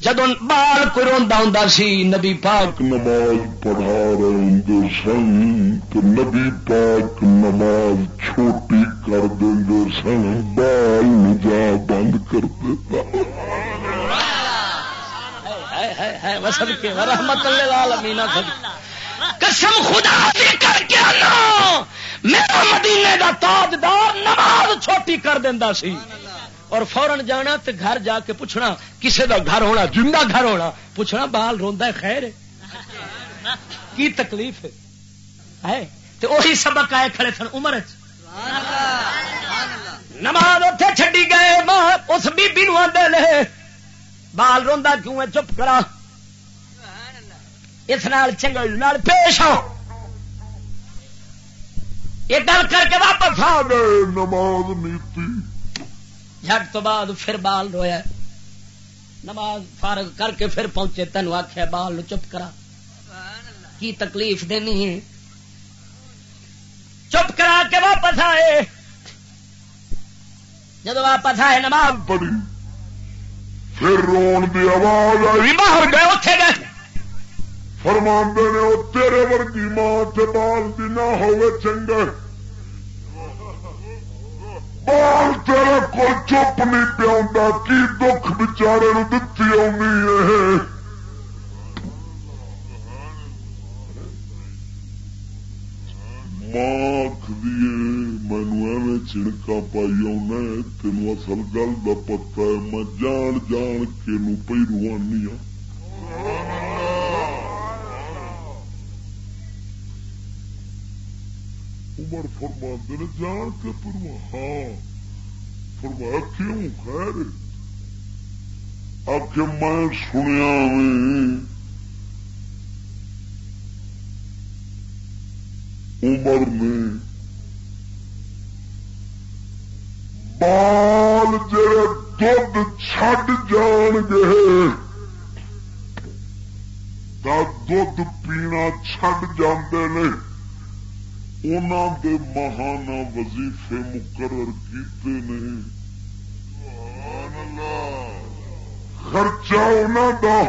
جدو بال کو روا ہوں سی، نبی پاک نماز پڑھا رہے سن تو نبی پاک نماز چھوٹی کر دیں سن، بال نجا بند کر دیتا۔ رحمت قسم خدا کر کے میرا مدینے دا تاجدار نماز چھوٹی کر دینا سی۔ اور فورن جانا تے گھر جا کے پوچھنا کسے دا گھر ہونا جنگا گھر ہونا؟ پوچھنا بال روندا ہے خیر کی تکلیف ہے؟ تے وہی سبق آئے کھڑے سن عمر نماز اتے چڈی گئے اس بی بی نو آدھے لے بال روندا کیوں ہے؟ چپ کرا۔ اس نال چنگل نال پیش آؤ۔ یہ گل کر کے واپس آ نماز نیتی جھٹ تو بعد پھر بال رویا۔ نماز فارغ کر کے پھر پہنچے۔ تینوں آخیا بال چپ کرا۔ کی تکلیف دینی ہے؟ چپ کرا کے واپس آئے۔ جب واپس آئے نماز پڑھی۔ پھر رون دی آواز آئی۔ باہر گئے اتے گئے۔ فرماندے نے تیرے ورگی ماں بال دی نہ ہوئے چنگا بال تیرے کو چپ نہیں پیا کی دکھ بچارے دتی آنی ماں آخری چڑکا پائی آنا تین اصل گل کا پتا ہے میں جان جان کے نو پی روانی ہوں عمر فرما نے جان کے پروا ہاں فرمایا کیوں خیر آ کے میں سنیا عمر نے بال جڑے دھد چڈ جان گے دھد پینا چڈ جاندے نے دے مہانا وظیفے مقرر کیتے نہیں خرچہ انہوں دا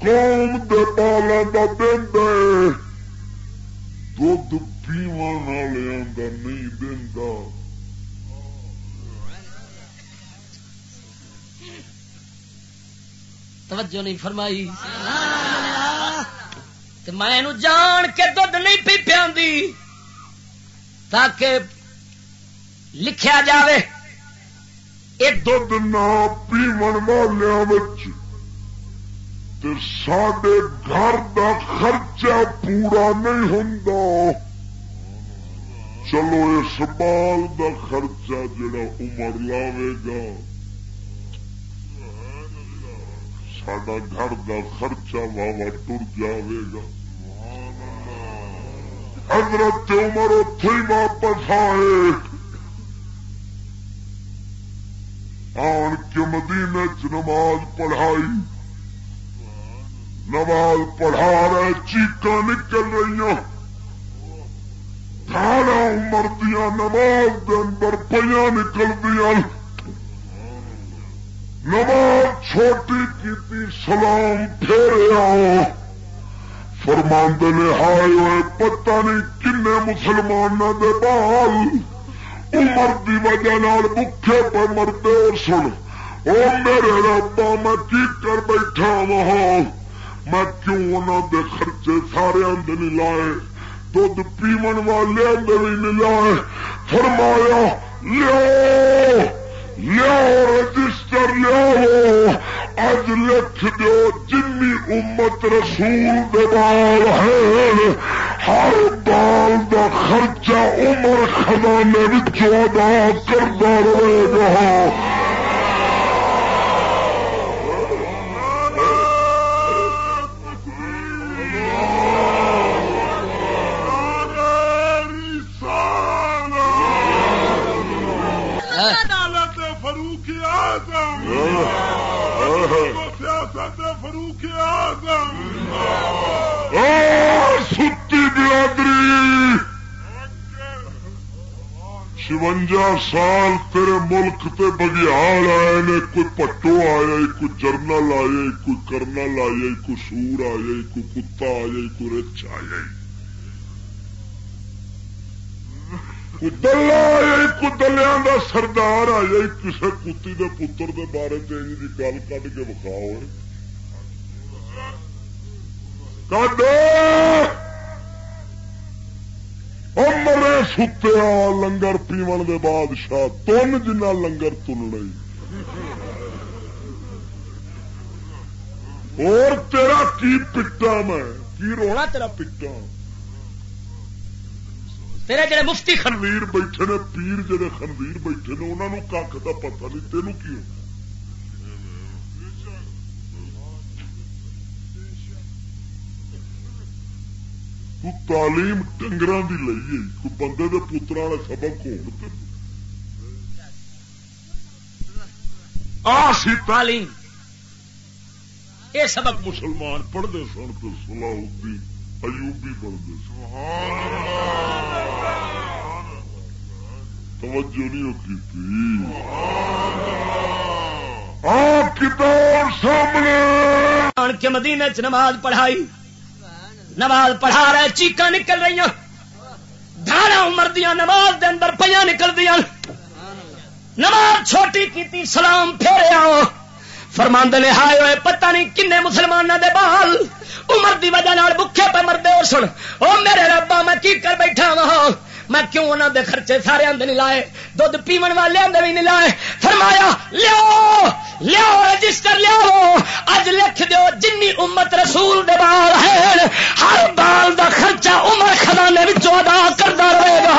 قوم دے بالا دا دن دے دھد پیو والوں کا نہیں دینا توجہ نہیں فرمائی۔ میں جان کے دھد نہیں پی پیا تاکہ لکھیا جاوے۔ یہ دھد نہ پیو والوں سڈے گھر دا خرچہ پورا نہیں ہوں چلو اس بال دا خرچہ جڑا عمر لاوے گا۔ سڈا گھر دا خرچہ واوا ٹر جاوے گا حضرت عمر اتے ہی واپس آئے آن کے مدینے چ نماز پڑھائی نماز پڑھا رہے چیقا نکل رہی تھانا عمر دیا نماز دن پر پہ نکل دیا نماز چھوٹی کی سلام پھیرے آؤ۔ فرماند نے، ہائے ہوئے پتہ نہیں کن مسلمانوں دے بال۔ عمر دی وجہ نال بکھے پہ مرتے اور سن، او میرے ربا، میں کی کر بیٹھا وہاں؟ میں کیوں انہوں دے خرچے سارے اندر نہیں لائے؟ دھد پیمن والے اندر نہیں لائے؟ فرمایا لو رجسٹر لو اج لکھ دو جن امت رسول دال ہے، ہر بال دا خرچہ عمر خزانے ادا کرتا رہے گا۔ چونجا سال تیرے ملک تے بگیال آئے نے، کوئی پٹو آیا کوئی جرنل آیا کوئی کرنل آیا کوئی سور آیا کوئی کتا آیا کوئی رچ آیا کوئی دلہ آیا کوئی دلیا کا سردار آیا کسی کتی دے پتر دے بارے تین کی گل کھ کے بکھاؤ کھ مرے ستیا لنگر پیو دے بادشاہ تن جنا لنگر تن اور تیرا کی پٹا میں کی رونا تیرا پٹا تیرے جڑے مفتی خنویر بیٹھے نے پیر جڑے خنویر بیٹھے نے انہوں کھ کا پتا نہیں تینوں کی تو تعلیم ڈنگر کی لئی کوئی بندے کے پترا والے سبق ہو تعلیم یہ سبق مسلمان پڑھتے سن تو سلاح الدین ایوبی پڑھتے سن توجہ نہیں کی آپ کتاب سامنے کے مدینے چ نماز پڑھائی نماز پڑھا رہے چیقا نکل رہی دھاڑا عمر دیا نماز دے اندر پہ نکل دیا نماز چھوٹی کی سلام پھیرے آؤ۔ فرماند نے، ہائے ہوئے پتہ نہیں کن مسلمانوں دے بال۔ عمر دی وجہ بکھے پہ مردے اور سن۔ او میرے ربا، میں کی کر بیٹھا وہاں میں کیوں انہوں دے خرچے سارے اندر نہیں لائے؟ دھد پیمن والے اندر بھی نہیں لائے؟ فرمایا لو لو رجسٹر لو لکھ دو جن امت رسول دے بال ہے ہر بال دا خرچہ عمر خزانے ادا کرتا رہے گا۔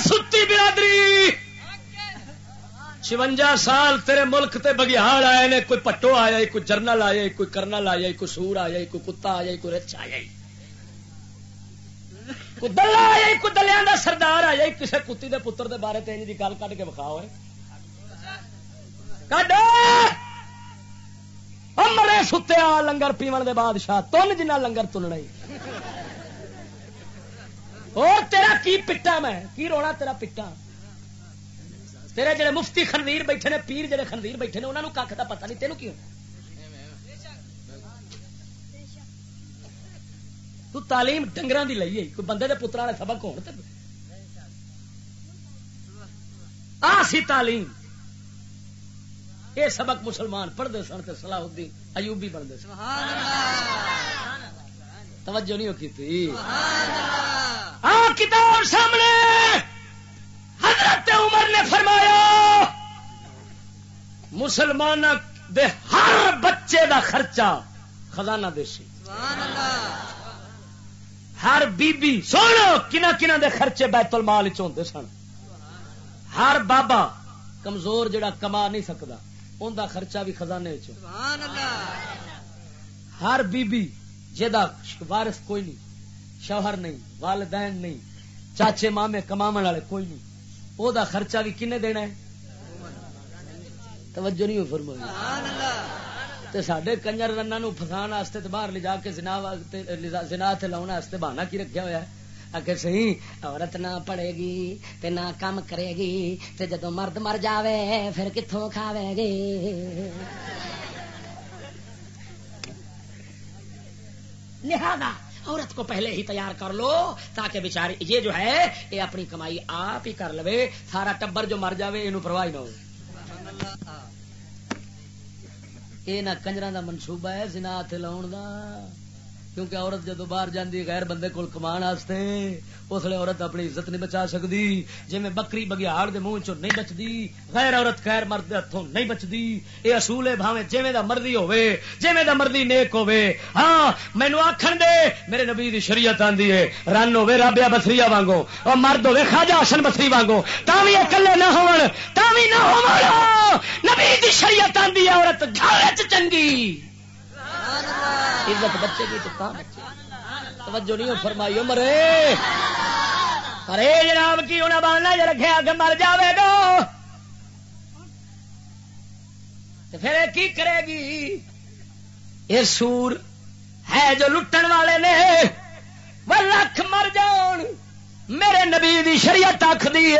ستی برادری! چونجا سال تیرے ملک تے بگیاڑ آئے نے، کوئی پٹو آیا، کوئی جرنل آیا، کوئی کرنل آیا، کوئی سور آیا، کوئی کتا آیا، کوئی رچ آیا، کوئی دلہ آیا، کوئی دلیا کا سردار آیا کسی کتی دے پتر دے بارے تین کی گل کٹ کے بکھاؤ کڈ! مرے ستیا لنگر پیمن دے بادشاہ، تن جنہ لنگر تلنا اور تیرا کی پٹا میں؟ کی رونا تیرا پٹا؟ تیرے جڑے مفتی خنویر بیٹھے نے، پیر جڑے خنویر بیٹھے نے انہوں نے کھ کا پتا نہیں، تینوں کیوں؟ تو تعلیم ڈنگر کی لئی ہے کوئی بندے دے پترا نے سبق ہو سی تعلیم۔ یہ سبق مسلمان پڑھتے سن تو سلاح الدین ایوبی بنتے سن۔ توجہ نہیں کی کتاب سامنے! حضرت عمر نے فرمایا مسلمان دے ہر بچے دا خرچہ خزانہ دیسی۔ ہر بی بی سونا، کنا کنا دے خرچے بیت المال چ سن۔ ہر بابا کمزور جڑا کما نہیں سکتا ان کا خرچہ بھی خزانے ہر بی بی جا وارث کوئی نہیں، شوہر نہیں، والدین نہیں، چاچے مامے کما والے کوئی نہیں۔ وہ خرچہ بھی کنے دینا ہے؟ توجہ نہیں فرمائی۔ سڈے کنجر رنا فسان واسطے باہر لے جا کے زنا لاؤنا بہانا کی رکھا ہوا ہے؟ اگر سی عورت نہ پڑے گی تے نہ کام کرے گی تے جدو مرد مر جاوے پھر کتوں کھاوے گی؟ لہذا عورت کو پہلے ہی تیار کر لو تاکہ بیچاری یہ جو ہے، یہ اپنی کمائی آپ ہی کر لو سارا ٹبر جو مر جائے یہ پرواہ نہ ہو۔ یہ نہ کنجر کا منصوبہ ہے سنا لاؤ کا کیونکہ عورت جدو باہر جاندی غیر بندے کول کمان واسطے اس لیے عورت اپنی عزت نہیں بچا سکتی جی میں بکری بگیاڑ دے منہ چ نہیں بچتی غیر عورت خیر مرد ہاتھوں نہیں بچتی یہ اصول ہے بھاوے جویں دا مرضی ہوے جویں دا مرضی نیک ہوے ہاں مینوں آکھن دے، میرے نبی دی شریعت آندی ہے، رن ہوے رابیا بسریا وانگو، اور مرد ہوے خواجہ حسن بسری وانگو۔ تاں وی اکلے نہ ہون، تاں وی نہ ہون۔ نبی دی شریعت آندی ہے، عورت گھر وچ چنگی۔ عزت بچے گی تو کہاں بچے توجہ نہیں فرمائی مرے ارے جناب، کی انہیں باننا جو رکھے، آگے مر جاوے گا۔ تو پھر کی کرے گی؟ یہ سور ہے جو لٹن والے نے۔ وہ لکھ مر جان۔ میرے نبی دی شریعت آخ دی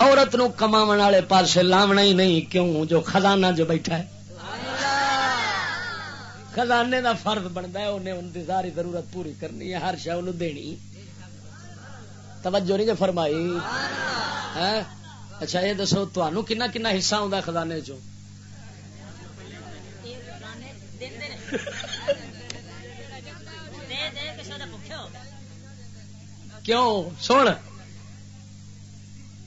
عورت نو کما والے پاسے لاونا ہی نہیں، کیوں؟ جو خزانہ جو بیٹھا ہے۔ خزانے دا فرض بنتا ہے، انہیں ان ساری ضرورت پوری کرنی ہے، ہر شہ دینی۔ توجہ نہیں جی فرمائی۔ ہاں؟ اچھا یہ دسو تمہوں کنا کنا حصہ آتا خزانے چ کیوں؟ سن۔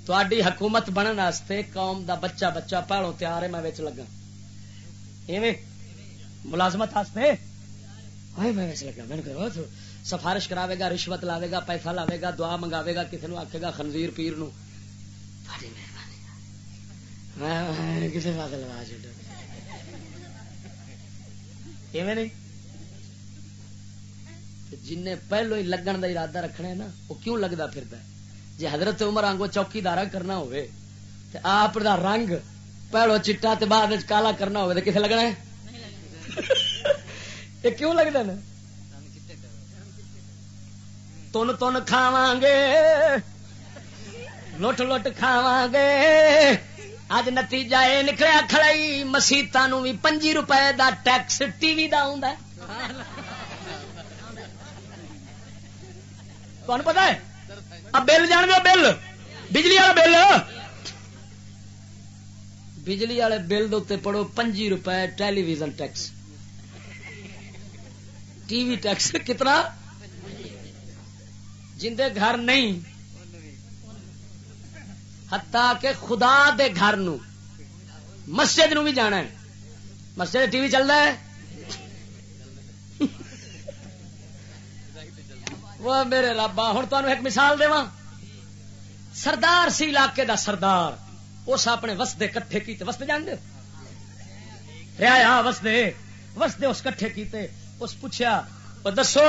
تھی حکومت بننے قوم دا بچہ بچہ پہلو تیار ہے، میں لگا۔ ایویں ملازمت لگا میں؟ سفارش کراوے گا رشوت لاوے گا پیسہ لاوے گا دعا منگاوے گا کسی نو آکے گا خنزیر پیر نو پاس نہیں؟ جن پہلو ہی لگن کا ارادہ رکھنا ہے نا وہ کیوں لگتا پھر جی حضرت عمر آنگو چوکیدار کرنا ہوئے آپ دا رنگ پہلو چٹا بعد کالا کرنا ہوئے تو کتنے لگنا ہے؟ یہ کیوں لگتا نا تن تن کھاوا گے لٹ لٹ کھاوا گے اج نتیجہ یہ نکلیا کھڑائی مسیطا نو بھی پنجی روپے دا ٹیکس ٹی وی دا تمہیں پتا ہے اب بل جان گا بل بجلی والا بل بجلی والے بل دے پڑھو پنجی روپے television tax T V tax کتنا؟ جندے گھر نہیں۔ ہتا کہ خدا دے گھر نو۔ مسجد نو بھی جانا ہے۔ مسجد ٹی وی چل رہا ہے۔ وہ میرے رابا ہوں تمہیں ایک مثال دے سردار سی علاقے دا سردار، اس اپنے وسدے کٹھے کیتے۔ وسدے جان دے؟ ریا وسدے۔ وسدے اس کٹھے کیتے۔ اس پوچھا دسو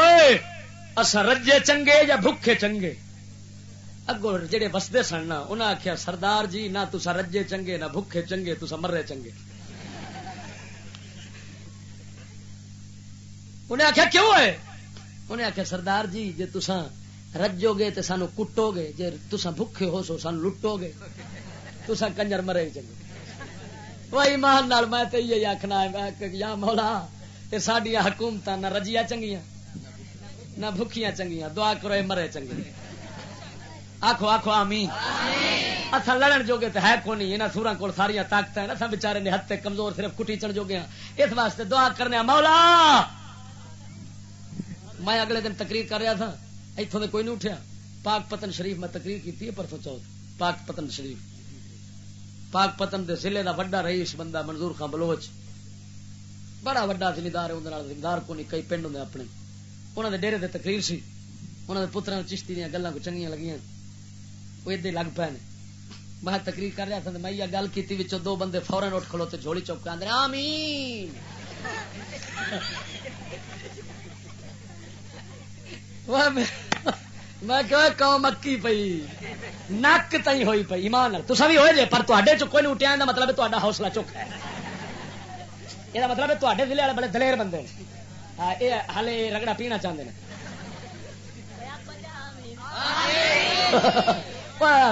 اصا رجے چنگے یا بھوکے چنگے؟ اگو جڑے بستے سن انہیں آخیا سردار جی نہ تسا رجے چنگے، نہ بھوکے چنگے تسا مرے چنگے۔ انہیں آخیا کیوں ہے انہیں آخیا سردار جی جی تسا رجو گے تو سانو کٹو گے جی تسا بھوکے ہو سو سانو لٹو گے تسا کنجر مرے چنگے۔ وہی مان میں تو یہ آخنا یا مولا سڈیا حکومت نہ رجیا چنگیا نہ بھوکیاں چنگیا دعا کرو مرے چنگے۔ آخو آخو آمی اصا لڑن جوگے تو ہے کونی یہاں سورا کول ساریا طاقت ہیں۔ اصا بچارے نے ہاتھ کمزور صرف کٹی چڑ جوگے ہیں اس واسطے دعا کرنے مولا! میں اگلے دن تقریر کر رہا تھا۔ اتوں سے کوئی نہیں اٹھیا۔ پاک پتن شریف میں تقریر کی پرسوں چوتھ۔ پاک پتن شریف۔ پاک پتن دے ضلع کا وڈا رئیس بندہ منظور خان بلوچ۔ بڑا وڈا زمیندار ہے، اندر زمیندار کو نہیں، کئی پنڈ ہوں اپنے۔ انہوں نے ڈیری تقریر سی۔ انہوں نے پترا چشتی دیا گلا کو چنگیا لگی وہ ادے لگ پے میں تقریر کر رہا تھا میں یہ گل کی دو بندے فورن اٹھ کھلو تو جھولی چوک آدھے آمین! میں کہ مکی پئی۔ نک تھی ہوئی پی ایمان تو بھی ہوئے جے، پر تے چکو نہیں اٹھیا مطلب تا حوصلہ چک ہے۔ یہ مطلب ہے تے ضلع والے بڑے دلیر بندے یہ ہالے رگڑا پینا چاہتے ہیں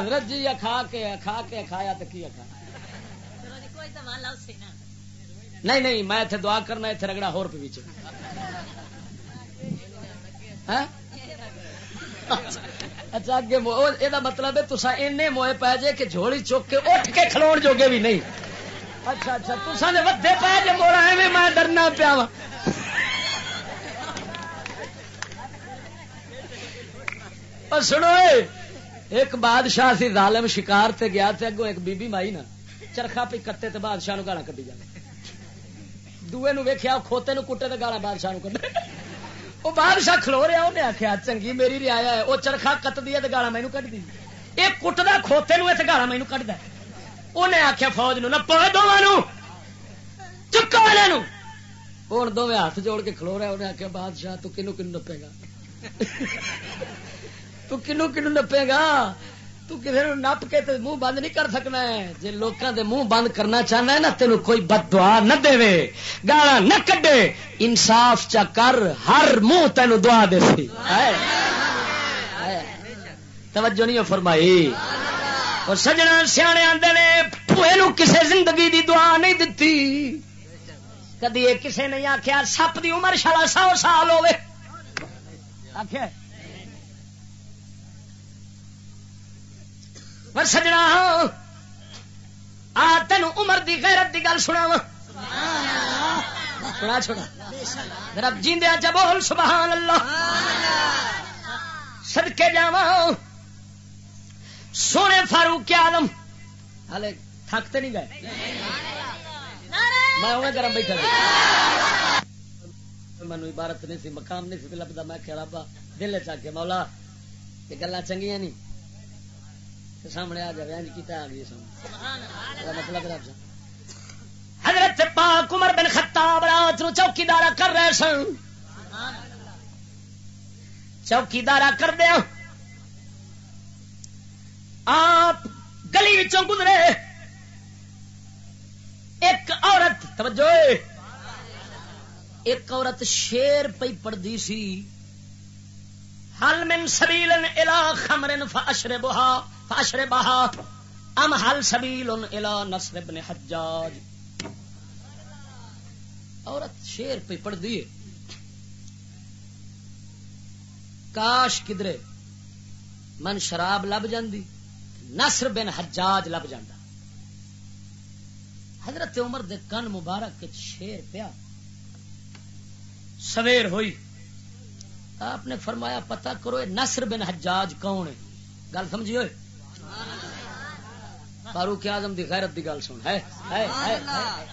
رجی کھا کے کھا کے کھایا تو کی کھا نہیں نہیں میں اتنے دعا کرنا اتنے رگڑا ہو پہ ہاں؟ اچھا اگے یہ مطلب ہے تصا این موئے پی جے کہ جھولی چک کے اٹھ کے کھلو جوگے بھی نہیں اچھا اچھا تصا ودے پی جے موڑا ایویں میں ڈرنا پیا وا سنو ایک بادشاہ سی ظالم شکار تے گیا تے اگوں ایک بی بی مائی نا، چرخا پی کتے تے بادشاہ نو گالا کٹی جائے دوے نو ویکھیا کھوتے نو کٹے تے گالا بادشاہ نو کٹے وہ بادشاہ کھلو رہا انہیں آخیا چنگی میری رعایا ہے وہ چرخا کت دی گالا مینو کٹ دی یہ کٹدا کھوتے نو تے گالا مینو کٹ انہیں آخیا فوج نو نہ پا دونوں چکا والے ہوں دونوں ہاتھ جوڑ کے کھلو رہا انہیں آخیا بادشاہ تو کنو کنو نپے گا تو کنو کنو نپے گا تو کسی نپ کے منہ بند نہیں کر سکنا ہے جی لوگوں دے منہ بند کرنا چاہنا ہے نا تین کوئی بد دعا نہ دے گالا نہ کڈے انصاف چا کر ہر منہ تین دعا دے سی توجہ نہیں فرمائی اور سجنا سیانے آدھے نے پوئے نو کسے زندگی دی دعا نہیں دتی۔ کدی کسے نہیں آخیا سپ دی عمر شالا سو سال ہوے آخیا پر سجنا، آ تین عمر دی غیرت دی گل سنا سنا چھوڑا۔ رب جیندیا جب بول، سبحان اللہ۔ سدکے جا سونے فاروق آدم ہلے تھکتے نہیں گئے۔ میں گرم بیٹھا مینو عبارت نہیں سی مقام نہیں سی لبدا۔ میں کہ ربا دل کے مولا یہ گلا چنگیاں نہیں۔ سامنے آ جائے آ گئی مطلب حضرت پاک عمر بن خطاب رات نو چوکیدارا کر رہے سن۔ چوکیدارا کر دیا۔ آپ گلی گزرے۔ ایک عورت، توجہ۔ ایک عورت شیر پی پڑتی سی۔ ہل من سبیلن الا خمرن فاشر بہا فاشر بہا ام ہل سبیل الا نصر ابن حجاج۔ عورت شیر پہ پڑھ دیے کاش کدرے من شراب لب جاندی۔ نصر بن حجاج لب جاندہ حضرت عمر دے کن مبارک شیر پیا۔ سویر ہوئی۔ آپ نے فرمایا پتا کرو نصر بن حجاج کون ہے؟ گل سمجھی ہوئے فاروق آزم دی غیرت دی گل سن۔ ہے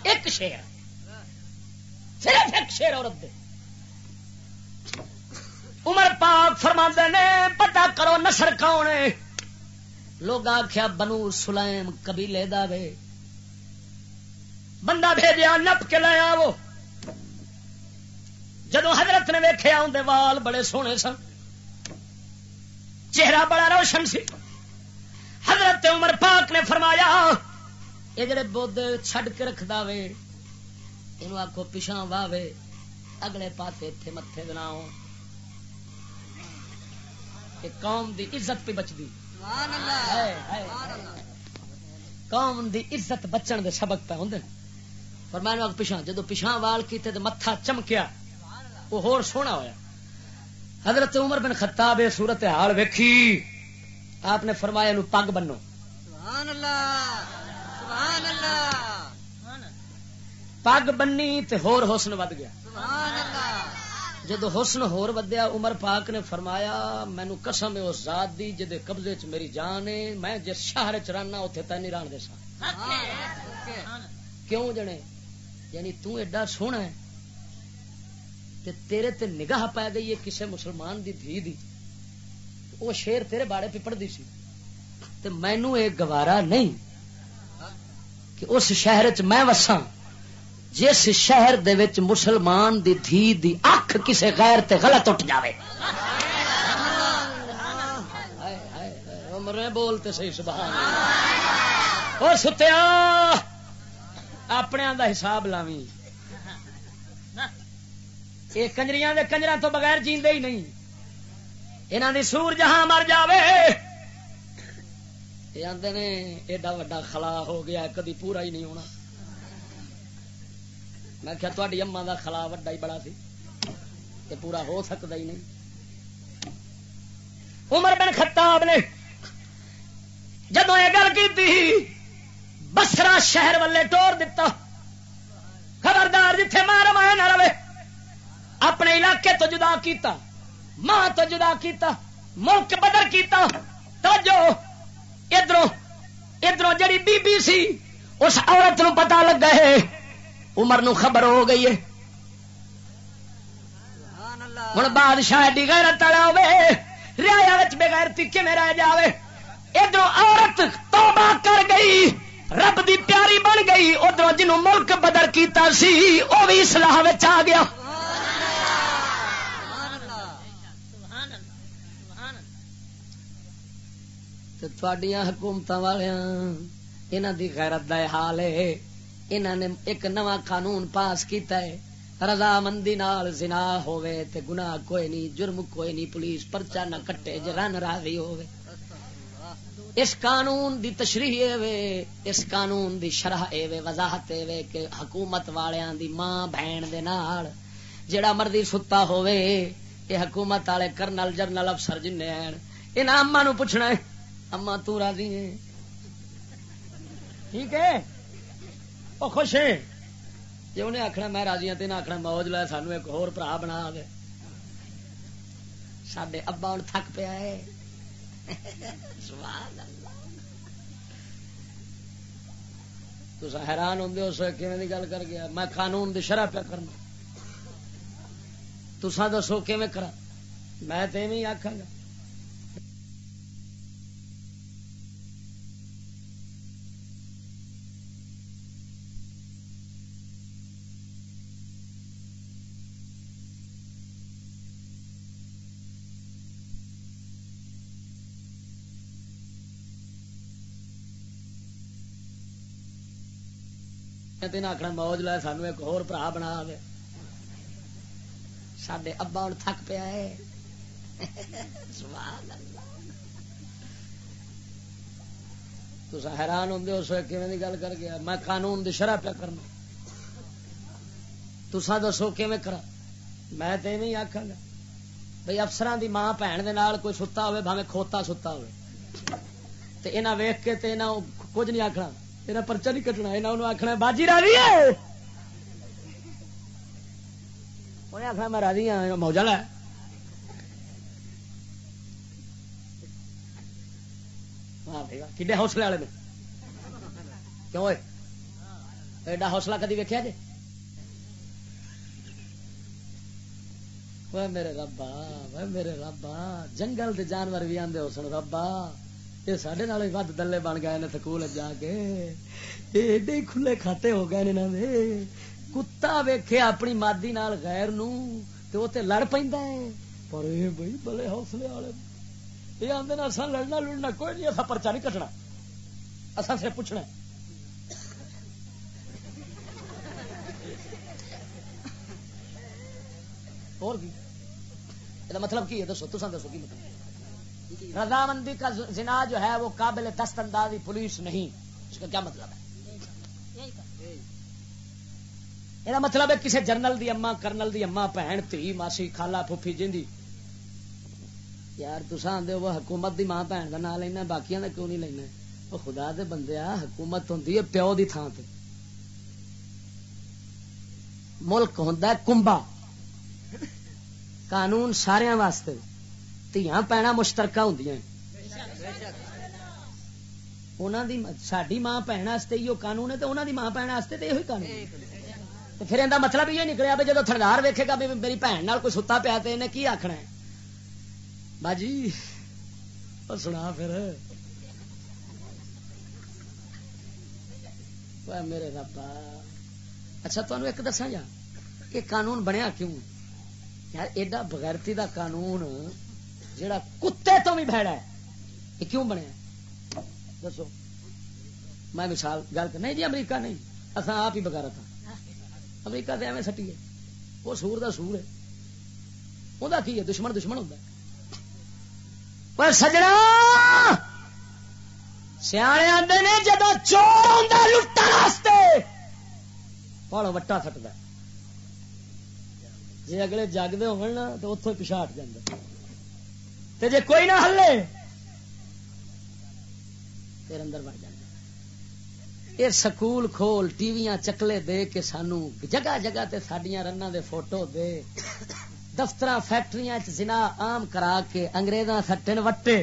ایک شیر۔ صرف ایک شیر عورت دے۔ عمر پاک فرما نے پتا کرو نسر کون ہے؟ لوگ آخیا بنو سلیم قبیلے دا وے۔ بندہ بھیجیا، نپ کے لایا وہ جدو حضرت نے ویخیا اندر وال بڑے سونے سن۔ چہرہ بڑا روشن سی۔ حضرت عمر پاک نے فرمایا یہ جڑے بود چھڈ کے رکھ دے یہ آخو پچھا واہے اگلے پاتے اتنے متے بناؤ قوم دی عزت پہ بچتی قوم دی عزت بچن دے سبق پہ ہوں پر میں پچھا جدو پچھا وال کیتے تو متھا چمکیا وہ ہور سونا ہویا۔ حضرت عمر بن خطاب صورت حال ویکھی۔ آپ نے فرمایا نو پگ بنو۔ سبحان اللہ. سبحان اللہ. پگ بنی تے ہور حسن ود گیا۔ سبحان اللہ. جدو حسن ہور ودیا، عمر پاک نے فرمایا، مینو قسم ہے، اس ذات دی جدے قبضے چ میری جان ہے، میں جس شہر چ رہنا، اوتھے تے نہیں رہن دے سا کیوں جنے؟ یعنی تو ایڈا سونا ہے تے تیرے تے نگاہ پا گئی ہے کسے مسلمان دی دھی دی۔ وہ شیر تیرے باڑے پہ دی سی۔ تو مینو یہ گوارا نہیں کہ اس شہر چ میں وساں۔ جس شہر دے وچ مسلمان دی دھی دی اکھ کسے غیر تے غلط اٹھ جاوے۔ مرے بولتے صحیح، سبحان او ستیا اپنے دا حساب لاوی یہ کنجریاں دے کنجرا تو بغیر جیندے ہی نہیں۔ انہاں دی سور جہاں مر جاوے۔ یہ آدھے نے، ایڈا وڈا خلا ہو گیا، کدی پورا ہی نہیں ہونا۔ میں کیا تاری اما کا خلا وڈا ہی بڑا سی یہ پورا ہو سکتا ہی نہیں۔ عمر بن خطاب نے جدو یہ گل کی بسرا شہر والے ٹور دتا۔ خبردار جتھے مار مایا نہ رہے، اپنے علاقے تو جدا کیتا، ماں تو جدا کیتا، ملک بدر کیتا۔ تو جو ادھر ادھر جڑی بی بی سی، اس عورت نو پتا لگ گئے عمر نو خبر ہو گئی ہے۔ ہوں بادشاہ ایڈی غیرت والا ہوے ریا بغیرتی کھے رہ جائے ادھر عورت توبہ کر گئی، رب دی پیاری بن گئی، ادھر جنوں ملک بدر کیتا سی وہ بھی سلاح آ گیا۔ حکومت والوں دی غیرت دا حال ہے۔ انہوں نے ایک نواں قانون پاس کیتا ہے۔ رضامندی نال زنا ہوئے تے گناہ کوئی نہیں، جرم کوئی نہیں، پولیس پرچا نہ کٹے جرن راضی ہوئے اس قانون دی تشریح وے، اس قانون دی شرح اے وے، وضاحت اے وے کہ حکومت والیاں دی ماں بہن دے نال جڑا مرضی ستا ہوئے یہ حکومت والے کرنل جرنل افسر جن ہیں، انہاں اما نو پوچھنا ہے اما تو راضی ہے ٹھیک ہے؟ وہ خوش ہے جی انہیں آخنا میں راضی ہوں تین آخنا موج لے سانو ایک ہور برا بنا دے۔ سڈے ابا ہوں تھک پیا ہے۔ تو حیران ہوں اس کی گل کر گیا۔ میں قانون دی شرح پیا کرنا۔ تسا دسو کیون کرا میں تو آخا گا۔ آخنا موج لائے سانو ایک ہور برا بنا دے سڈے ابا ہوں تھک پیا ہے تو حیران ہوں اس کی گل کر گیا میں قانون دی شرح پیا کرنا تسا دسو کی کرا میں تو نہیں آخا گا بھائی افسران دی ماں بھن دے نال کوئی ستا ہوئے بھاوے کھوتا ستا ہوئے تے انہاں ویکھ کے تے انہاں کچھ نہیں آکھنا تیرا پرچا نہیں کٹنا انہوں آخنا باجی راضی ہے انہیں آخنا میں راضی ہاں موجا لا کھے حوصلے والے میں کیوں ایڈا حوصلہ کدی ویکیا جی میرے ربا میرے ربا جنگل دے جانور بھی آدھے حسن ربا یہ سڈے ود دلے بن گئے سکول جا کے ایڈے کھلے کھاتے ہو گئے دے کتا ویخے اپنی مادی نال غیر نو تو تے لڑ پہ پر یہ بھائی بڑے حوصلے والے یہ آدھے اصا لڑنا لڑنا کوئی نہیں اصا پرچا نہیں کٹنا اصا سے پوچھنا اور مطلب کی ہے دسو تو دسو کی مطلب رضامندی کا زنا جو ہے وہ قابل دست اندازی پولیس نہیں۔ اس کا کیا مطلب ہے؟ یہ مطلب ہے کسی جرنل دی اما کرنل دی اما بہن، تھی، ماسی خالا پھوپھی جی یار تسا آدھے وہ حکومت دی ماں بہن کا نام لینا باقی کا کیوں نہیں لینا؟ وہ خدا دے بندے آ، حکومت ہوں پیو دی تھان تے۔ ملک ہوں کمبا قانون سارے واسطے۔ دیا پینا مشترکہ ہوں ساری ماں بھن ہی قانون ہے تو انہوں کی ماں بھن تو یہ قانون پھر یہ مطلب یہ نکلیا بھی جدو تھندار ویکھے گا میری بھن نال کوئی ستا پیا تو انہیں کی آخنا ہے باجی سنا پھر میرے رابا اچھا تمہیں ایک دسا جا یہ قانون بنیا کیوں یار ایڈا بغیرتی دا قانون جڑا کتے تو بھی بھڑا ہے، یہ کیوں بنیا دسو۔ میں مثال، گل کر نہیں جی امریکہ نہیں۔ اصا آپ ہی بغیرت ہاں۔ امریکہ سے ایویں سٹی ہے۔ وہ سور دا سور ہے۔ وہ کی ہے؟ دشمن دشمن ہوتا ہے۔ پر سجنا! سیانے آتے نے جب چور لٹن پاڑو وٹا سٹتا جی اگلے جگتے ہو تو اتوں پچھا ہٹ جا جی کوئی نہ ہلے پھر اندر بڑھ جائے یہ سکول کھول ٹی وی چکلے دے کے سانو جگہ جگہ تے سڈیا رن دے فوٹو دے۔ دفتر فیکٹری جنا آم کرا کے اگریزاں سٹن وٹے۔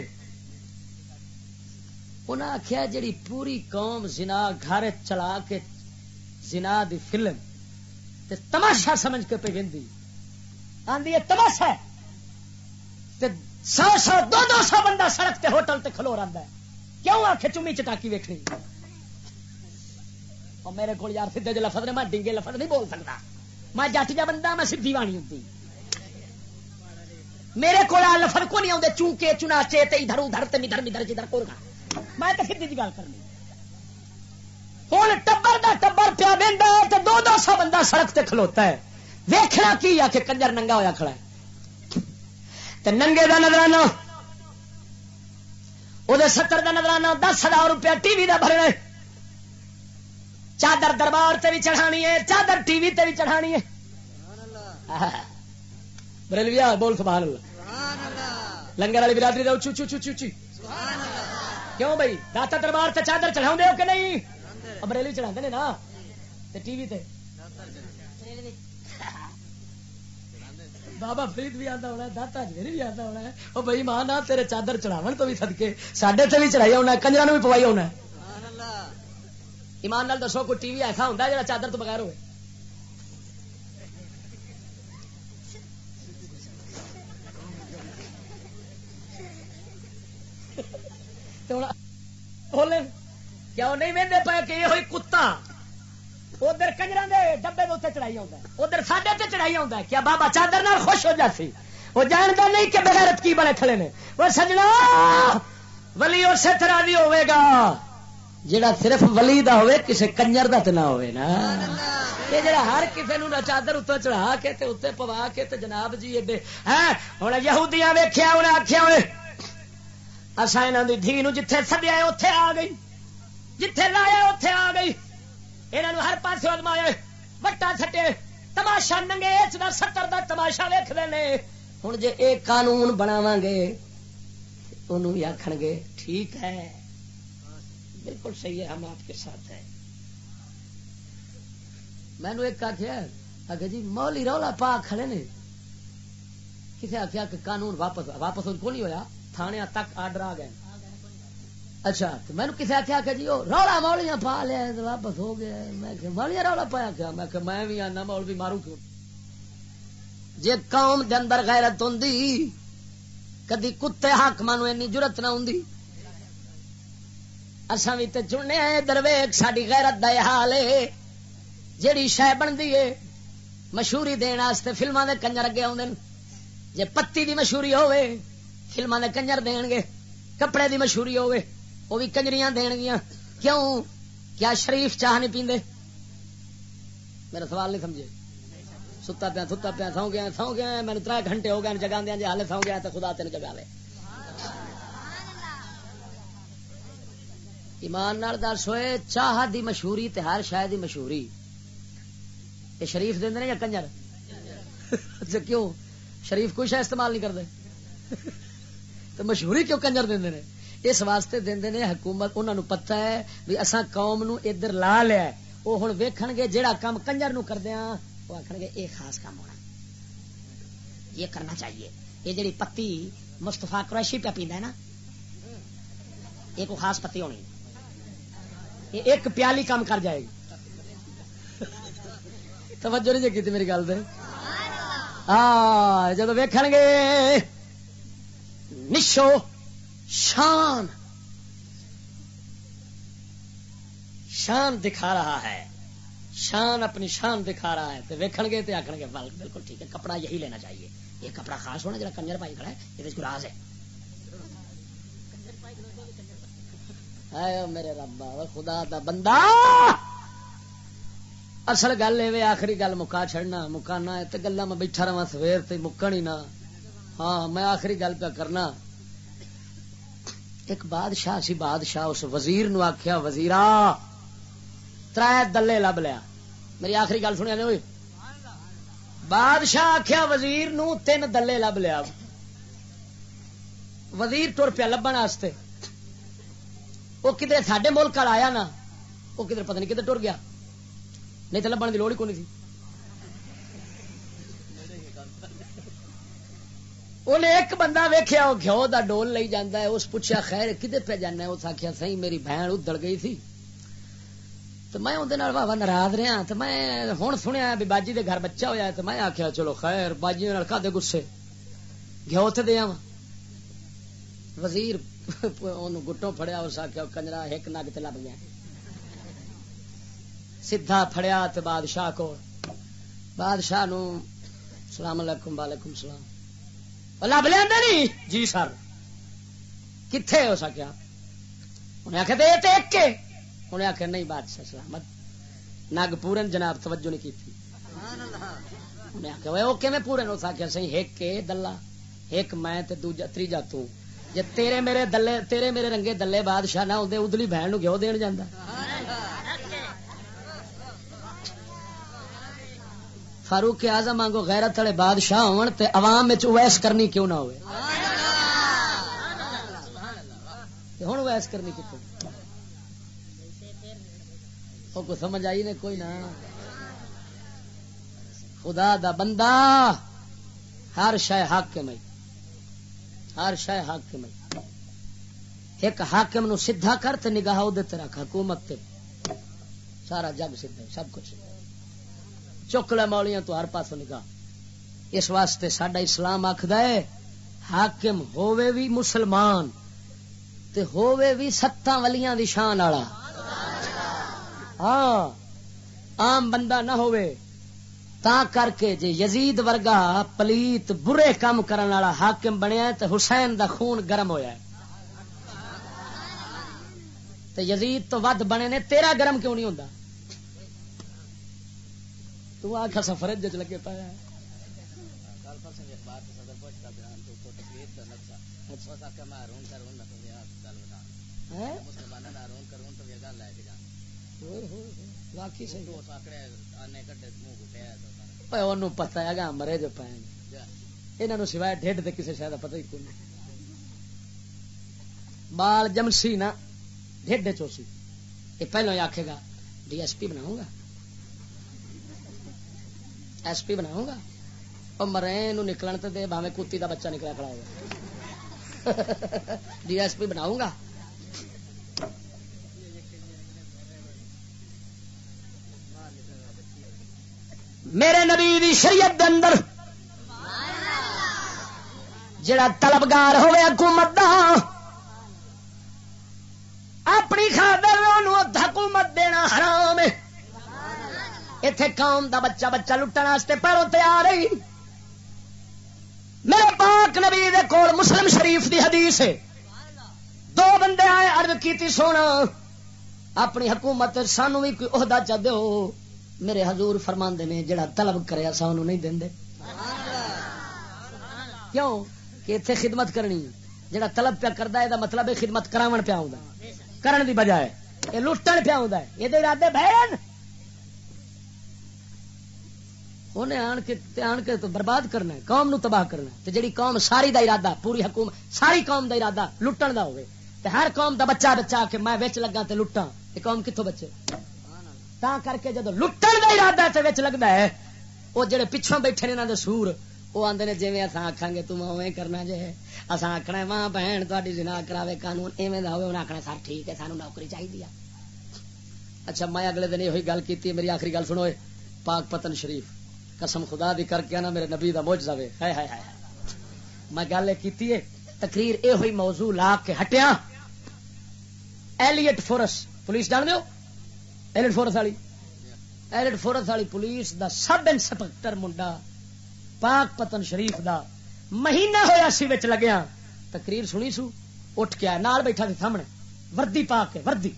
انہیں آخیا جڑی پوری قوم زنا گھر چلا کے زنا دی فلم تے تماشا سمجھ کے پہ گندی آندی ہے تماشا تے سو سو دو دو سو بندہ سڑک تے ہوٹل تے کھلو رہا ہے۔ کیوں آ کے چومی چٹاکی ویکنی اور میرے کو یار سیدے جو لفظ نے، میں ڈنگے لفظ نہیں بول سکتا۔ میں جٹ جا بندہ، میں سیدھی وانی ہوتی میرے کو لفظ کو نہیں آتے چونکے چناچے تے ادھر ادھر تے ادھر ادھر جدھر کو میں تو سیدھی جی گل کرنی۔ ہوں ٹبر دا ٹبر پیا بہتا ہے تو دو دو سو بندہ سڑک تے کھلوتا ہے۔ ویخنا کی آ کے کنجر ننگا ہوا کھڑا ہے؟ تے ننگے دا نظرانہ وہ ستر کا نظرانہ دس ہزار روپیہ ٹی وی کا بھرنا چادر دربار تے بھی چڑھانی ہے چادر ٹی وی تے بھی چڑھانی ہے۔ بریلویا بول سبحان اللہ۔ لنگر والی برادری رہو چو چو چو چو چی کیوں بھائی؟ داتا دربار تے چادر چڑھاؤ کہ نہیں؟ بریلی چڑھا نا۔ ٹی وی تے۔ بابا فرید بھی آتا ہونا داتا جیری بھی آتا ہونا ہے وہ بھائی ماں نہ تیرے چادر چڑھاو تو بھی سدکے سڈے سے بھی چڑھائی ہونا کنجرا بھی پوائی ہونا ایمان نال دسو کوئی ٹی وی ایسا ہوتا ہے جا چادر تو بغیر ہوئے کیا نہیں وہدے پے کہ یہ ہوئی کتا ادھر کنجر ڈبے اتنے چڑھائی آتا ہے۔ ادھر ساڈے تے چڑھائی آتا ہے کیا بابا چادر نال خوش ہو جاتی وہ جانتا نہیں کہ بغیرت کی بڑے کھڑے نے۔ وہ سجنا، ولی اسی طرح نہیں ہوئے گا۔ جڑا صرف ولی دا ہوئے، کسے کنجر دا نہ ہوئے نا۔ یہ جڑا ہر کسے نو چادر اتنے چڑھا کے تے اتنے پوا کے تے جناب جی ایڈے ہاں ہوں یہودیاں ویخیا انہیں آخیا ہوئے اصا یہاں کی دھی جتھے سدیا اتے آ گئی۔ جتھے لایا اتے آ گئی۔ یہاں ہر پاس ادمایا وٹا سٹے تماشا ننگے دا ستر دا تماشا ویختے ہیں ہوں جی یہ قانون بناو گے انہوں بھی آخ گے، ٹھیک ہے۔ بالکل صحیح ہے، ہم آپ کے ساتھ ہیں۔ میں نے ایک آخیا آگے جی مولی رولا پا کھڑے نے۔ کسی آخیا کہ قانون واپس واپس کو نہیں ہوا تھانے تک آرڈر آ گئے۔ اچھا تو میں کسی آخیا کہ جی وہ رولا مولیاں پا لیا واپس ہو گیا۔ میں کہ مولیاں رولا پایا کیا؟ میں کہ میں بھی آنا مول بھی مارو کیوں؟ جی قوم دے اندر غیرت ہوں کدی کتے حاقم اینی ضرورت نہ ہوں اصا بھی تو چننے درویک ساری غیرت دا حال ہے جیڑی شہ بنتی ہے مشہوری دن فلما دے کنجر اگے آدھے جی پتی دی مشہوری ہوے فلما دے کنجر دین گے کپڑے دی مشہوری ہوے وہ بھی کنجریاں دین گیا۔ کیوں؟ کیا شریف چاہ نہیں پیندے؟ میرا سوال نہیں سمجھے۔ ستا پیا ستا پیا، سو گیا سو گیا میں تر گھنٹے ہو گئے جگا دیا جی ہال سو گیا تو خدا تین جگا لے ایمان دس ہوئے، چاہ دی مشہوری تے ہر شاید دی مشہوری۔ یہ شریف دے یا کنجر؟ اچھا کیوں؟ شریف کوئی شاید استعمال نہیں کرتے۔ تو مشہوری کیوں کنجر دے اس واسطے دے حکومت انہوں نے پتا ہے بھی اصا قوم نو ادھر لا لیا وہ ہوں ویکھ گے جہاں کام کنجر نو کردے وہ آخر گے یہ خاص کام ہونا۔ یہ کرنا چاہیے۔ یہ جڑی پتی مستفا قریشی پہ پیندا ہے نا، یہ کو خاص پتی ہونی۔ یہ ایک پیالی کام کر جائے گی۔ توجہ نہیں جی میری گل دے۔ ہاں جب ویکھ گے، نشو شان شان دکھا رہا ہے۔ شان اپنی شان دکھا رہا ہے۔ تو ویکھن گے تو آخر گے بالکل ٹھیک ہے، کپڑا یہی لینا چاہیے۔ یہ کپڑا خاص ہونا جا کنجر پائی کھڑا ہے، یہ راز ہے۔ میرے رب خدا دا بندہ۔ اصل گل یہ آخری گل مکا چڑنا مکانا گلا میں بیٹھا رہا سویر تے مکن ہی نہ۔ ہاں میں آخری گل پہ کرنا۔ ایک بادشاہ سی بادشاہ، اس وزیر نو آخیا وزیر تر دلے لب لیا۔ میری آخری گل سنیا نہیں ہوئی بادشاہ آخیا وزیر نو تین دلے لب لیا۔ وزیر تر پیا لبن واسطے۔ وہ کدھر سڈے ملک آیا نا وہ کدھر پتہ نہیں کدھر ٹر گیا۔ نہیں تو لبن کی لوڑ ہی کون تھی انہیں ایک بندہ ویخیا وہ گھو دا ڈول لئی جانا ہے، اس پوچھا خیر کدھر پہ جانا اس آخیا سی میری بہن ادڑ گئی تھی۔ تو میں اندر واہ ناراض رہا تو میں ہوں سنیا بھی باجی دے گھر بچہ ہوا تو میں آخیا چلو، خیر باجی کا دے گسے؟ گھو تو دیا وزیر گٹوں فڑیا اس آخیا کنجرا ایک نگ تے لب گیا۔ سیدھا فڑیا تو بادشاہ کو بادشاہ نو سلام علیکم، وعلیکم السلام لب لیا نہیں جی سر کتنے ہو سکیا انہیں آخیا ایک کے انہیں آخیا نہیں بادشاہ سلامت نگ پورن جناب توجہ نہیں کی انہیں آخیا وہ پورن ہو سکیا سی ایک کے دلہ ایک میں تے دوجا تریجا تو جے تیرے میرے دلے تیرے میرے رنگے دلے بادشاہ نہ ہوندے ادلی بہن نو گیو دین جاندا فاروق اعظم آنگو غیرت والے بادشاہ ہون تے عوام وچ اویس کرنی کیوں نہ ہوئے؟ ہن اویس کرنی کیوں؟ او کو سمجھ آئی نے کوئی نہ؟ خدا دا بندہ ہر شے حاکم ہے ہر شے حاکم ہے ایک حاکم نو سیدھا کر تے نگاہ او دے تے رکھ، حکومت تے۔ سارا جگ سیدھا سب کچھ۔ چک لے مولیاں تو ہر پاس نگاہ۔ اس واسطے سڈا اسلام آخد ہے، حاکم ہووے بھی مسلمان تے ہووے بھی ستاں ولیاں دی شان والا۔ ہاں عام بندہ نہ ہووے، تا کر کے جے یزید ورگا پلیت برے کام کرن والا حاکم بنیا تے حسین دا خون گرم ہویا ہے۔ تے یزید تو ود بنے نے، تیرا گرم کیوں نہیں ہوندا؟ تو آخر سفر لگے پایا پتا ہے۔ گا مرے جو سوائے ڈیڈ دے کسی شاید پتہ ہی کوئی بال جمسی نا ڈیڈ چوسی۔ یہ پہلو ہی آخے گا ڈی ایس پی بناؤں گا؟ ایس پی بناؤں گا اور مرے نکلن تو دے باوے کتی دا بچہ نکلا کھڑا ہوگا ڈی ایس پی بناؤں گا میرے نبی دی شریعت دے اندر جڑا طلبگار ہوئے حکومت دا اپنی خاطر حکومت دینا حرام ہے اتے قوم دا بچہ بچہ لٹن واسطے پیروں تیار رہی میرے پاک نبی دے کول مسلم شریف دی حدیث ہے۔ دو بندے آئے ارد کی سونا، اپنی حکومت سانو بھی کوئی عہدہ چ دو۔ میرے حضور فرما نے، جڑا طلب کرے سانو نہیں دیں کیوں؟ کہ اتنے خدمت کرنی جڑا طلب پیا کرتا ہے مطلب ہے خدمت کراون پیا کرن دی بجائے، یہ لٹن پیا ہے۔ یہ ارادے بہن انہیں آن کے آن کے تو برباد کرنا ہے، قوم نو تباہ کرنا ہے۔ جڑی قوم ساری دا ارادہ، پوری حکومت ساری قوم دا ارادہ لٹن دا ہوئے۔ تے ہر قوم دا بچہ بچہ کے میں وچ لگا تے لٹاں۔ یہ قوم کتوں بچے؟ تا کر کے جدو لٹن دا ارادہ تے وچ لگدا ہے وہ جڑے پیچھوں بیٹھے نے انہاں دے سور وہ آندے نے جویں اساں آکھاں گے تم اوویں کرنا جے اساں آکھنا ماں بہن تہاڈی زنا کراوے قانون، ایویں دا ہوے انہاں آکھنا سر ٹھیک ہے سانو نوکری چاہیے اچھا میں اگلے دن یہ گل کی میری آخری گل سنو پاک پتن شریف۔ قسم خدا دی کر کے نا میرے نبی دا موجزہ وے۔ ہائے ہائے ہائے میں گل کیتی ہے، تقریر اے ہوئی موضوع لا کے ہٹیا ایلیٹ فورس، پولیس جان دیو ایلٹ فورس والی۔ ایلٹ فورس والی پولیس دا سب انسپیکٹر منڈا پاک پتن شریف دا مہینہ ہوا سی وچ لگیا تقریر سنی سو؟ اٹھ کے آیا، نال بیٹھا تھی سامنے۔ وردی پا کے وردی۔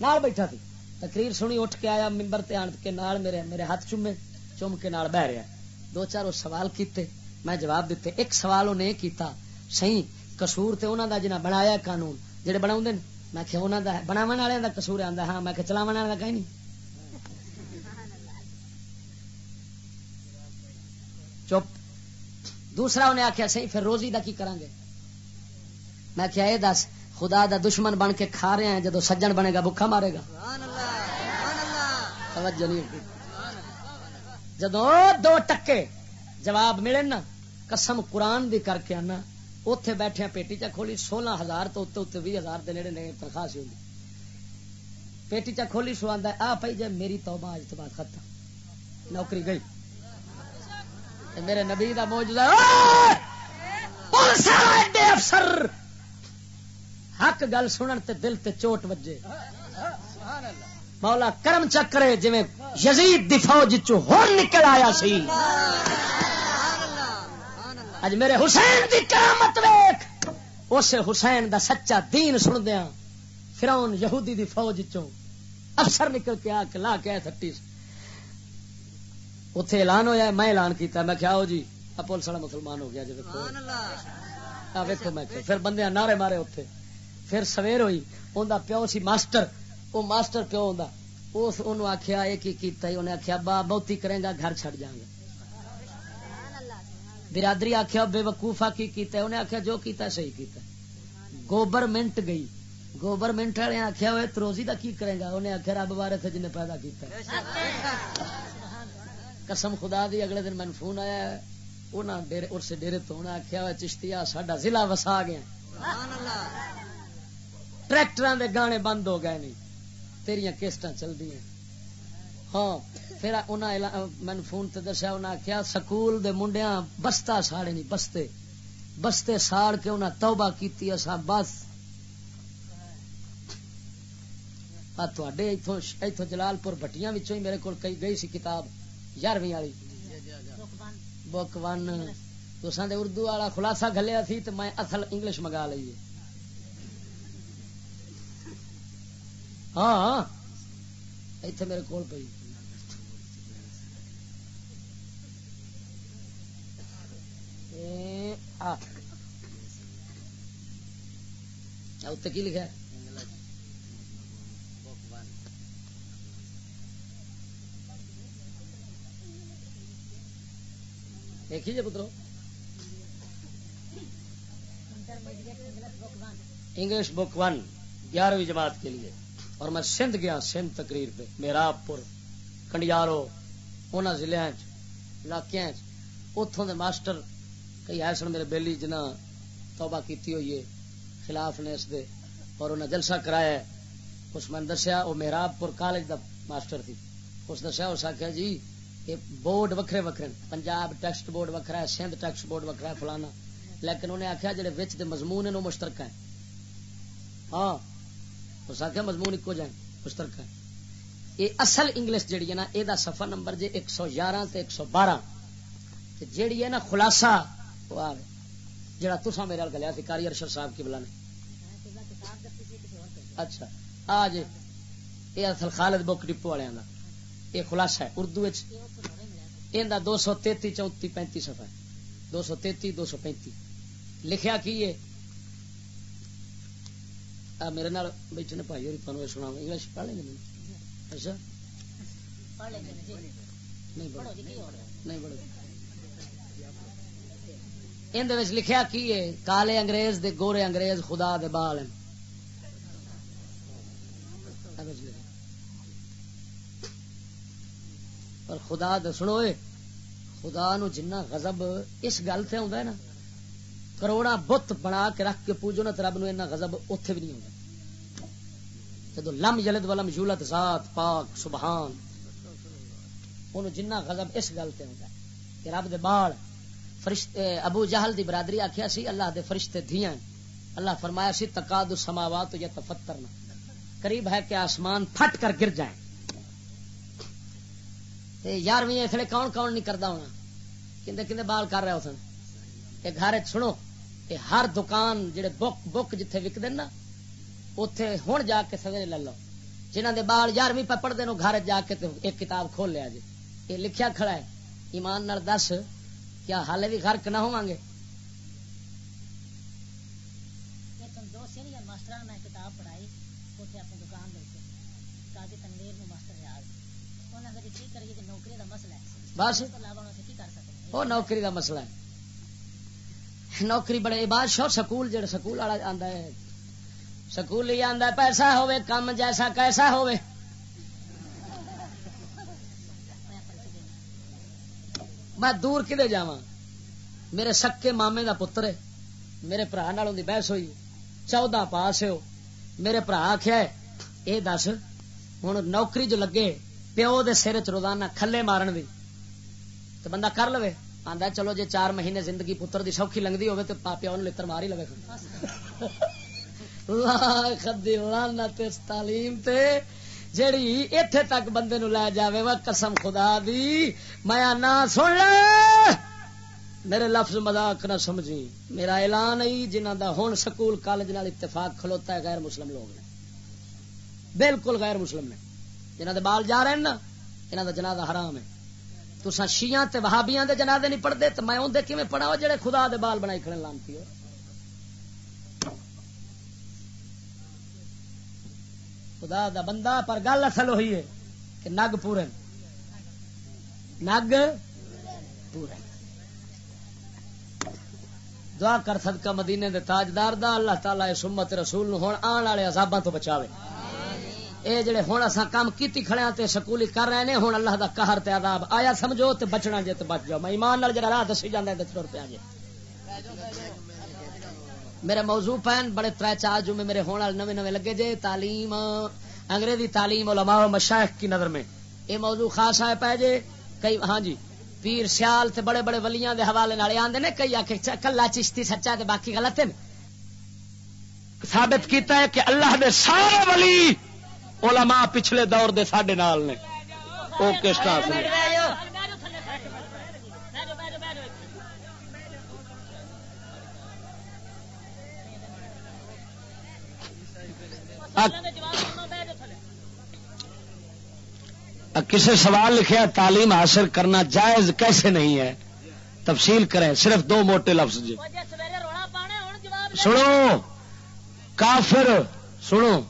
نال بیٹھا تھی۔ تقریر سنی، اٹھ کے آیا ممبر تے آن کے نال میرے میرے ہاتھ چومے۔ چوم کے نال بہ رہا دو چار وہ سوال کیتے، میں جواب دیتے۔ ایک سوال انہیں کیتا، صحیح قصور تے انہاں دا جنہ بنایا قانون، جڑے بناون دے میں کہ انہاں دا بناون والے دا قصور آندا ہاں۔ میں کہ چلاون والے دا کہیں نہیں؟ چپ۔ دوسرا انہیں آخیا سی پھر روزی دا کی کریں گے میں کیا یہ دس، خدا دا دشمن بن کے کھا رہے ہیں، جدو سجن بنے گا بکھا مارے گا۔ توجہ نہیں جدو دو ٹکے جواب ملے نا، قسم قرآن دی کر کے آنا اتے بیٹھے پیٹی چا کھولی، سولہ ہزار تو اتنے اتنے بھی ہزار دے نیڑے نہیں تنخواہ سی ہوگی پیٹی چا کھولی، سو آدھا آ پائی جائے میری توبہ آج تو بعد ختم۔ نوکری گئی۔ میرے نبی کا موجودہ افسر! حق گل سنن تے دل تے چوٹ وجے۔ سبحان اللہ۔ مولا کرم چکرے جی یزید دی فوج چو ہون نکل آیا سی۔ اج میرے حسین دی کرامت ویکھ۔ اس حسین دا سچا دین سن دیا ہاں۔ فرعون یہودی دی فوج چو افسر نکل کے آ کے لا کے تھٹی۔ اتے اعلان ہوا میں اعلان کیتا، میں کیا ہو جی پولیس والا مسلمان ہو گیا جی ویکو میں پھر بندے نعرے مارے اتنے پھر سویر ہوئی انہوں پیو سی ماسٹر وہ ماسٹر پیو ہوں آخیا یہ کیتا انہیں آخیا با بہتی کرے گا گھر چڑ جائیں گے برادری آخیا بے وقوفا کی کیتا انہیں آخیا جو کیتا صحیح کیتا گوبرمنٹ گئی۔ گوبرمنٹ والے آخیا وہ تروزی کا کی کرے گا؟ انہیں آخیا رب بارے تھے جنہیں پیدا کیتا قسم خدا دی اگلے دن مین فون آیا اس ڈیرے تو انہیں آخیا ہوا چشتی ساڈا ضلع وسا گیا۔ ٹریکٹر دے گانے بند ہو گئے نہیں تیریا کیسٹ چل دیا ہاں پھر مین فون تے دسیا انہیں آخیا سکول دے منڈیا بستا ساڑے نہیں بستے۔ بستے ساڑ کے انہیں توبہ کی اصا بس۔ اتو جلال پور بٹیاں میرے کو گئی سی کتاب، یارویں والی۔ Book one. تو اردو والا خلاصہ گلیا سی تو میں اصل انگلش منگا لی ہاں, ہاں۔ اتنے میرے کو پی اتنے کی لکھا دیکھیے پترو؟ انگلش بک ون گیارہویں جماعت کے لیے۔ اور میں سندھ گیا، سندھ تقریر پہ میرا پور، کنڈیارو ان ضلع علاقے اتوں دے ماسٹر کئی ایسے میرے بیلی جنہ توبہ کیتی ہوئی ہے، خلاف نے اس دے، اور انہیں جلسہ کرایا ہے۔ اس میں دسیا وہ میراب پور کالج دا ماسٹر تھی۔ اس دسیا، اس آخیا جی یہ بورڈ وکھرے وکھرے پنجاب ٹیکسٹ بورڈ وکھرا ہے، سندھ ٹیکسٹ بورڈ وکھرا ہے، فلانا۔ لیکن انہیں آخیا جڑے وچ دے مضمون ہیں وہ مشترکہ ہیں۔ ہاں اس آخیا مضمون ایک جائیں، مشترکہ یہ اصل انگلش جیڑی ہے نا یہ سفر نمبر جی ایک سو یارہ تے ایک سو بارہ۔ جیڑی ہے نا خلاصہ جڑا تسا میرے گلیا سی کاری ارشد صاحب کی بلا نے۔ اچھا آ جی یہ اصل خالد بک ڈپو والے کا یہ خلاصہ ہے، اردو یہ دو سو تیتی چوتی پینتی سفا دو سو تیتی، دو سو پینتی۔ لکھیا کی میرے نال بیٹھے نے بھائی تمہیں سنا انگلش پڑھ لیں گے اچھا؟ نہیں لکھیا کی کالے انگریز دے گورے انگریز خدا دے بال ہیں۔ پر خدا دسنو خدا نو جنہ غضب اس گل سے ہے نا کروڑا بت بنا کے رکھ کے پوجو نا رب نو اینا غضب اتے بھی نہیں آتا جدو لم جلد ولم یولت ذات پاک، سبحان۔ ان جنہ غضب اس گل سے آتا ہے کہ رب دے بال فرشتے ابو جہل دی برادری آخیا سی، اللہ دے فرشتے دھیاں اللہ فرمایا سی تقاد سماوات یا تفترنا قریب ہے کہ آسمان پھٹ کر گر جائیں۔ تے یارویں اس کون کون نہیں کرتا ہونا؟ کھے کھے بال کر رہے ہو سن؟ یہ گھر سنو ہر دکان جڑے بک بک جتھے وکد نا اتے ہوں جا کے سویرے لے لو۔ جنہ دے بال یارویں پہ پڑھتے گھر جا کے ایک کتاب کھول لیا جی یہ لکھیا کھڑا ہے۔ ایمان نال دس کیا حال بھی غرق نہ ہوں گے؟ بس۔ وہ نوکری دا مسئلہ ہے۔ نوکری بڑے بادشاہ سکول، جڑا سکول والا آندا ہے، سکول ہی آندا ہے، پیسہ ہوے کم جیسا کیسا ہوے میں دور کدے جاواں؟ میرے سکے مامے دا پتر ہے، میرے برا نال بحث ہوئی چودہ پاس ہو میرے برا آخیا یہ دس ہوں نوکری جو لگے، پیو دے سر چ روزانہ کھلے مارن دی۔ تو بندہ کر لو آدھا چلو جی چار مہینے زندگی پتر دی سوکھی لگتی ہوگی تو پیو نے لڑ مار ہی لگے تعلیم تے، جیڑی اتے تک بندے نو لے جاوے وا قسم خدا دی، میں نہ سن لے۔ میرے لفظ مذاق نہ سمجھی۔ میرا اعلان ہی جنہ دا ہون سکول کالج نال اتفاق کھلوتا ہے، غیر مسلم لوگ نے۔ بالکل غیر مسلم نے۔ جنہ دے بال جا رہے ہیں نا انہوں دا جنازہ حرام ہے۔ تو شیاں تے وہابیاں دے جنازے نہیں پڑھتے تو میں اندر کیویں پڑھا جڑے خدا دے بال بنائی کھڑے لانتی ہو خدا دا بندہ پر گل اصل ہوئی ہے کہ نگ پورن نگ پورن دعا کر صدقہ مدینے دے تاجدار دا اللہ تعالی اس امت رسول نو ہن آن والے عذاباں تو بچاوے۔ آمین اے جڑے ہوں اصا کام کیتی کھڑے ہاں تے سکولی کر رہے نے ہوں اللہ دا قہر تے عذاب۔ آیا سمجھو تے بچنا جے تے بچ جاؤ۔ میں ایمان نال جڑا راہ دسی جاندا تے ٹر پیا جے۔ میرے موضوع پین بڑے تر چار جمعے میرے ہونے والے نویں نویں لگے جے۔ تعلیم، انگریزی تعلیم، علماء و مشائخ کی نظر میں۔ اے موضوع خاص آئے پے جے۔ کئی ہاں جی پیر سیال تے بڑے بڑے ولیاں دے حوالے نال آندے نے، کئی آکھے کلا چشتی سچا تے باقی غلط ہے۔ ثابت کیتا ہے کہ اللہ دے سارے ولی علماء پچھلے دور دے ساڈے نال نے۔ او کس طرح کسی سوال لکھیا تعلیم حاصل کرنا جائز کیسے نہیں ہے؟ تفصیل کریں صرف دو موٹے لفظ جی۔ سنو کافر سنو۔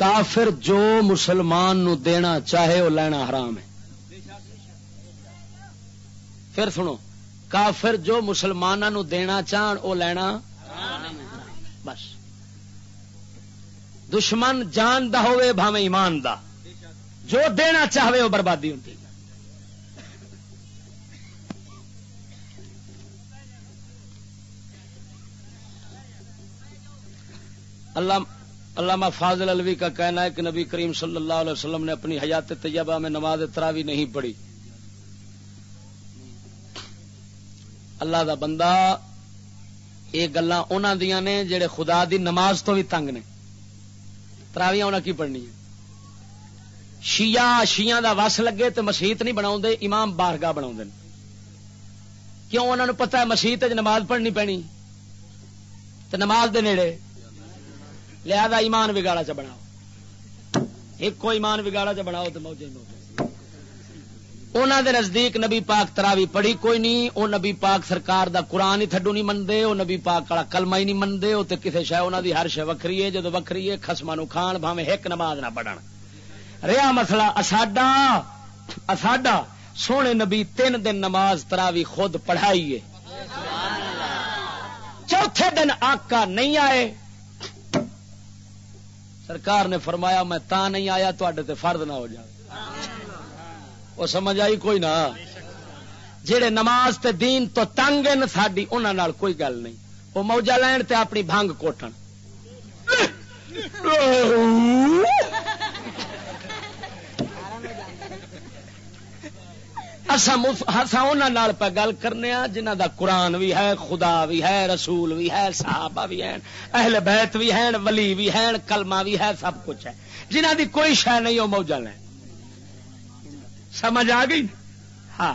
کافر جو مسلمان نو دینا چاہے وہ لینا حرام ہے۔ پھر سنو، کافر جو مسلمانوں دینا چاہن وہ لینا بس۔ دشمن جان دا ہوئے بھاوے ایمان دا۔ جو دینا چاہے وہ بربادی ہوتی اللہ علامہ فاضل الوی کا کہنا ہے کہ نبی کریم صلی اللہ علیہ وسلم نے اپنی حیات طیبہ میں نماز تراوی نہیں پڑھی۔ اللہ دا بندہ یہ گلا انہوں نے جڑے خدا دی نماز تو بھی تنگ نے۔ تراویاں انہیں کی پڑھنی ہے۔ شیعہ شیعہ دا وس لگے تو مسیت نہیں بنا امام بارگاہ بنا کیوں انہوں نے پتا ہے مسیت نماز پڑھنی پینی؟ تو نماز دے نیڑے لہذا ایمان بگاڑا چ بناؤ۔ ایک کو ایمان بگاڑا چ بناؤ تو موجے انہوں دے نزدیک نبی پاک تراوی پڑھی کوئی نہیں وہ نبی پاک سرکار دا قرآن ہی تھڈو نہیں منتے وہ نبی پاک والا کلمہ ہی نہیں منتے وہ کسی شاید انہوں دی ہر شہ وکری ہے جدو وکری ہے خسما نو کھان بھاوے ایک نماز نہ پڑھن۔ رہا مسئلہ اساڈا اساڈا سونے نبی تین دن نماز تراوی خود پڑھائی ہے۔ چوتھے دن آقا نہیں آئے سرکار نے فرمایا میں تا نہیں آیا تے فرد نہ ہو جائے وہ سمجھ آئی؟ کوئی نہ۔ جہے نماز تے دین تو تنگ ساری انہوں کوئی گل نہیں۔ وہ موجہ لین تے اپنی بھنگ کوٹن انہوں پہ گل کرنے جنہ دا قرآن بھی ہے، خدا بھی ہے، رسول بھی ہے، صحابہ بھی ہیں، اہل بیت بھی ہیں، ولی بھی ہیں، کلمہ بھی ہے، سب کچھ ہے۔ جنہ دی کوئی شہ نہیں، وہ موجہ لین سمجھ آ گئی؟ ہاں۔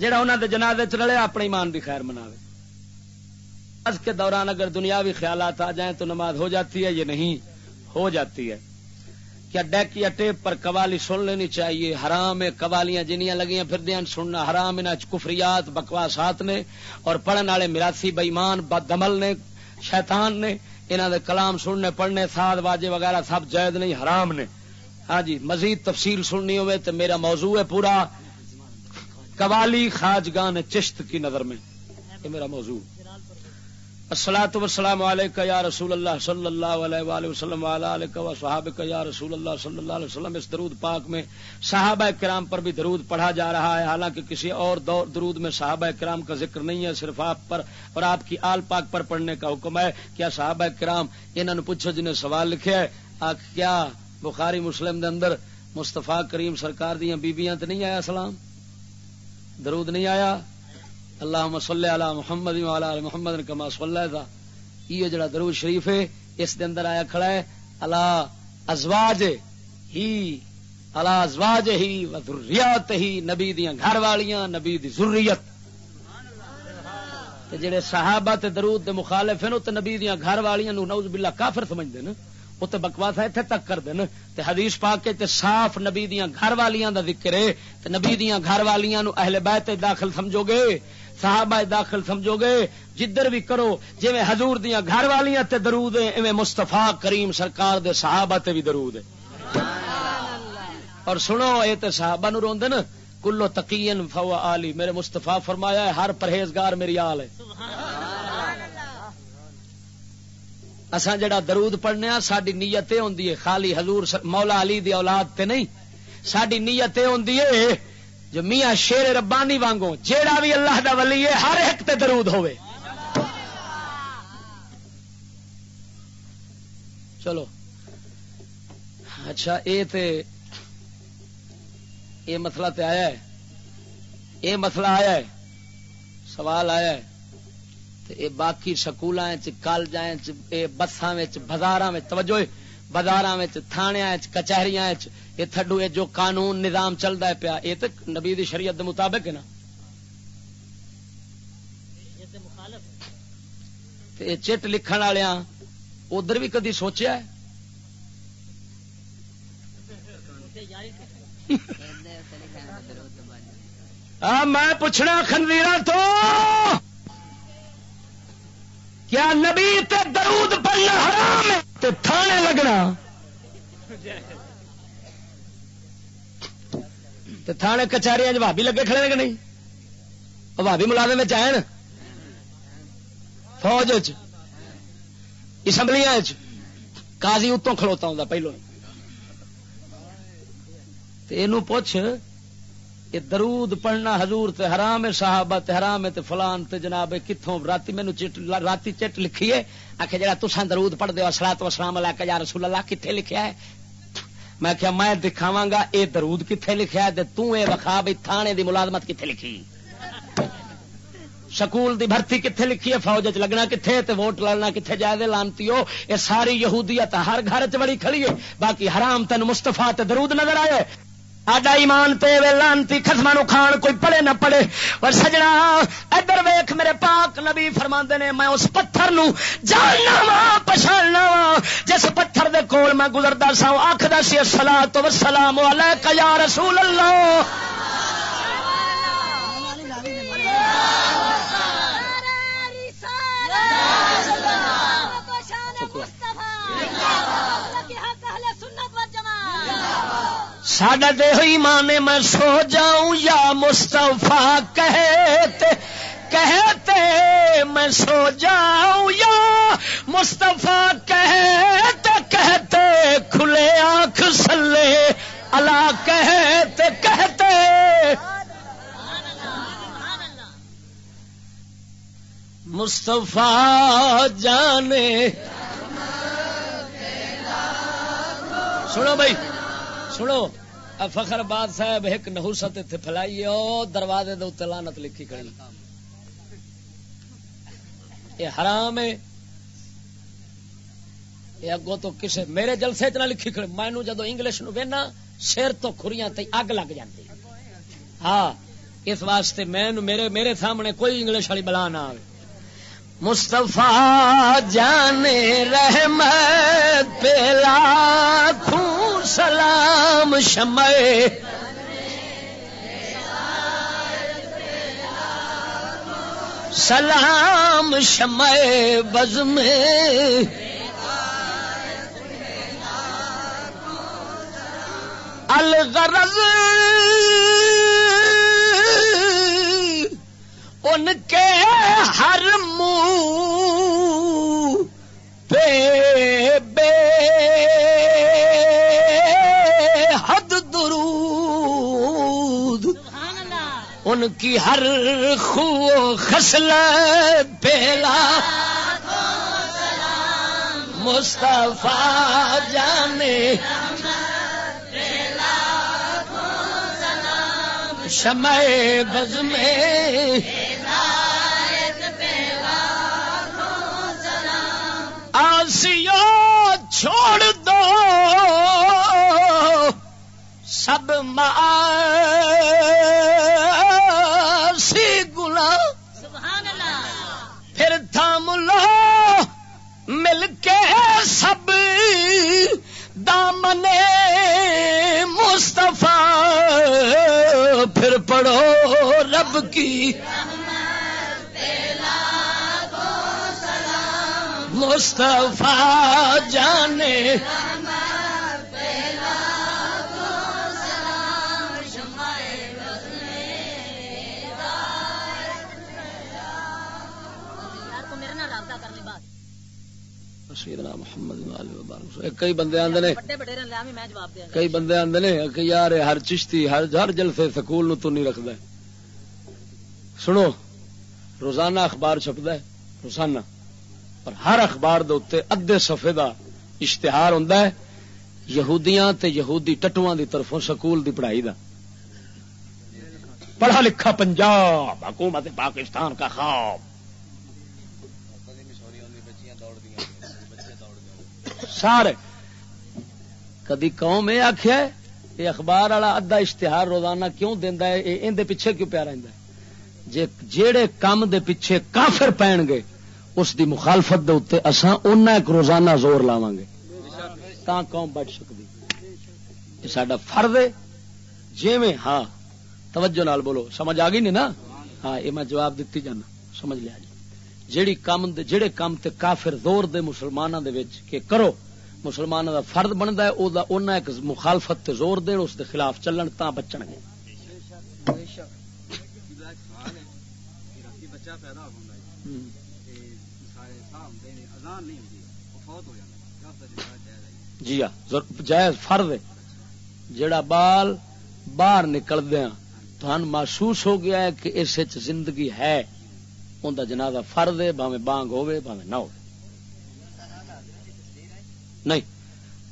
جہاں انہوں نے جنازے چ رلے، اپنے ایمان کی خیر منا کے دوران اگر دنیاوی خیالات آ جائیں تو نماز ہو جاتی ہے یہ نہیں؟ ہو جاتی ہے۔ کیا ڈیک یا ٹیپ پر قوالی سن لینی چاہیے؟ حرام ہے، قوالیاں جنیاں لگیاں پھر دیا سننا حرام ان کفریات بکواسات نے۔ اور پڑھن والے میراسی بئیمان بدمل نے، شیطان نے۔ انہوں دے کلام سننے، پڑھنے، ساد واجے وغیرہ سب جائد نہیں، حرام نے۔ ہاں جی مزید تفصیل سننی ہوئے تو میرا موضوع ہے پورا۔ قوالی خاجگان چشت کی نظر میں، یہ میرا موضوع۔ ہے السلام والسلام علیکہ یا رسول اللہ صلی اللہ علیہ وآلہ وسلم علیکہ و صحابہ یا رسول اللہ صلی اللہ علیہ وسلم اس درود پاک میں صحابہ کرام پر بھی درود پڑھا جا رہا ہے حالانکہ کسی اور درود میں صحابہ کرام کا ذکر نہیں ہے، صرف آپ پر اور آپ کی آل پاک پر پڑھنے کا حکم ہے۔ کیا صحابہ کرام انہوں نے پوچھو جنہیں سوال لکھے ہے؟ کیا بخاری مسلم دے اندر مستفا کریم سرکار دیا بیبیاں تو نہیں آیا سلام؟ درود نہیں آیا؟ اللہ صلی علی محمد علی محمد کما صلی تھا یہ جڑا درود شریف ہے، اس دے اندر آیا کھڑا ہے اللہ ازواج ہی اللہ ازواج ہی و ذریات ہی نبی دیاں گھر والیاں، نبی دی ذریت. تے جڑے صحابہ تے درود دے مخالف ہیں تے نبی دیاں گھر والیاں نو نعوذ باللہ کافر سمجھدے نا. وہ تو بکواس ہے اتنے تک کر دین تے حدیث پا کے تے صاف نبی دیاں گھر والیاں دا ذکر ہے. تے نبی دیاں گھر والیاں نو اہل بیت داخل سمجھو گے۔ صحابہ داخل سمجھو گے جدھر بھی کرو جی حضور دیا گھر والیاں تے درود ایویں مستفا کریم سرکار دے صحابہ تے بھی درود اور سنو اے تے صحابہ نو روندے نا کلو تقین فو علی میرے مستفا فرمایا ہے ہر پرہیزگار میری آل ہے۔ اساں جڑا درود پڑھنے ہاں ساڈی نیت اے ہوندی ہے خالی حضور مولا علی دی اولاد تے نہیں ساڈی نیت اے ہوندی ہے جو میاں شیر ربانی وانگو جیڑا بھی اللہ دا ولی ہے، ہر ایک تے درود ہوئے۔ چلو۔ اچھا اے تے، اے مسئلہ تے آیا ہے۔ اے مسئلہ آیا ہے۔ سوال آیا ہے۔ تے اے باقی سکول کالج بساں بازار توجہ۔ بازار تھانے کچہری یہ تھڈو یہ جو قانون نظام چلتا ہے پیا یہ تو نبی دی شریعت دے مطابق ہے نا۔ چٹ لکھن والیا ادھر بھی کدی سوچیا ہے؟ میں پوچھنا خنویر تو کیا نبی تے درود پڑھنا حرام ہے؟ تے تھانے لگنا۔ تے تھانے کچہری بھابی لگے کھڑے کہ نہیں؟ بھابی ملازم آئے فوج اسمبلیاں کازی اتوں کھلوتا ہوں پہلو۔ یہ پوچھ کہ درود پڑھنا حضور تے حرام ہے، صحابہ تے حرام ہے تے فلان تے جناب کتوں رات مینو چٹ رات چٹ لکھیے آخر جا تسان درود پڑھ دو سلا تو اسلام اللہ کا یا رسول اللہ کتنے لکھیا ہے؟ میں کیا میں دکھاوا گا اے درود کتنے لکھا ہے؟ تو اے وخا بھی تھانے دی ملازمت کتنے لکھی؟ سکول دی بھرتی کتنے لکھی ہے؟ فوج چ لگنا کتنے تے ووٹ لڑنا کتنے جائے لانتی ہو یہ ساری یہودیت ہر گھر چ بڑی کھڑی ہے۔ باقی حرام تین مستفا درود نظر آئے۔ آڈا ایمان تے وے لانتی خسما نو کھان کوئی پڑے نہ پڑے اور سجنا، ادھر ویخ میرے پاک نبی فرما نے، میں اس پتھر نو جاننا وا پچھاڑنا وا۔ جس پتھر دے کول میں گزرتا سا آخر سی سلا تو سلام یا رسول اللہ۔ ساڈا دے ہوئی مانے میں سو جاؤں، یا مستفا کہتے کہتے، میں سو جاؤں، یا مستفا کہتے کہتے، کھلے آنکھ سلے، اللہ کہتے کہتے۔ مستفا جانے۔ سنو بھائی سنو فخر آباد صاحب، ایک نہوست اتنے فلائی دروازے دے لانت لکھی کری یہ حرام ہے۔ یہ اگوں تو کسے میرے جلسے چ نہ لکھی کھڑی مینو جدو انگلش نو وینا، سر تو خوریاں تے اگ لگ جاتی ہاں اس واسطے میں میرے میرے سامنے کوئی انگلش والی بلا نہ آئے مستفا جانے رحمت پلا خوں سلام شمع سلام شمع بز میں الغرض ان کے ہر منہ پہ بے حد درود۔ ان کی ہر خو خسل پیلا مصطفیٰ جانے۔ شمع بز میں آسیو چھوڑ دو۔ سب سی گنا پھر تھام لو۔ مل کے سب دامن مصطفیٰ۔ پھر پڑھو رب کی۔ مصطفیٰ جانے۔ کئی بندے نے۔ کئی بندے نے کہ یار ہر چشتی ہر ہر جلسے سکول نو تو نہیں رکھد سنو روزانہ اخبار چھپتا ہے روزانہ۔ اور ہر اخبار دے اتنے ادے سفے دا اشتہار ہوں یہودیاں تے یہودی ٹٹواں دی طرفوں سکول دی پڑھائی دا۔ پڑھا لکھا پنجاب، حکومت پاکستان کا خواب۔ سارے۔ کدی قوم یہ آخیا یہ اخبار والا ادھا اشتہار روزانہ کیوں دینا ہے؟ اندر پیچھے کیوں پیا رہتا ہے؟ جے جیڑے کام دے پیچھے کافر پین گے اس دی مخالفت دے اتنے اساں اُنہ ایک روزانہ زور لاواں گے تا قوم بچ سکتی یہ سڈا فرد ہے۔ جی میں ہاں توجہ نال بولو، سمجھ آ گئی نہیں نا؟ ہاں یہ میں جواب دیتی جانا۔ سمجھ لیا جی۔ جیڑی کام دے جڑے کام تے کافر زور دے مسلمانوں دے وچ کہ کرو مسلمانوں دا فرد بندا ہے، او دا انہاں ایک مخالفت تے زور دین، اس دے خلاف چلن تاں بچن گے بے شک جی ہاں جائز فرد ہے۔ جڑا بال باہر نکلدیا ہاں، تو محسوس ہو گیا ہے کہ اس زندگی ہے۔ ان کا جنازہ فرد ہے باوے بانگ ہوے باوے نہ ہو نہیں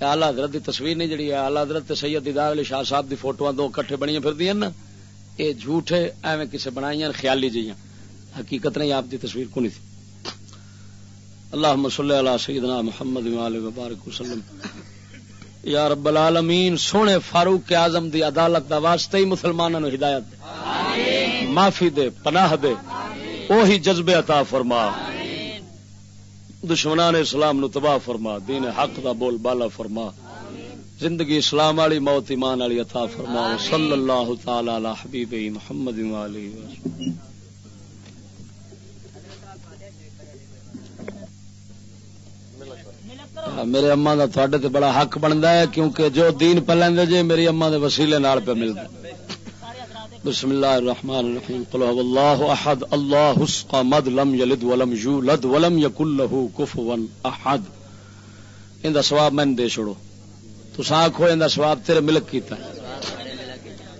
آلہ حضرت کی تصویر نہیں جڑی ہے آلہ حضرت سید دیدار علی شاہ صاحب دی فوٹو دو کٹھے بنی پھر نا۔ یہ جھوٹ ہے ایویں کسی بنائی خیالی جی حقیقت نہیں، آپ دی تصویر کو نہیں تھی۔ اللہ صلی اللہ سیدنا محمد وبارک وسلم۔ یا رب العالمین سونے فاروق اعظم دی عدالت دا واسطے ہی مسلمانوں ہدایت دے۔ معافی دے پناہ دے۔ وہی جذبے عطا فرما۔ دشمنان اسلام نو تباہ فرما۔ دین حق دا بول بالا فرما۔ زندگی اسلام والی موت ایمان والی عطا فرما۔ صلی اللہ تعالی علی حبیب محمد میرے اما کا تھوڑے بڑا حق بنتا ہے، کیونکہ جو دین پہ لیندے جے میری اما دے وسیلے نال پہ ملتا بسم اللہ الرحمن الرحیم۔ قل هو اللہ احد، اللہ الصمد لم یلد ولم یولد ولم یکن له کفوا احد۔ ان دا ثواب میں دے چھوڑو۔ تو آکھو ان دا ثواب تیرے ملک کیتا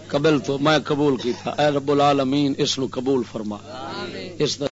قبل تو میں قبول کیتا۔ اے رب العالمین، اس نو قبول فرما۔ اس